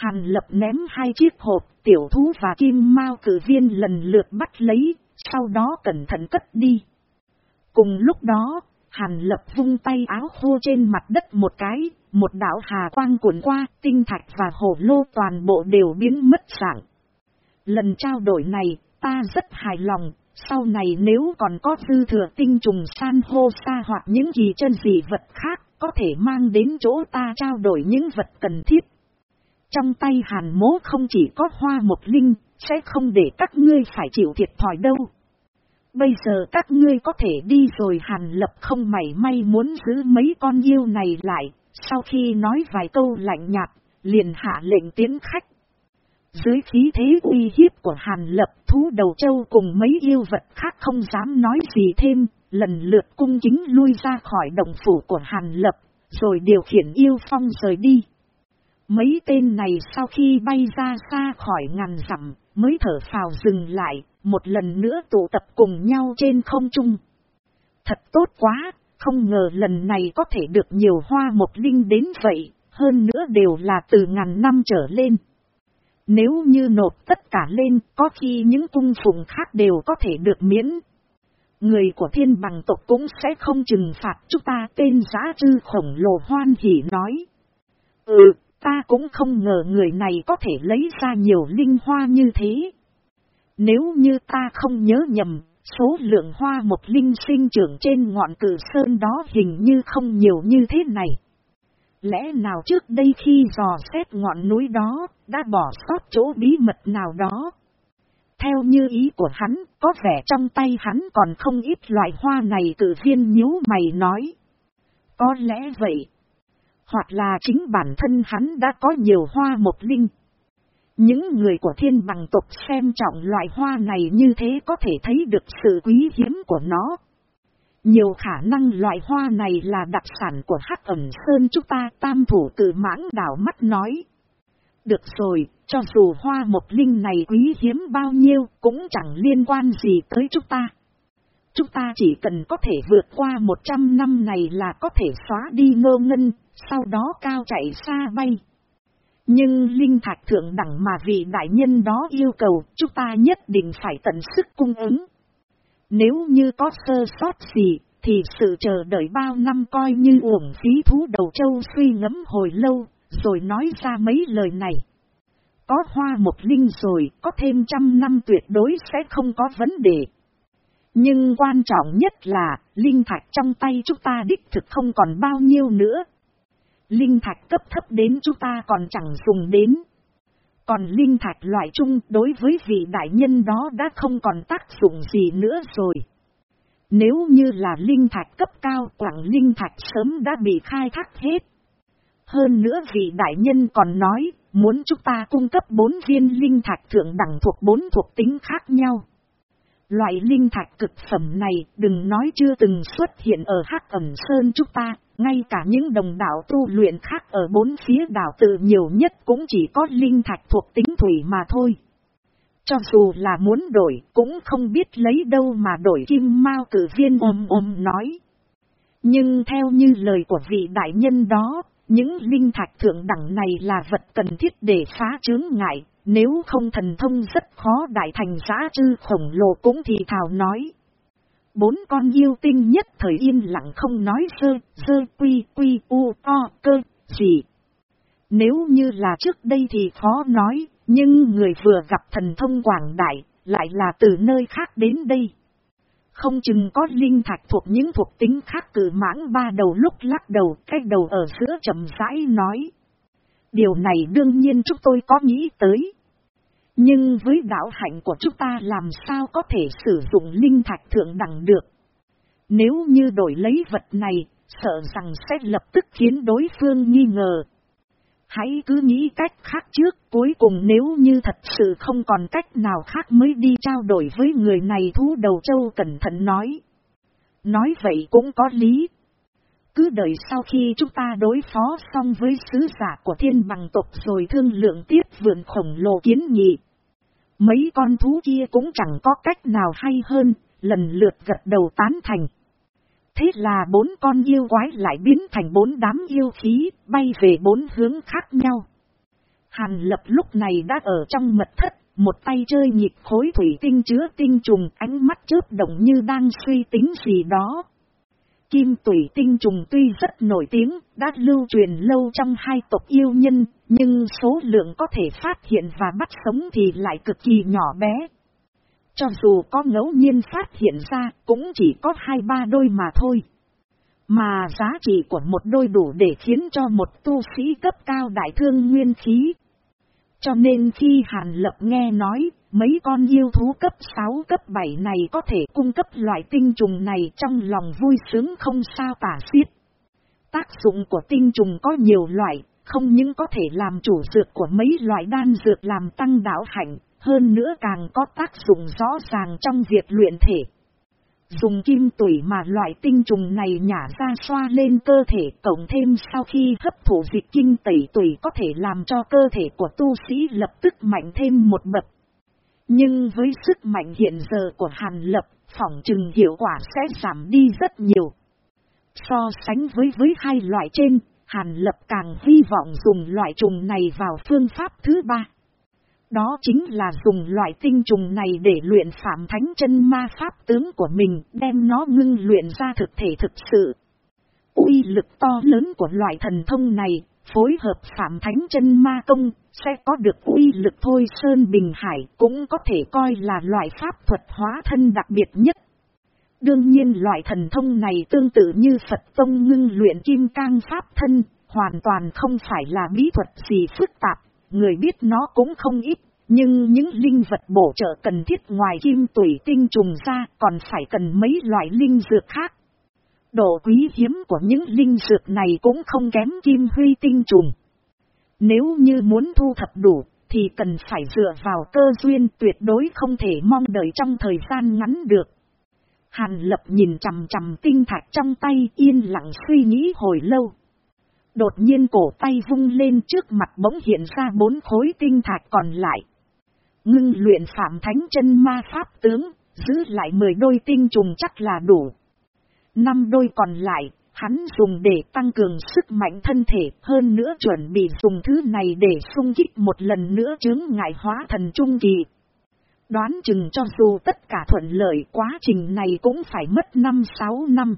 Speaker 1: Hàn Lập ném hai chiếc hộp, tiểu thú và kim mao cử viên lần lượt bắt lấy, sau đó cẩn thận cất đi. Cùng lúc đó, Hàn lập vung tay áo khô trên mặt đất một cái, một đảo hà quang cuộn qua, tinh thạch và hồ lô toàn bộ đều biến mất dạng. Lần trao đổi này, ta rất hài lòng, sau này nếu còn có dư thừa tinh trùng san hô sa hoặc những gì chân gì vật khác, có thể mang đến chỗ ta trao đổi những vật cần thiết. Trong tay hàn mố không chỉ có hoa một linh, sẽ không để các ngươi phải chịu thiệt thòi đâu. Bây giờ các ngươi có thể đi rồi hàn lập không mảy may muốn giữ mấy con yêu này lại, sau khi nói vài câu lạnh nhạt, liền hạ lệnh tiến khách. Dưới khí thế uy hiếp của hàn lập thú đầu châu cùng mấy yêu vật khác không dám nói gì thêm, lần lượt cung chính lui ra khỏi đồng phủ của hàn lập, rồi điều khiển yêu phong rời đi. Mấy tên này sau khi bay ra xa khỏi ngàn dặm mới thở phào dừng lại, một lần nữa tụ tập cùng nhau trên không trung. Thật tốt quá, không ngờ lần này có thể được nhiều hoa một linh đến vậy, hơn nữa đều là từ ngàn năm trở lên. Nếu như nộp tất cả lên, có khi những cung phụng khác đều có thể được miễn. Người của thiên bằng tộc cũng sẽ không trừng phạt chúng ta tên giá trư khổng lồ hoan hỉ nói. Ừ, ta cũng không ngờ người này có thể lấy ra nhiều linh hoa như thế. Nếu như ta không nhớ nhầm, số lượng hoa một linh sinh trưởng trên ngọn cử sơn đó hình như không nhiều như thế này. Lẽ nào trước đây khi dò xét ngọn núi đó, đã bỏ sót chỗ bí mật nào đó? Theo như ý của hắn, có vẻ trong tay hắn còn không ít loại hoa này tự viên nhíu mày nói. Có lẽ vậy. Hoặc là chính bản thân hắn đã có nhiều hoa một linh. Những người của thiên bằng tộc xem trọng loại hoa này như thế có thể thấy được sự quý hiếm của nó. Nhiều khả năng loại hoa này là đặc sản của hắc ẩm sơn chúng ta tam thủ cử mãng đảo mắt nói. Được rồi, cho dù hoa một linh này quý hiếm bao nhiêu cũng chẳng liên quan gì tới chúng ta. Chúng ta chỉ cần có thể vượt qua 100 năm này là có thể xóa đi ngơ ngân, sau đó cao chạy xa bay. Nhưng linh thạch thượng đẳng mà vị đại nhân đó yêu cầu chúng ta nhất định phải tận sức cung ứng. Nếu như có sơ sót gì thì sự chờ đợi bao năm coi như uổng phí thú đầu châu suy ngẫm hồi lâu rồi nói ra mấy lời này. Có hoa một linh rồi có thêm trăm năm tuyệt đối sẽ không có vấn đề. Nhưng quan trọng nhất là linh thạch trong tay chúng ta đích thực không còn bao nhiêu nữa linh thạch cấp thấp đến chúng ta còn chẳng dùng đến. Còn linh thạch loại trung đối với vị đại nhân đó đã không còn tác dụng gì nữa rồi. Nếu như là linh thạch cấp cao quảng linh thạch sớm đã bị khai thác hết. Hơn nữa vị đại nhân còn nói, muốn chúng ta cung cấp bốn viên linh thạch thượng đẳng thuộc bốn thuộc tính khác nhau. Loại linh thạch cực phẩm này đừng nói chưa từng xuất hiện ở hắc ẩm sơn chúng ta, ngay cả những đồng đạo tu luyện khác ở bốn phía đảo tự nhiều nhất cũng chỉ có linh thạch thuộc tính thủy mà thôi. Cho dù là muốn đổi cũng không biết lấy đâu mà đổi kim mao cử viên ôm ôm nói. Nhưng theo như lời của vị đại nhân đó, những linh thạch thượng đẳng này là vật cần thiết để phá chướng ngại, nếu không thần thông rất khó đại thành giá chư khổng lồ cũng thì thảo nói. Bốn con yêu tinh nhất thời yên lặng không nói sơ, sơ quy quy u to cơ gì. Nếu như là trước đây thì khó nói, nhưng người vừa gặp thần thông quảng đại, lại là từ nơi khác đến đây. Không chừng có linh thạch thuộc những thuộc tính khác cử mãng ba đầu lúc lắc đầu, cái đầu ở giữa chậm rãi nói. Điều này đương nhiên chúng tôi có nghĩ tới. Nhưng với đạo hạnh của chúng ta làm sao có thể sử dụng linh thạch thượng đẳng được. Nếu như đổi lấy vật này, sợ rằng sẽ lập tức khiến đối phương nghi ngờ. Hãy cứ nghĩ cách khác trước, cuối cùng nếu như thật sự không còn cách nào khác mới đi trao đổi với người này thú đầu châu cẩn thận nói. Nói vậy cũng có lý. Cứ đợi sau khi chúng ta đối phó xong với sứ giả của thiên bằng tộc rồi thương lượng tiếp vườn khổng lồ kiến nghị. Mấy con thú kia cũng chẳng có cách nào hay hơn, lần lượt gật đầu tán thành. Thế là bốn con yêu quái lại biến thành bốn đám yêu khí, bay về bốn hướng khác nhau. Hàn lập lúc này đã ở trong mật thất, một tay chơi nhịp khối thủy tinh chứa tinh trùng ánh mắt chớp động như đang suy tính gì đó. Kim tủy tinh trùng tuy rất nổi tiếng, đã lưu truyền lâu trong hai tộc yêu nhân, nhưng số lượng có thể phát hiện và bắt sống thì lại cực kỳ nhỏ bé. Cho dù có ngẫu nhiên phát hiện ra, cũng chỉ có hai ba đôi mà thôi. Mà giá trị của một đôi đủ để khiến cho một tu sĩ cấp cao đại thương nguyên khí. Cho nên khi Hàn Lập nghe nói, mấy con yêu thú cấp 6 cấp 7 này có thể cung cấp loại tinh trùng này trong lòng vui sướng không sao tả xiết. Tác dụng của tinh trùng có nhiều loại, không những có thể làm chủ dược của mấy loại đan dược làm tăng đạo hạnh, hơn nữa càng có tác dụng rõ ràng trong việc luyện thể. Dùng kim tủy mà loại tinh trùng này nhả ra xoa lên cơ thể cộng thêm sau khi hấp thụ dịch kinh tẩy tủy có thể làm cho cơ thể của tu sĩ lập tức mạnh thêm một bậc. Nhưng với sức mạnh hiện giờ của Hàn Lập, phỏng chừng hiệu quả sẽ giảm đi rất nhiều. So sánh với với hai loại trên, Hàn Lập càng hy vọng dùng loại trùng này vào phương pháp thứ ba. Đó chính là dùng loại tinh trùng này để luyện phạm thánh chân ma pháp tướng của mình, đem nó ngưng luyện ra thực thể thực sự. uy lực to lớn của loại thần thông này, phối hợp phạm thánh chân ma công, sẽ có được uy lực thôi Sơn Bình Hải cũng có thể coi là loại pháp thuật hóa thân đặc biệt nhất. Đương nhiên loại thần thông này tương tự như Phật Tông ngưng luyện kim cang pháp thân, hoàn toàn không phải là bí thuật gì phức tạp, người biết nó cũng không ít, nhưng những linh vật bổ trợ cần thiết ngoài kim tủy tinh trùng ra còn phải cần mấy loại linh dược khác. Độ quý hiếm của những linh dược này cũng không kém kim huy tinh trùng. Nếu như muốn thu thập đủ, thì cần phải dựa vào cơ duyên tuyệt đối không thể mong đợi trong thời gian ngắn được. Hàn lập nhìn chằm chằm tinh thạch trong tay yên lặng suy nghĩ hồi lâu. Đột nhiên cổ tay vung lên trước mặt bỗng hiện ra bốn khối tinh thạch còn lại. Ngưng luyện phạm thánh chân ma pháp tướng, giữ lại mười đôi tinh trùng chắc là đủ. Năm đôi còn lại, hắn dùng để tăng cường sức mạnh thân thể, hơn nữa chuẩn bị dùng thứ này để sung kích một lần nữa chứng ngại hóa thần trung kỳ. Đoán chừng cho dù tất cả thuận lợi quá trình này cũng phải mất 5-6 năm.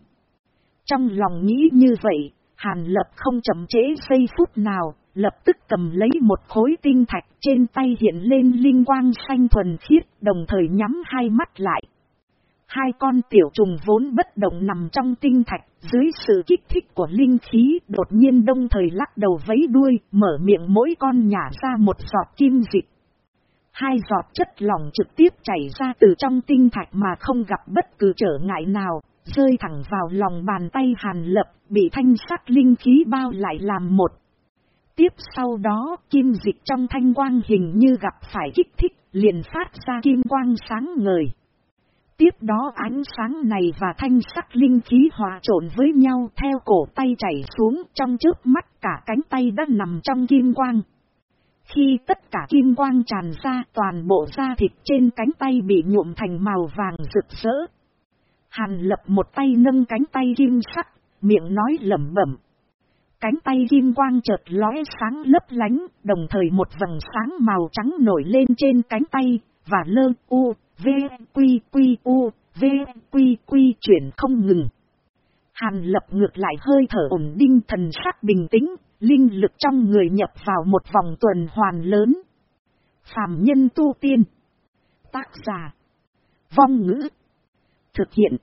Speaker 1: Trong lòng nghĩ như vậy, Hàn lập không chậm chế giây phút nào, lập tức cầm lấy một khối tinh thạch trên tay hiện lên linh quang xanh thuần khiết, đồng thời nhắm hai mắt lại. Hai con tiểu trùng vốn bất động nằm trong tinh thạch, dưới sự kích thích của linh khí đột nhiên đông thời lắc đầu vấy đuôi, mở miệng mỗi con nhả ra một giọt kim dịch. Hai giọt chất lỏng trực tiếp chảy ra từ trong tinh thạch mà không gặp bất cứ trở ngại nào, rơi thẳng vào lòng bàn tay hàn lập, bị thanh sắc linh khí bao lại làm một. Tiếp sau đó, kim dịch trong thanh quang hình như gặp phải kích thích, liền phát ra kim quang sáng ngời. Tiếp đó ánh sáng này và thanh sắc linh khí hòa trộn với nhau theo cổ tay chảy xuống trong trước mắt cả cánh tay đã nằm trong kim quang. Khi tất cả kim quang tràn ra toàn bộ da thịt trên cánh tay bị nhuộm thành màu vàng rực rỡ. Hàn lập một tay nâng cánh tay kim sắc, miệng nói lẩm bẩm. Cánh tay kim quang chợt lóe sáng lấp lánh, đồng thời một vầng sáng màu trắng nổi lên trên cánh tay, và lơ u, v, quy quy u, v, quy quy chuyển không ngừng. Hàn lập ngược lại hơi thở ổn định thần sắc bình tĩnh, linh lực trong người nhập vào một vòng tuần hoàn lớn. Phạm nhân tu tiên. Tác giả. Vong ngữ. Thực hiện.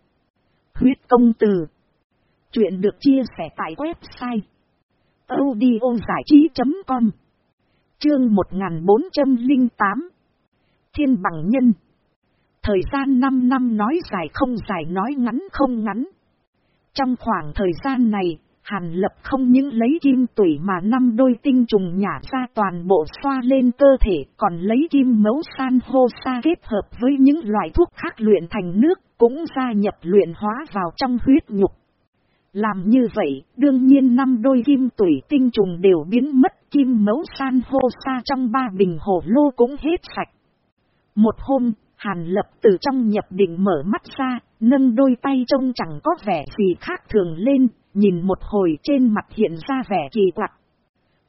Speaker 1: Huyết công từ. Chuyện được chia sẻ tại website. audiozảichí.com Chương 1408 Thiên bằng nhân Thời gian 5 năm nói dài không dài nói ngắn không ngắn. Trong khoảng thời gian này, Hàn lập không những lấy kim tủy mà năm đôi tinh trùng nhả ra toàn bộ xoa lên cơ thể, còn lấy kim mấu san hô sa kết hợp với những loại thuốc khác luyện thành nước, cũng gia nhập luyện hóa vào trong huyết nhục. Làm như vậy, đương nhiên năm đôi kim tủy tinh trùng đều biến mất, kim mấu san hô sa trong ba bình hồ lô cũng hết sạch. Một hôm, Hàn lập từ trong nhập định mở mắt ra, nâng đôi tay trông chẳng có vẻ gì khác thường lên, nhìn một hồi trên mặt hiện ra vẻ kỳ quặc.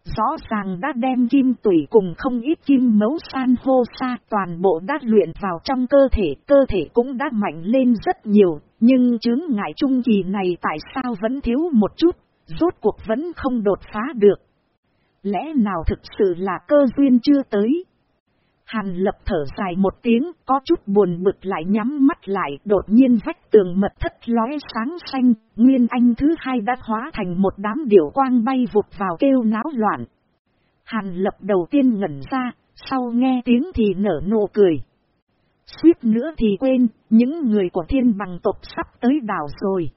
Speaker 1: Rõ ràng đã đem kim tủy cùng không ít kim mấu san hô sa toàn bộ đã luyện vào trong cơ thể, cơ thể cũng đã mạnh lên rất nhiều, nhưng chứng ngại trung kỳ này tại sao vẫn thiếu một chút, rốt cuộc vẫn không đột phá được. Lẽ nào thực sự là cơ duyên chưa tới? Hàn lập thở dài một tiếng, có chút buồn bực lại nhắm mắt lại, đột nhiên vách tường mật thất lóe sáng xanh, Nguyên Anh thứ hai đã hóa thành một đám điểu quang bay vụt vào kêu náo loạn. Hàn lập đầu tiên ngẩn ra, sau nghe tiếng thì nở nụ cười. Suýt nữa thì quên, những người của thiên bằng tộc sắp tới đảo rồi.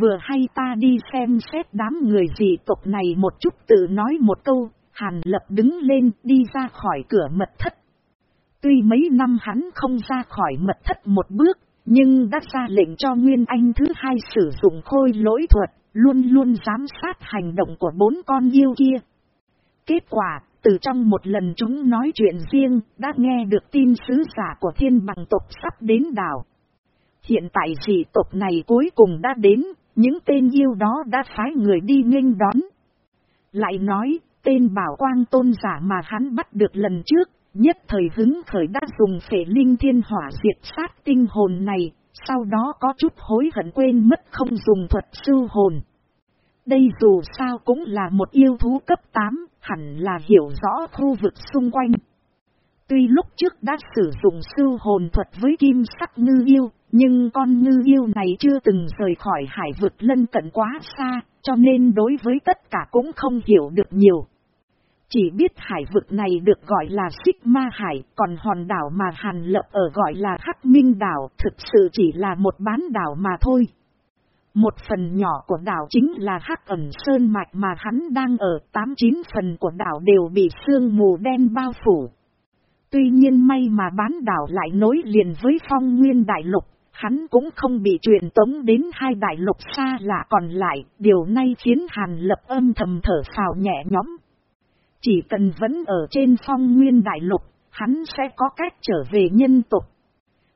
Speaker 1: Vừa hay ta đi xem xét đám người dị tộc này một chút tự nói một câu, Hàn lập đứng lên đi ra khỏi cửa mật thất. Tuy mấy năm hắn không ra khỏi mật thất một bước, nhưng đã ra lệnh cho Nguyên Anh thứ hai sử dụng khôi lỗi thuật, luôn luôn giám sát hành động của bốn con yêu kia. Kết quả, từ trong một lần chúng nói chuyện riêng, đã nghe được tin sứ giả của thiên bằng tộc sắp đến đảo. Hiện tại dị tộc này cuối cùng đã đến, những tên yêu đó đã phái người đi nghênh đón. Lại nói, tên bảo quang tôn giả mà hắn bắt được lần trước, Nhất thời hứng khởi đã dùng phệ linh thiên hỏa diệt sát tinh hồn này, sau đó có chút hối hận quên mất không dùng thuật sư hồn. Đây dù sao cũng là một yêu thú cấp 8, hẳn là hiểu rõ khu vực xung quanh. Tuy lúc trước đã sử dụng sư hồn thuật với kim sắc ngư yêu, nhưng con ngư yêu này chưa từng rời khỏi hải vực lân cận quá xa, cho nên đối với tất cả cũng không hiểu được nhiều. Chỉ biết hải vực này được gọi là Xích Ma Hải, còn hòn đảo mà Hàn Lập ở gọi là Hắc Minh Đảo thực sự chỉ là một bán đảo mà thôi. Một phần nhỏ của đảo chính là Hắc ẩn Sơn Mạch mà hắn đang ở, tám chín phần của đảo đều bị sương mù đen bao phủ. Tuy nhiên may mà bán đảo lại nối liền với phong nguyên đại lục, hắn cũng không bị truyền tống đến hai đại lục xa lạ còn lại, điều này khiến Hàn Lập âm thầm thở phào nhẹ nhõm. Chỉ cần vẫn ở trên phong nguyên đại lục, hắn sẽ có cách trở về nhân tục.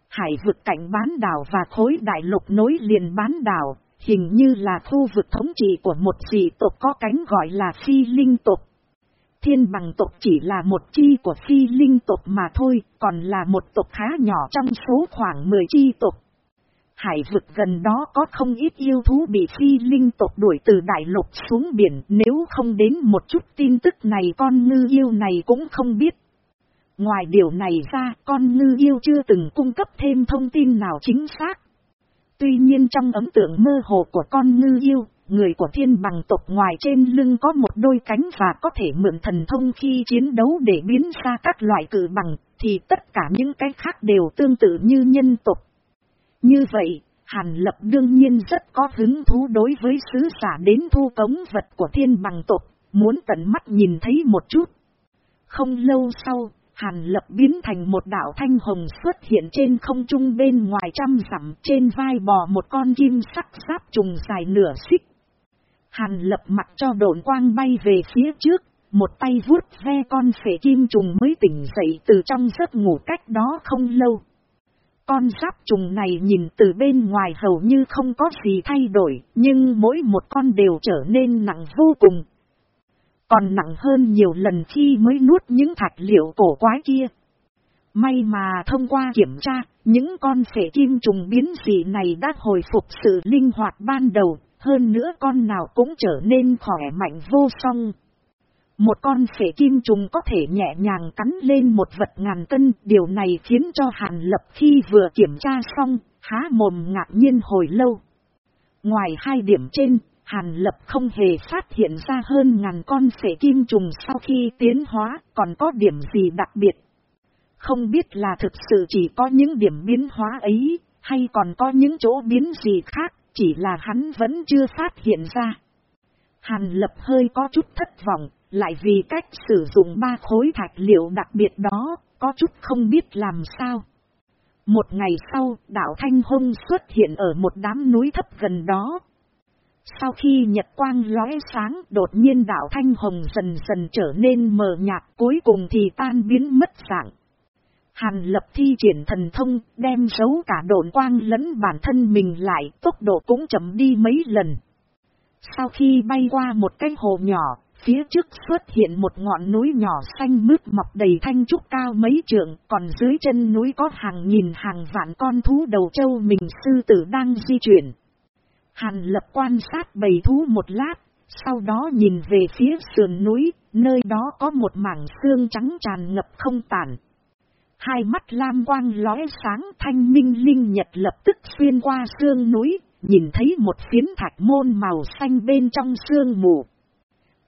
Speaker 1: Hải vực cảnh bán đảo và khối đại lục nối liền bán đảo, hình như là khu vực thống trị của một dị tộc có cánh gọi là phi linh tộc. Thiên bằng tộc chỉ là một chi của phi linh tộc mà thôi, còn là một tộc khá nhỏ trong số khoảng 10 chi tộc. Hải vực gần đó có không ít yêu thú bị phi linh tộc đuổi từ đại lục xuống biển, nếu không đến một chút tin tức này con ngư yêu này cũng không biết. Ngoài điều này ra, con ngư yêu chưa từng cung cấp thêm thông tin nào chính xác. Tuy nhiên trong ấn tượng mơ hồ của con ngư yêu, người của thiên bằng tộc ngoài trên lưng có một đôi cánh và có thể mượn thần thông khi chiến đấu để biến ra các loại cử bằng, thì tất cả những cái khác đều tương tự như nhân tộc. Như vậy, Hàn Lập đương nhiên rất có hứng thú đối với sứ giả đến thu cống vật của thiên bằng tộc, muốn tận mắt nhìn thấy một chút. Không lâu sau, Hàn Lập biến thành một đảo thanh hồng xuất hiện trên không trung bên ngoài trăm dặm trên vai bò một con kim sắc giáp trùng dài nửa xích. Hàn Lập mặt cho độn quang bay về phía trước, một tay vuốt ve con phể kim trùng mới tỉnh dậy từ trong giấc ngủ cách đó không lâu. Con giáp trùng này nhìn từ bên ngoài hầu như không có gì thay đổi, nhưng mỗi một con đều trở nên nặng vô cùng. Còn nặng hơn nhiều lần khi mới nuốt những thạch liệu cổ quái kia. May mà thông qua kiểm tra, những con phệ kim trùng biến dị này đã hồi phục sự linh hoạt ban đầu, Hơn nữa con nào cũng trở nên khỏe mạnh vô song. Một con phệ kim trùng có thể nhẹ nhàng cắn lên một vật ngàn cân, điều này khiến cho Hàn Lập khi vừa kiểm tra xong, há mồm ngạc nhiên hồi lâu. Ngoài hai điểm trên, Hàn Lập không hề phát hiện ra hơn ngàn con phệ kim trùng sau khi tiến hóa, còn có điểm gì đặc biệt. Không biết là thực sự chỉ có những điểm biến hóa ấy, hay còn có những chỗ biến gì khác, chỉ là hắn vẫn chưa phát hiện ra. Hàn Lập hơi có chút thất vọng, lại vì cách sử dụng ba khối thạch liệu đặc biệt đó, có chút không biết làm sao. Một ngày sau, đảo Thanh Hung xuất hiện ở một đám núi thấp gần đó. Sau khi nhật quang lóe sáng, đột nhiên đảo Thanh Hồng dần dần trở nên mờ nhạt, cuối cùng thì tan biến mất dạng. Hàn lập thi triển thần thông, đem giấu cả độn quang lẫn bản thân mình lại, tốc độ cũng chậm đi mấy lần. Sau khi bay qua một cái hồ nhỏ, phía trước xuất hiện một ngọn núi nhỏ xanh mướt mọc đầy thanh trúc cao mấy trượng, còn dưới chân núi có hàng nghìn hàng vạn con thú đầu châu mình sư tử đang di chuyển. Hàn lập quan sát bầy thú một lát, sau đó nhìn về phía sườn núi, nơi đó có một mảng xương trắng tràn ngập không tản. Hai mắt lam quang lóe sáng thanh minh linh nhật lập tức xuyên qua xương núi, nhìn thấy một phiến thạch môn màu xanh bên trong xương mù.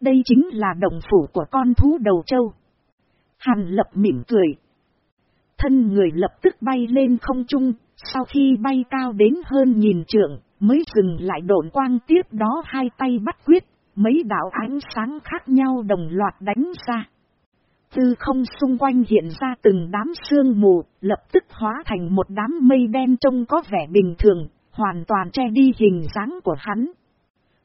Speaker 1: Đây chính là đồng phủ của con thú đầu châu. Hàn lập mỉm cười. Thân người lập tức bay lên không trung, sau khi bay cao đến hơn nhìn trượng, mới dừng lại độn quang tiếp đó hai tay bắt quyết, mấy đạo ánh sáng khác nhau đồng loạt đánh ra. Tư không xung quanh hiện ra từng đám sương mù, lập tức hóa thành một đám mây đen trông có vẻ bình thường, hoàn toàn che đi hình dáng của hắn.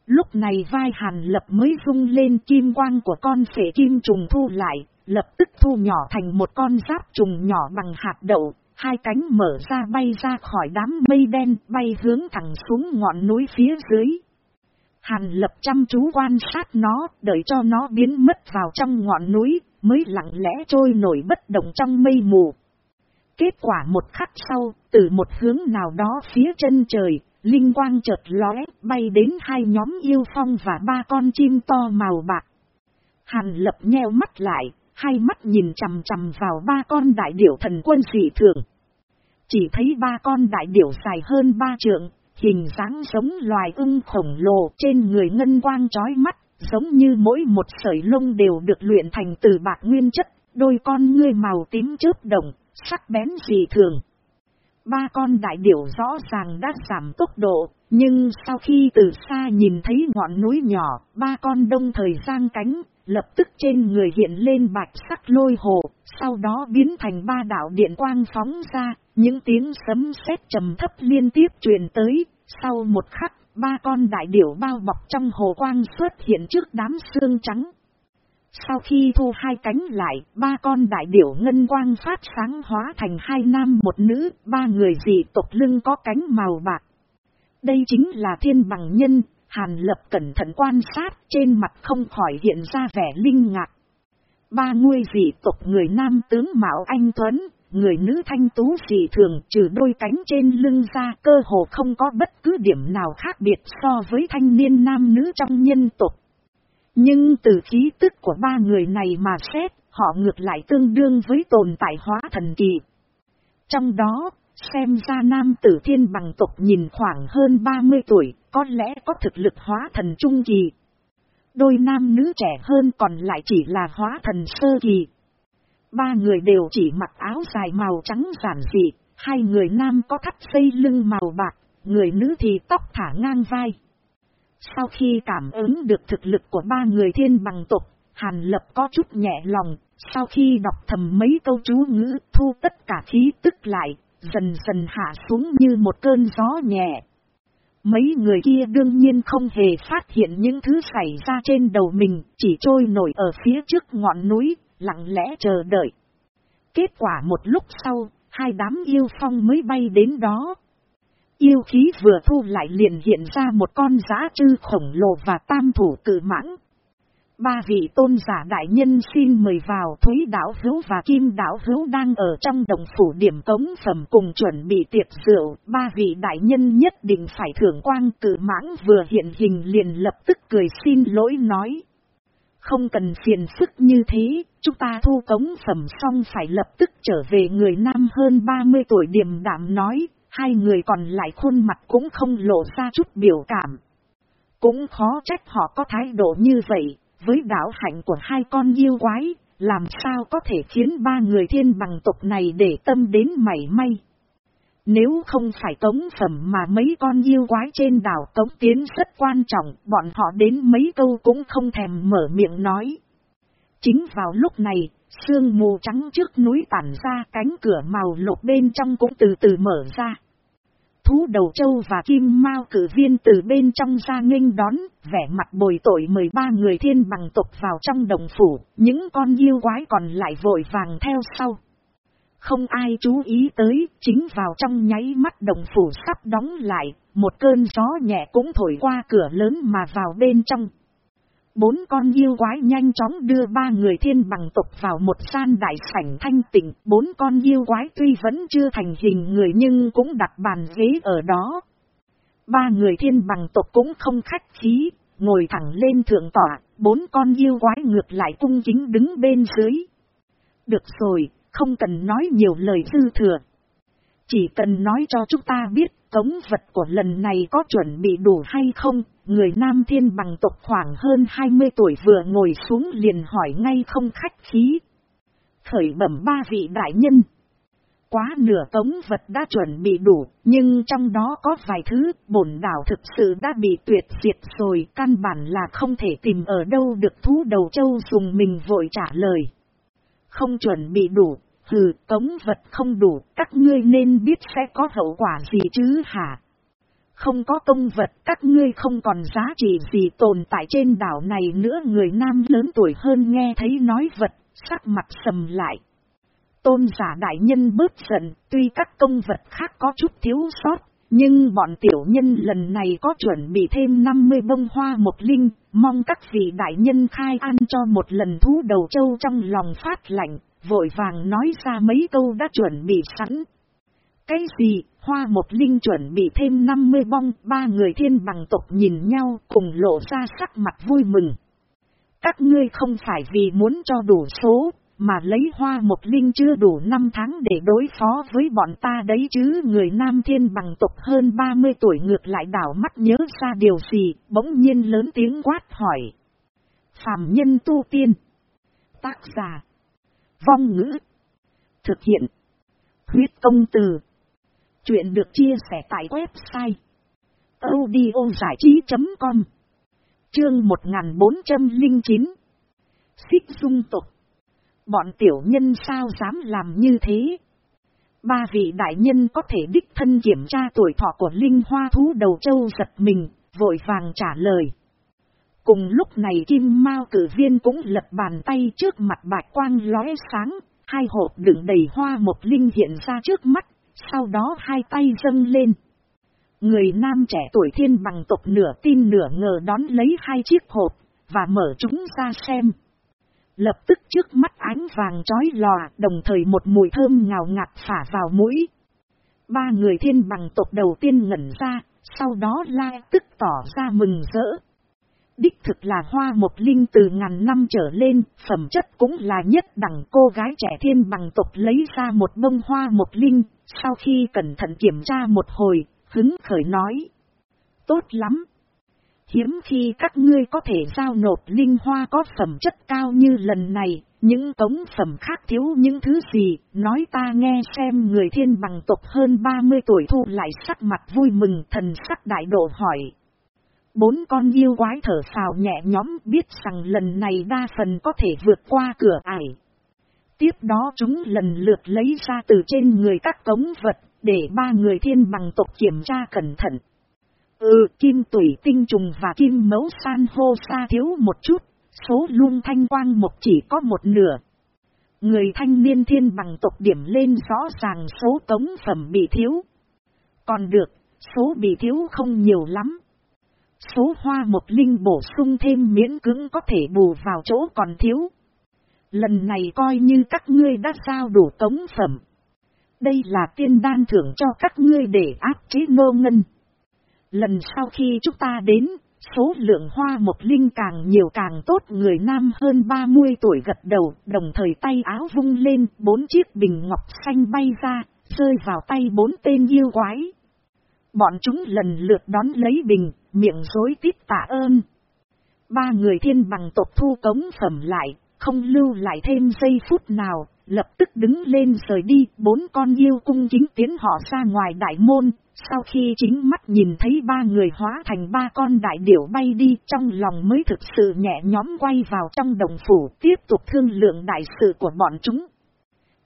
Speaker 1: Lúc này vai hàn lập mới rung lên kim quang của con phệ kim trùng thu lại, lập tức thu nhỏ thành một con giáp trùng nhỏ bằng hạt đậu, hai cánh mở ra bay ra khỏi đám mây đen bay hướng thẳng xuống ngọn núi phía dưới. Hàn lập chăm chú quan sát nó, đợi cho nó biến mất vào trong ngọn núi, mới lặng lẽ trôi nổi bất động trong mây mù. Kết quả một khắc sau, từ một hướng nào đó phía chân trời, linh quang chợt lóe, bay đến hai nhóm yêu phong và ba con chim to màu bạc. Hàn lập nheo mắt lại, hai mắt nhìn chằm chằm vào ba con đại điểu thần quân dị thường. Chỉ thấy ba con đại điểu dài hơn ba trượng, hình dáng giống loài ưng khổng lồ trên người ngân quang chói mắt, giống như mỗi một sợi lông đều được luyện thành từ bạc nguyên chất, đôi con ngươi màu tím chớp động, sắc bén dị thường. Ba con đại điểu rõ ràng đã giảm tốc độ, nhưng sau khi từ xa nhìn thấy ngọn núi nhỏ, ba con đông thời sang cánh, lập tức trên người hiện lên bạch sắc lôi hồ, sau đó biến thành ba đạo điện quang phóng ra, những tiếng sấm sét trầm thấp liên tiếp truyền tới, sau một khắc, ba con đại điểu bao bọc trong hồ quang xuất hiện trước đám xương trắng. Sau khi thu hai cánh lại, ba con đại điểu ngân quang phát sáng hóa thành hai nam một nữ, ba người dị tộc lưng có cánh màu bạc. Đây chính là thiên bằng nhân, Hàn Lập cẩn thận quan sát, trên mặt không khỏi hiện ra vẻ linh ngạc. Ba nguôi dị tộc người nam tướng Mạo Anh Tuấn, người nữ thanh tú dị thường trừ đôi cánh trên lưng ra cơ hồ không có bất cứ điểm nào khác biệt so với thanh niên nam nữ trong nhân tộc. Nhưng từ khí tức của ba người này mà xét, họ ngược lại tương đương với tồn tại hóa thần kỳ. Trong đó, xem ra nam tử thiên bằng tộc nhìn khoảng hơn 30 tuổi, có lẽ có thực lực hóa thần trung kỳ. Đôi nam nữ trẻ hơn còn lại chỉ là hóa thần sơ kỳ. Ba người đều chỉ mặc áo dài màu trắng giản dị, hai người nam có thắt xây lưng màu bạc, người nữ thì tóc thả ngang vai. Sau khi cảm ứng được thực lực của ba người thiên bằng tục, Hàn Lập có chút nhẹ lòng, sau khi đọc thầm mấy câu chú ngữ thu tất cả khí tức lại, dần dần hạ xuống như một cơn gió nhẹ. Mấy người kia đương nhiên không hề phát hiện những thứ xảy ra trên đầu mình, chỉ trôi nổi ở phía trước ngọn núi, lặng lẽ chờ đợi. Kết quả một lúc sau, hai đám yêu phong mới bay đến đó. Yêu khí vừa thu lại liền hiện ra một con giã trư khổng lồ và tam thủ cử mãng. Ba vị tôn giả đại nhân xin mời vào Thúy Đảo Hữu và Kim Đảo Hữu đang ở trong đồng phủ điểm cống phẩm cùng chuẩn bị tiệc rượu. Ba vị đại nhân nhất định phải thưởng quang cử mãng vừa hiện hình liền lập tức cười xin lỗi nói. Không cần phiền sức như thế, chúng ta thu cống phẩm xong phải lập tức trở về người nam hơn 30 tuổi điểm đạm nói, hai người còn lại khuôn mặt cũng không lộ ra chút biểu cảm. Cũng khó trách họ có thái độ như vậy, với đạo hạnh của hai con yêu quái, làm sao có thể khiến ba người thiên bằng tộc này để tâm đến mảy may. Nếu không phải tống phẩm mà mấy con yêu quái trên đảo tống tiến rất quan trọng, bọn họ đến mấy câu cũng không thèm mở miệng nói. Chính vào lúc này, sương mù trắng trước núi tản ra cánh cửa màu lục bên trong cũng từ từ mở ra thú đầu châu và kim mao cử viên từ bên trong ra nghênh đón, vẻ mặt bồi tội mời ba người thiên bằng tộc vào trong đồng phủ, những con yêu quái còn lại vội vàng theo sau. Không ai chú ý tới, chính vào trong nháy mắt đồng phủ sắp đóng lại, một cơn gió nhẹ cũng thổi qua cửa lớn mà vào bên trong. Bốn con yêu quái nhanh chóng đưa ba người thiên bằng tộc vào một gian đại sảnh thanh tịnh. Bốn con yêu quái tuy vẫn chưa thành hình người nhưng cũng đặt bàn ghế ở đó. Ba người thiên bằng tộc cũng không khách khí, ngồi thẳng lên thượng tỏa. bốn con yêu quái ngược lại cung chính đứng bên dưới. Được rồi, không cần nói nhiều lời dư thừa. Chỉ cần nói cho chúng ta biết cống vật của lần này có chuẩn bị đủ hay không, người nam thiên bằng tộc khoảng hơn 20 tuổi vừa ngồi xuống liền hỏi ngay không khách khí. Khởi bẩm ba vị đại nhân. Quá nửa tống vật đã chuẩn bị đủ, nhưng trong đó có vài thứ bổn đảo thực sự đã bị tuyệt diệt rồi, căn bản là không thể tìm ở đâu được thú đầu châu dùng mình vội trả lời. Không chuẩn bị đủ, Hừ, tống vật không đủ, các ngươi nên biết sẽ có hậu quả gì chứ hả? Không có công vật, các ngươi không còn giá trị gì tồn tại trên đảo này nữa. Người nam lớn tuổi hơn nghe thấy nói vật, sắc mặt sầm lại. Tôn giả đại nhân bớt giận, tuy các công vật khác có chút thiếu sót, nhưng bọn tiểu nhân lần này có chuẩn bị thêm 50 bông hoa một linh, mong các vị đại nhân khai ăn cho một lần thú đầu châu trong lòng phát lạnh, vội vàng nói ra mấy câu đã chuẩn bị sẵn. Cái gì, hoa một linh chuẩn bị thêm 50 bong, ba người thiên bằng tộc nhìn nhau cùng lộ ra sắc mặt vui mừng. Các ngươi không phải vì muốn cho đủ số, mà lấy hoa một linh chưa đủ 5 tháng để đối phó với bọn ta đấy chứ người nam thiên bằng tộc hơn 30 tuổi ngược lại đảo mắt nhớ ra điều gì, bỗng nhiên lớn tiếng quát hỏi. Phạm nhân tu tiên. Tác giả. Vong ngữ. Thực hiện. Huyết công từ. Chuyện được chia sẻ tại website. audiozảichí.com Chương 1409 Xích dung tục Bọn tiểu nhân sao dám làm như thế? Ba vị đại nhân có thể đích thân kiểm tra tuổi thọ của linh hoa thú đầu châu giật mình, vội vàng trả lời. Cùng lúc này kim mao cử viên cũng lật bàn tay trước mặt bạch quang lóe sáng, hai hộp đựng đầy hoa một linh hiện ra trước mắt, sau đó hai tay dâng lên. Người nam trẻ tuổi thiên bằng tộc nửa tin nửa ngờ đón lấy hai chiếc hộp, và mở chúng ra xem. Lập tức trước mắt ánh vàng chói lòa, đồng thời một mùi thơm ngào ngạt phả vào mũi. Ba người thiên bằng tộc đầu tiên ngẩn ra, sau đó la tức tỏ ra mừng rỡ. Đích thực là hoa một linh từ ngàn năm trở lên, phẩm chất cũng là nhất đẳng cô gái trẻ thiên bằng tộc lấy ra một bông hoa một linh, sau khi cẩn thận kiểm tra một hồi, hứng khởi nói. Tốt lắm. Hiếm khi các ngươi có thể giao nộp linh hoa có phẩm chất cao như lần này, những tống phẩm khác thiếu những thứ gì, nói ta nghe xem người thiên bằng tộc hơn 30 tuổi thu lại sắc mặt vui mừng thần sắc đại độ hỏi. Bốn con yêu quái thở phào nhẹ nhõm biết rằng lần này đa phần có thể vượt qua cửa ải. Tiếp đó chúng lần lượt lấy ra từ trên người các cống vật, để ba người thiên bằng tộc kiểm tra cẩn thận. Ừ, kim tủy tinh trùng và kim mấu san hô xa thiếu một chút, số luôn thanh quang một chỉ có một nửa. Người thanh niên thiên bằng tộc điểm lên rõ ràng số cống phẩm bị thiếu. Còn được, số bị thiếu không nhiều lắm. Số hoa một linh bổ sung thêm miễn cứng có thể bù vào chỗ còn thiếu. Lần này coi như các ngươi đã giao đủ tống phẩm. Đây là tiên đan thưởng cho các ngươi để áp chế nô ngân. Lần sau khi chúng ta đến, số lượng hoa một linh càng nhiều càng tốt người nam hơn 30 tuổi gật đầu, đồng thời tay áo vung lên, bốn chiếc bình ngọc xanh bay ra, rơi vào tay bốn tên yêu quái. Bọn chúng lần lượt đón lấy bình, miệng dối tiếp tạ ơn. Ba người thiên bằng tộc thu cống phẩm lại, không lưu lại thêm giây phút nào, lập tức đứng lên rời đi, bốn con yêu cung chính tiến họ ra ngoài đại môn, sau khi chính mắt nhìn thấy ba người hóa thành ba con đại điểu bay đi trong lòng mới thực sự nhẹ nhóm quay vào trong đồng phủ tiếp tục thương lượng đại sự của bọn chúng.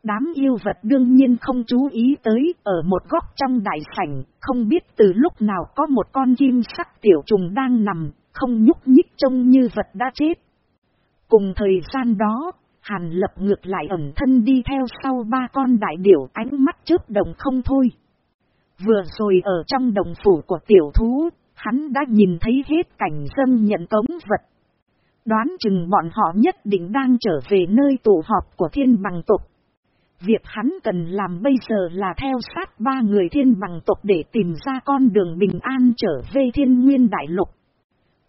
Speaker 1: Đám yêu vật đương nhiên không chú ý tới ở một góc trong đại sảnh, không biết từ lúc nào có một con chim sắc tiểu trùng đang nằm, không nhúc nhích trông như vật đã chết. Cùng thời gian đó, Hàn lập ngược lại ẩn thân đi theo sau ba con đại điểu ánh mắt chớp đồng không thôi. Vừa rồi ở trong đồng phủ của tiểu thú, hắn đã nhìn thấy hết cảnh dân nhận cống vật. Đoán chừng bọn họ nhất định đang trở về nơi tụ họp của thiên bằng tộc. Việc hắn cần làm bây giờ là theo sát ba người thiên bằng tộc để tìm ra con đường bình an trở về thiên nguyên đại lục.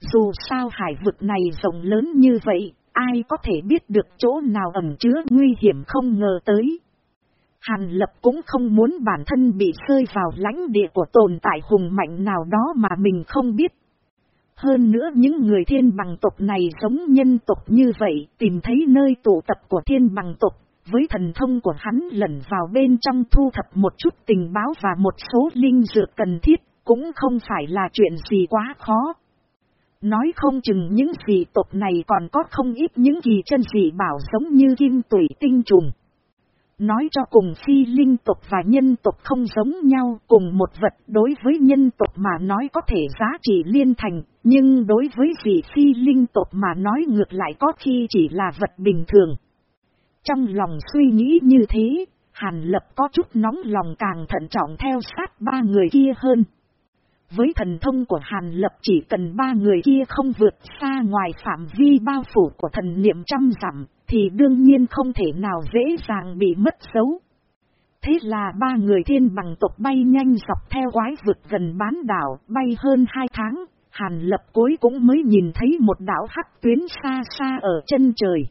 Speaker 1: Dù sao hải vực này rộng lớn như vậy, ai có thể biết được chỗ nào ẩn chứa nguy hiểm không ngờ tới. Hàn Lập cũng không muốn bản thân bị rơi vào lãnh địa của tồn tại hùng mạnh nào đó mà mình không biết. Hơn nữa những người thiên bằng tộc này giống nhân tộc như vậy, tìm thấy nơi tụ tập của thiên bằng tộc, với thần thông của hắn lẩn vào bên trong thu thập một chút tình báo và một số linh dược cần thiết, cũng không phải là chuyện gì quá khó. Nói không chừng những dị tộc này còn có không ít những kỳ chân dị bảo giống như kim tủy tinh trùng. Nói cho cùng phi linh tộc và nhân tộc không giống nhau, cùng một vật đối với nhân tộc mà nói có thể giá trị liên thành, nhưng đối với vị phi linh tộc mà nói ngược lại có khi chỉ là vật bình thường. Trong lòng suy nghĩ như thế, Hàn Lập có chút nóng lòng càng thận trọng theo sát ba người kia hơn. Với thần thông của Hàn Lập chỉ cần ba người kia không vượt xa ngoài phạm vi bao phủ của thần niệm trăm dặm, thì đương nhiên không thể nào dễ dàng bị mất dấu. Thế là ba người thiên bằng tộc bay nhanh dọc theo quái vực gần bán đảo, bay hơn hai tháng, Hàn Lập cuối cũng mới nhìn thấy một đảo hắc tuyến xa xa ở chân trời.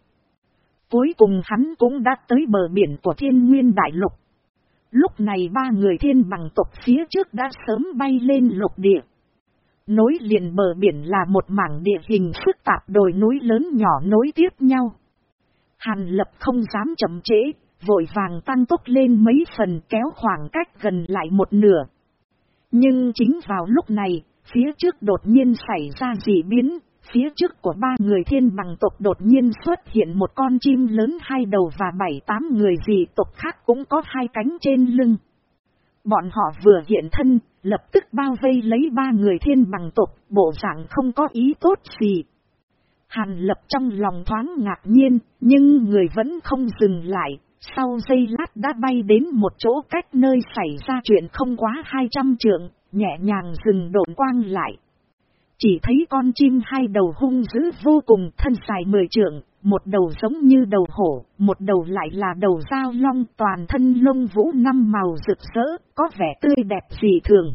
Speaker 1: Cuối cùng hắn cũng đã tới bờ biển của thiên nguyên đại lục. Lúc này ba người thiên bằng tộc phía trước đã sớm bay lên lục địa. Nối liền bờ biển là một mảng địa hình phức tạp đồi núi lớn nhỏ nối tiếp nhau. Hàn lập không dám chậm trễ, vội vàng tăng tốc lên mấy phần kéo khoảng cách gần lại một nửa. Nhưng chính vào lúc này, phía trước đột nhiên xảy ra dị biến, phía trước của ba người thiên bằng tộc đột nhiên xuất hiện một con chim lớn hai đầu và bảy tám người dị tộc khác cũng có hai cánh trên lưng. Bọn họ vừa hiện thân, lập tức bao vây lấy ba người thiên bằng tộc, bộ dạng không có ý tốt gì. Hàn lập trong lòng thoáng ngạc nhiên, nhưng người vẫn không dừng lại, sau giây lát đã bay đến một chỗ cách nơi xảy ra chuyện không quá 200 trượng, nhẹ nhàng dừng độn quang lại. Chỉ thấy con chim hai đầu hung dữ vô cùng thân dài mười trượng, một đầu giống như đầu hổ, một đầu lại là đầu dao long toàn thân lông vũ năm màu rực rỡ, có vẻ tươi đẹp dị thường.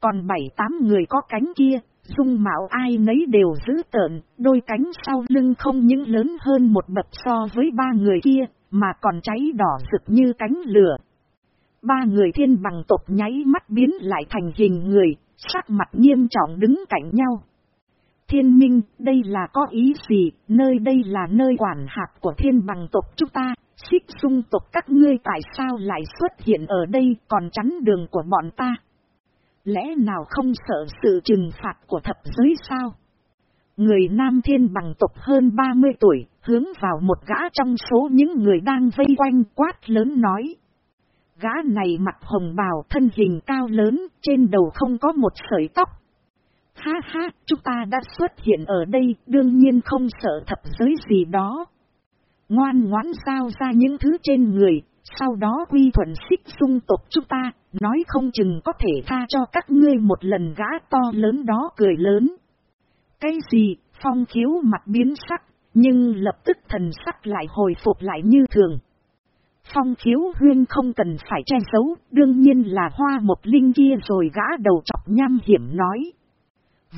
Speaker 1: Còn bảy tám người có cánh kia, dung mạo ai nấy đều dữ tợn, đôi cánh sau lưng không những lớn hơn một bậc so với ba người kia, mà còn cháy đỏ rực như cánh lửa. Ba người thiên bằng tộc nháy mắt biến lại thành hình người, sắc mặt nghiêm trọng đứng cạnh nhau. Thiên minh, đây là có ý gì, nơi đây là nơi quản hạt của thiên bằng tộc chúng ta, xích sung tộc các ngươi tại sao lại xuất hiện ở đây còn chắn đường của bọn ta. Lẽ nào không sợ sự trừng phạt của thập giới sao? Người nam thiên bằng tộc hơn 30 tuổi, hướng vào một gã trong số những người đang vây quanh quát lớn nói. Gã này mặt hồng bào thân hình cao lớn, trên đầu không có một sợi tóc. Ha ha, chúng ta đã xuất hiện ở đây, đương nhiên không sợ thập giới gì đó. Ngoan ngoãn sao ra những thứ trên người, Sau đó quy thuận xích dung tộc chúng ta, nói không chừng có thể tha cho các ngươi một lần gã to lớn đó cười lớn. Cái gì, phong khiếu mặt biến sắc, nhưng lập tức thần sắc lại hồi phục lại như thường. Phong khiếu huyên không cần phải che giấu, đương nhiên là hoa một linh kia rồi gã đầu chọc nham hiểm nói.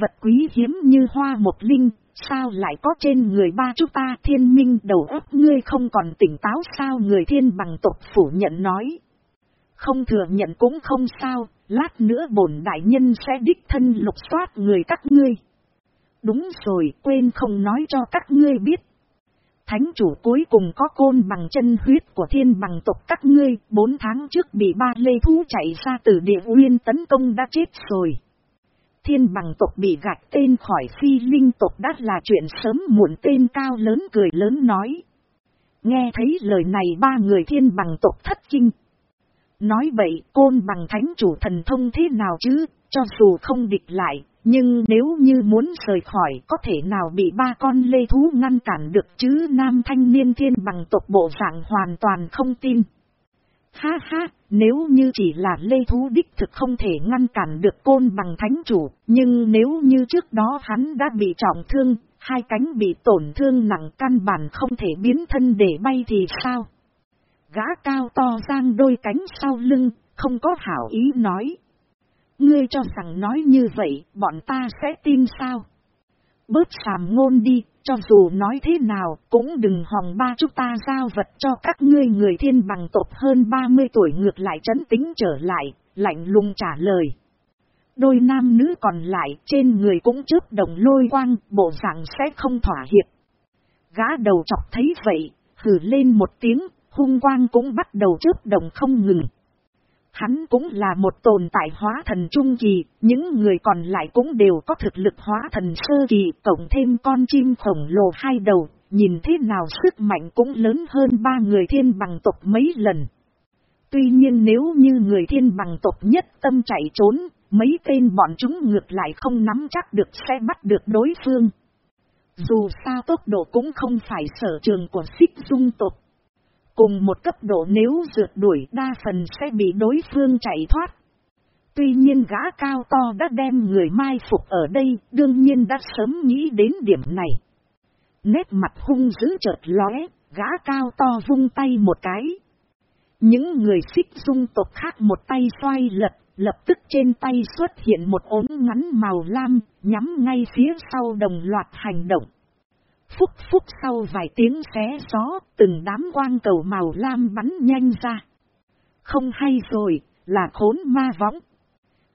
Speaker 1: Vật quý hiếm như hoa một linh, sao lại có trên người ba chúng ta thiên minh đầu óc ngươi không còn tỉnh táo sao người thiên bằng tộc phủ nhận nói. Không thừa nhận cũng không sao, lát nữa bổn đại nhân sẽ đích thân lục soát người các ngươi. Đúng rồi, quên không nói cho các ngươi biết. Thánh chủ cuối cùng có côn bằng chân huyết của thiên bằng tộc các ngươi, bốn tháng trước bị ba lê thú chạy ra từ địa nguyên tấn công đã chết rồi. Thiên bằng tộc bị gạch tên khỏi phi linh tộc đã là chuyện sớm muộn tên cao lớn cười lớn nói. Nghe thấy lời này ba người thiên bằng tộc thất kinh. Nói vậy côn bằng thánh chủ thần thông thế nào chứ, cho dù không địch lại, nhưng nếu như muốn rời khỏi có thể nào bị ba con lê thú ngăn cản được chứ nam thanh niên thiên bằng tộc bộ dạng hoàn toàn không tin. Ha ha, nếu như chỉ là lê thú đích thực không thể ngăn cản được côn bằng thánh chủ, nhưng nếu như trước đó hắn đã bị trọng thương, hai cánh bị tổn thương nặng căn bản không thể biến thân để bay thì sao? Gã cao to giang đôi cánh sau lưng, không có hảo ý nói. Ngươi cho rằng nói như vậy, bọn ta sẽ tin sao? Bớt sàm ngôn đi, cho dù nói thế nào, cũng đừng hòng ba chúng ta giao vật cho các ngươi người thiên bằng tộc hơn 30 tuổi ngược lại chấn tính trở lại, lạnh lùng trả lời. Đôi nam nữ còn lại trên người cũng chớp đồng lôi quang, bộ dạng sẽ không thỏa hiệp. Gã đầu chọc thấy vậy, hử lên một tiếng, hung quang cũng bắt đầu chớp đồng không ngừng. Hắn cũng là một tồn tại hóa thần trung kỳ, những người còn lại cũng đều có thực lực hóa thần sơ kỳ, cộng thêm con chim khổng lồ hai đầu, nhìn thế nào sức mạnh cũng lớn hơn ba người thiên bằng tộc mấy lần. Tuy nhiên nếu như người thiên bằng tộc nhất tâm chạy trốn, mấy tên bọn chúng ngược lại không nắm chắc được sẽ bắt được đối phương. Dù sao tốc độ cũng không phải sở trường của xích dung tộc. Cùng một cấp độ nếu rượt đuổi đa phần sẽ bị đối phương chạy thoát. Tuy nhiên gã cao to đã đem người mai phục ở đây, đương nhiên đã sớm nghĩ đến điểm này. Nét mặt hung dữ chợt lóe, gã cao to vung tay một cái. Những người xích dung tộc khác một tay xoay lật, lập tức trên tay xuất hiện một ống ngắn màu lam, nhắm ngay phía sau đồng loạt hành động. Phúc phúc sau vài tiếng xé gió, từng đám quang cầu màu lam bắn nhanh ra. Không hay rồi, là khốn ma võng.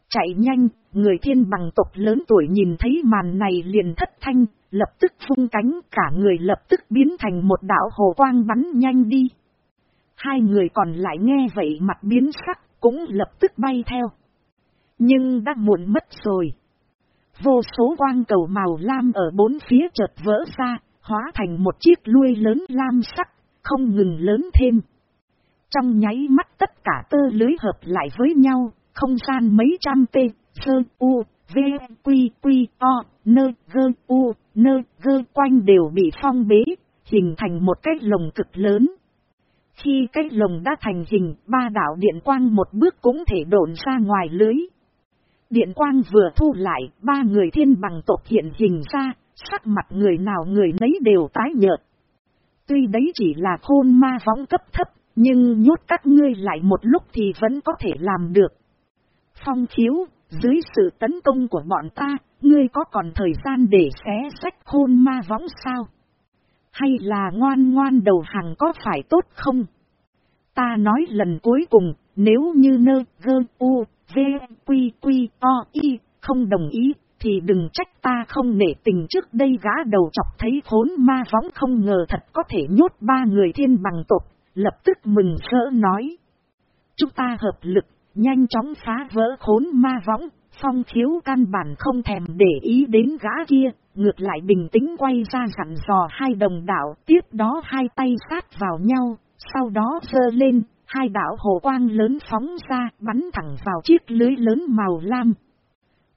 Speaker 1: Chạy nhanh, người thiên bằng tộc lớn tuổi nhìn thấy màn này liền thất thanh, lập tức phung cánh cả người lập tức biến thành một đảo hồ quang bắn nhanh đi. Hai người còn lại nghe vậy mặt biến sắc, cũng lập tức bay theo. Nhưng đã muộn mất rồi. Vô số quang cầu màu lam ở bốn phía chợt vỡ ra, hóa thành một chiếc đuôi lớn lam sắc, không ngừng lớn thêm. Trong nháy mắt tất cả tơ lưới hợp lại với nhau, không gian mấy trăm tê, sơ, u, v, quy, quy, o, nơ, gơ, u, nơ, gơ quanh đều bị phong bế, hình thành một cái lồng cực lớn. Khi cái lồng đã thành hình, ba đảo điện quang một bước cũng thể độn ra ngoài lưới. Điện quang vừa thu lại, ba người thiên bằng tộc hiện hình ra, sắc mặt người nào người nấy đều tái nhợt. Tuy đấy chỉ là khôn ma võng cấp thấp, nhưng nhốt các ngươi lại một lúc thì vẫn có thể làm được. Phong khiếu, dưới sự tấn công của bọn ta, ngươi có còn thời gian để xé sách khôn ma võng sao? Hay là ngoan ngoan đầu hàng có phải tốt không? Ta nói lần cuối cùng, nếu như nơ, gơ, u, v, quy, quy, o, y, không đồng ý, thì đừng trách ta không nể tình trước đây gã đầu chọc thấy khốn ma võng không ngờ thật có thể nhốt ba người thiên bằng tộc, lập tức mừng rỡ nói. Chúng ta hợp lực, nhanh chóng phá vỡ khốn ma võng, phong khiếu căn bản không thèm để ý đến gã kia, ngược lại bình tĩnh quay ra dặn dò hai đồng đảo, tiếp đó hai tay sát vào nhau, sau đó dơ lên, hai đảo hồ quang lớn phóng ra, bắn thẳng vào chiếc lưới lớn màu lam.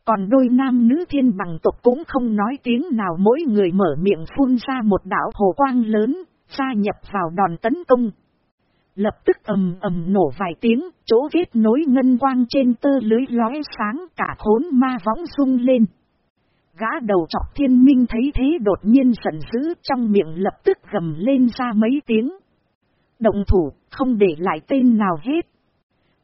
Speaker 1: Còn đôi nam nữ thiên bằng tộc cũng không nói tiếng nào mỗi người mở miệng phun ra một đảo hồ quang lớn, gia nhập vào đòn tấn công. Lập tức ầm ầm nổ vài tiếng, chỗ kết nối ngân quang trên tơ lưới lóe sáng cả khốn ma võng rung lên. Gã đầu chọc thiên minh thấy thế đột nhiên giận dữ trong miệng lập tức gầm lên ra mấy tiếng. Động thủ, không để lại tên nào hết.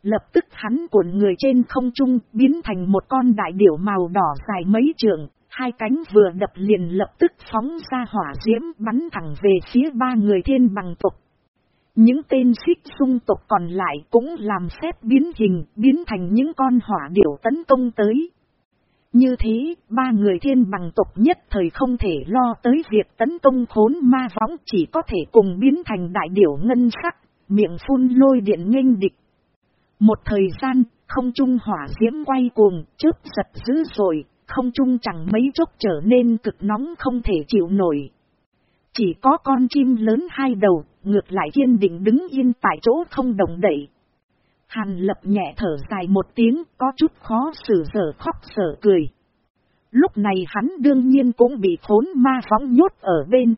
Speaker 1: Lập tức hắn cuộn người trên không trung biến thành một con đại điểu màu đỏ dài mấy trường, hai cánh vừa đập liền lập tức phóng ra hỏa diễm bắn thẳng về phía ba người thiên bằng tục. Những tên xích sung tục còn lại cũng làm phép biến hình, biến thành những con hỏa điểu tấn công tới. Như thế, ba người thiên bằng tục nhất thời không thể lo tới việc tấn công khốn ma võng chỉ có thể cùng biến thành đại điểu ngân sắc, miệng phun lôi điện nghênh địch. Một thời gian, không trung hỏa diễm quay cuồng, chớp giật dữ rồi, không trung chẳng mấy chốc trở nên cực nóng không thể chịu nổi. Chỉ có con chim lớn hai đầu, ngược lại kiên định đứng yên tại chỗ không động đậy. Hàn lập nhẹ thở dài một tiếng, có chút khó xử sở khóc sở cười. Lúc này hắn đương nhiên cũng bị khốn ma phóng nhốt ở bên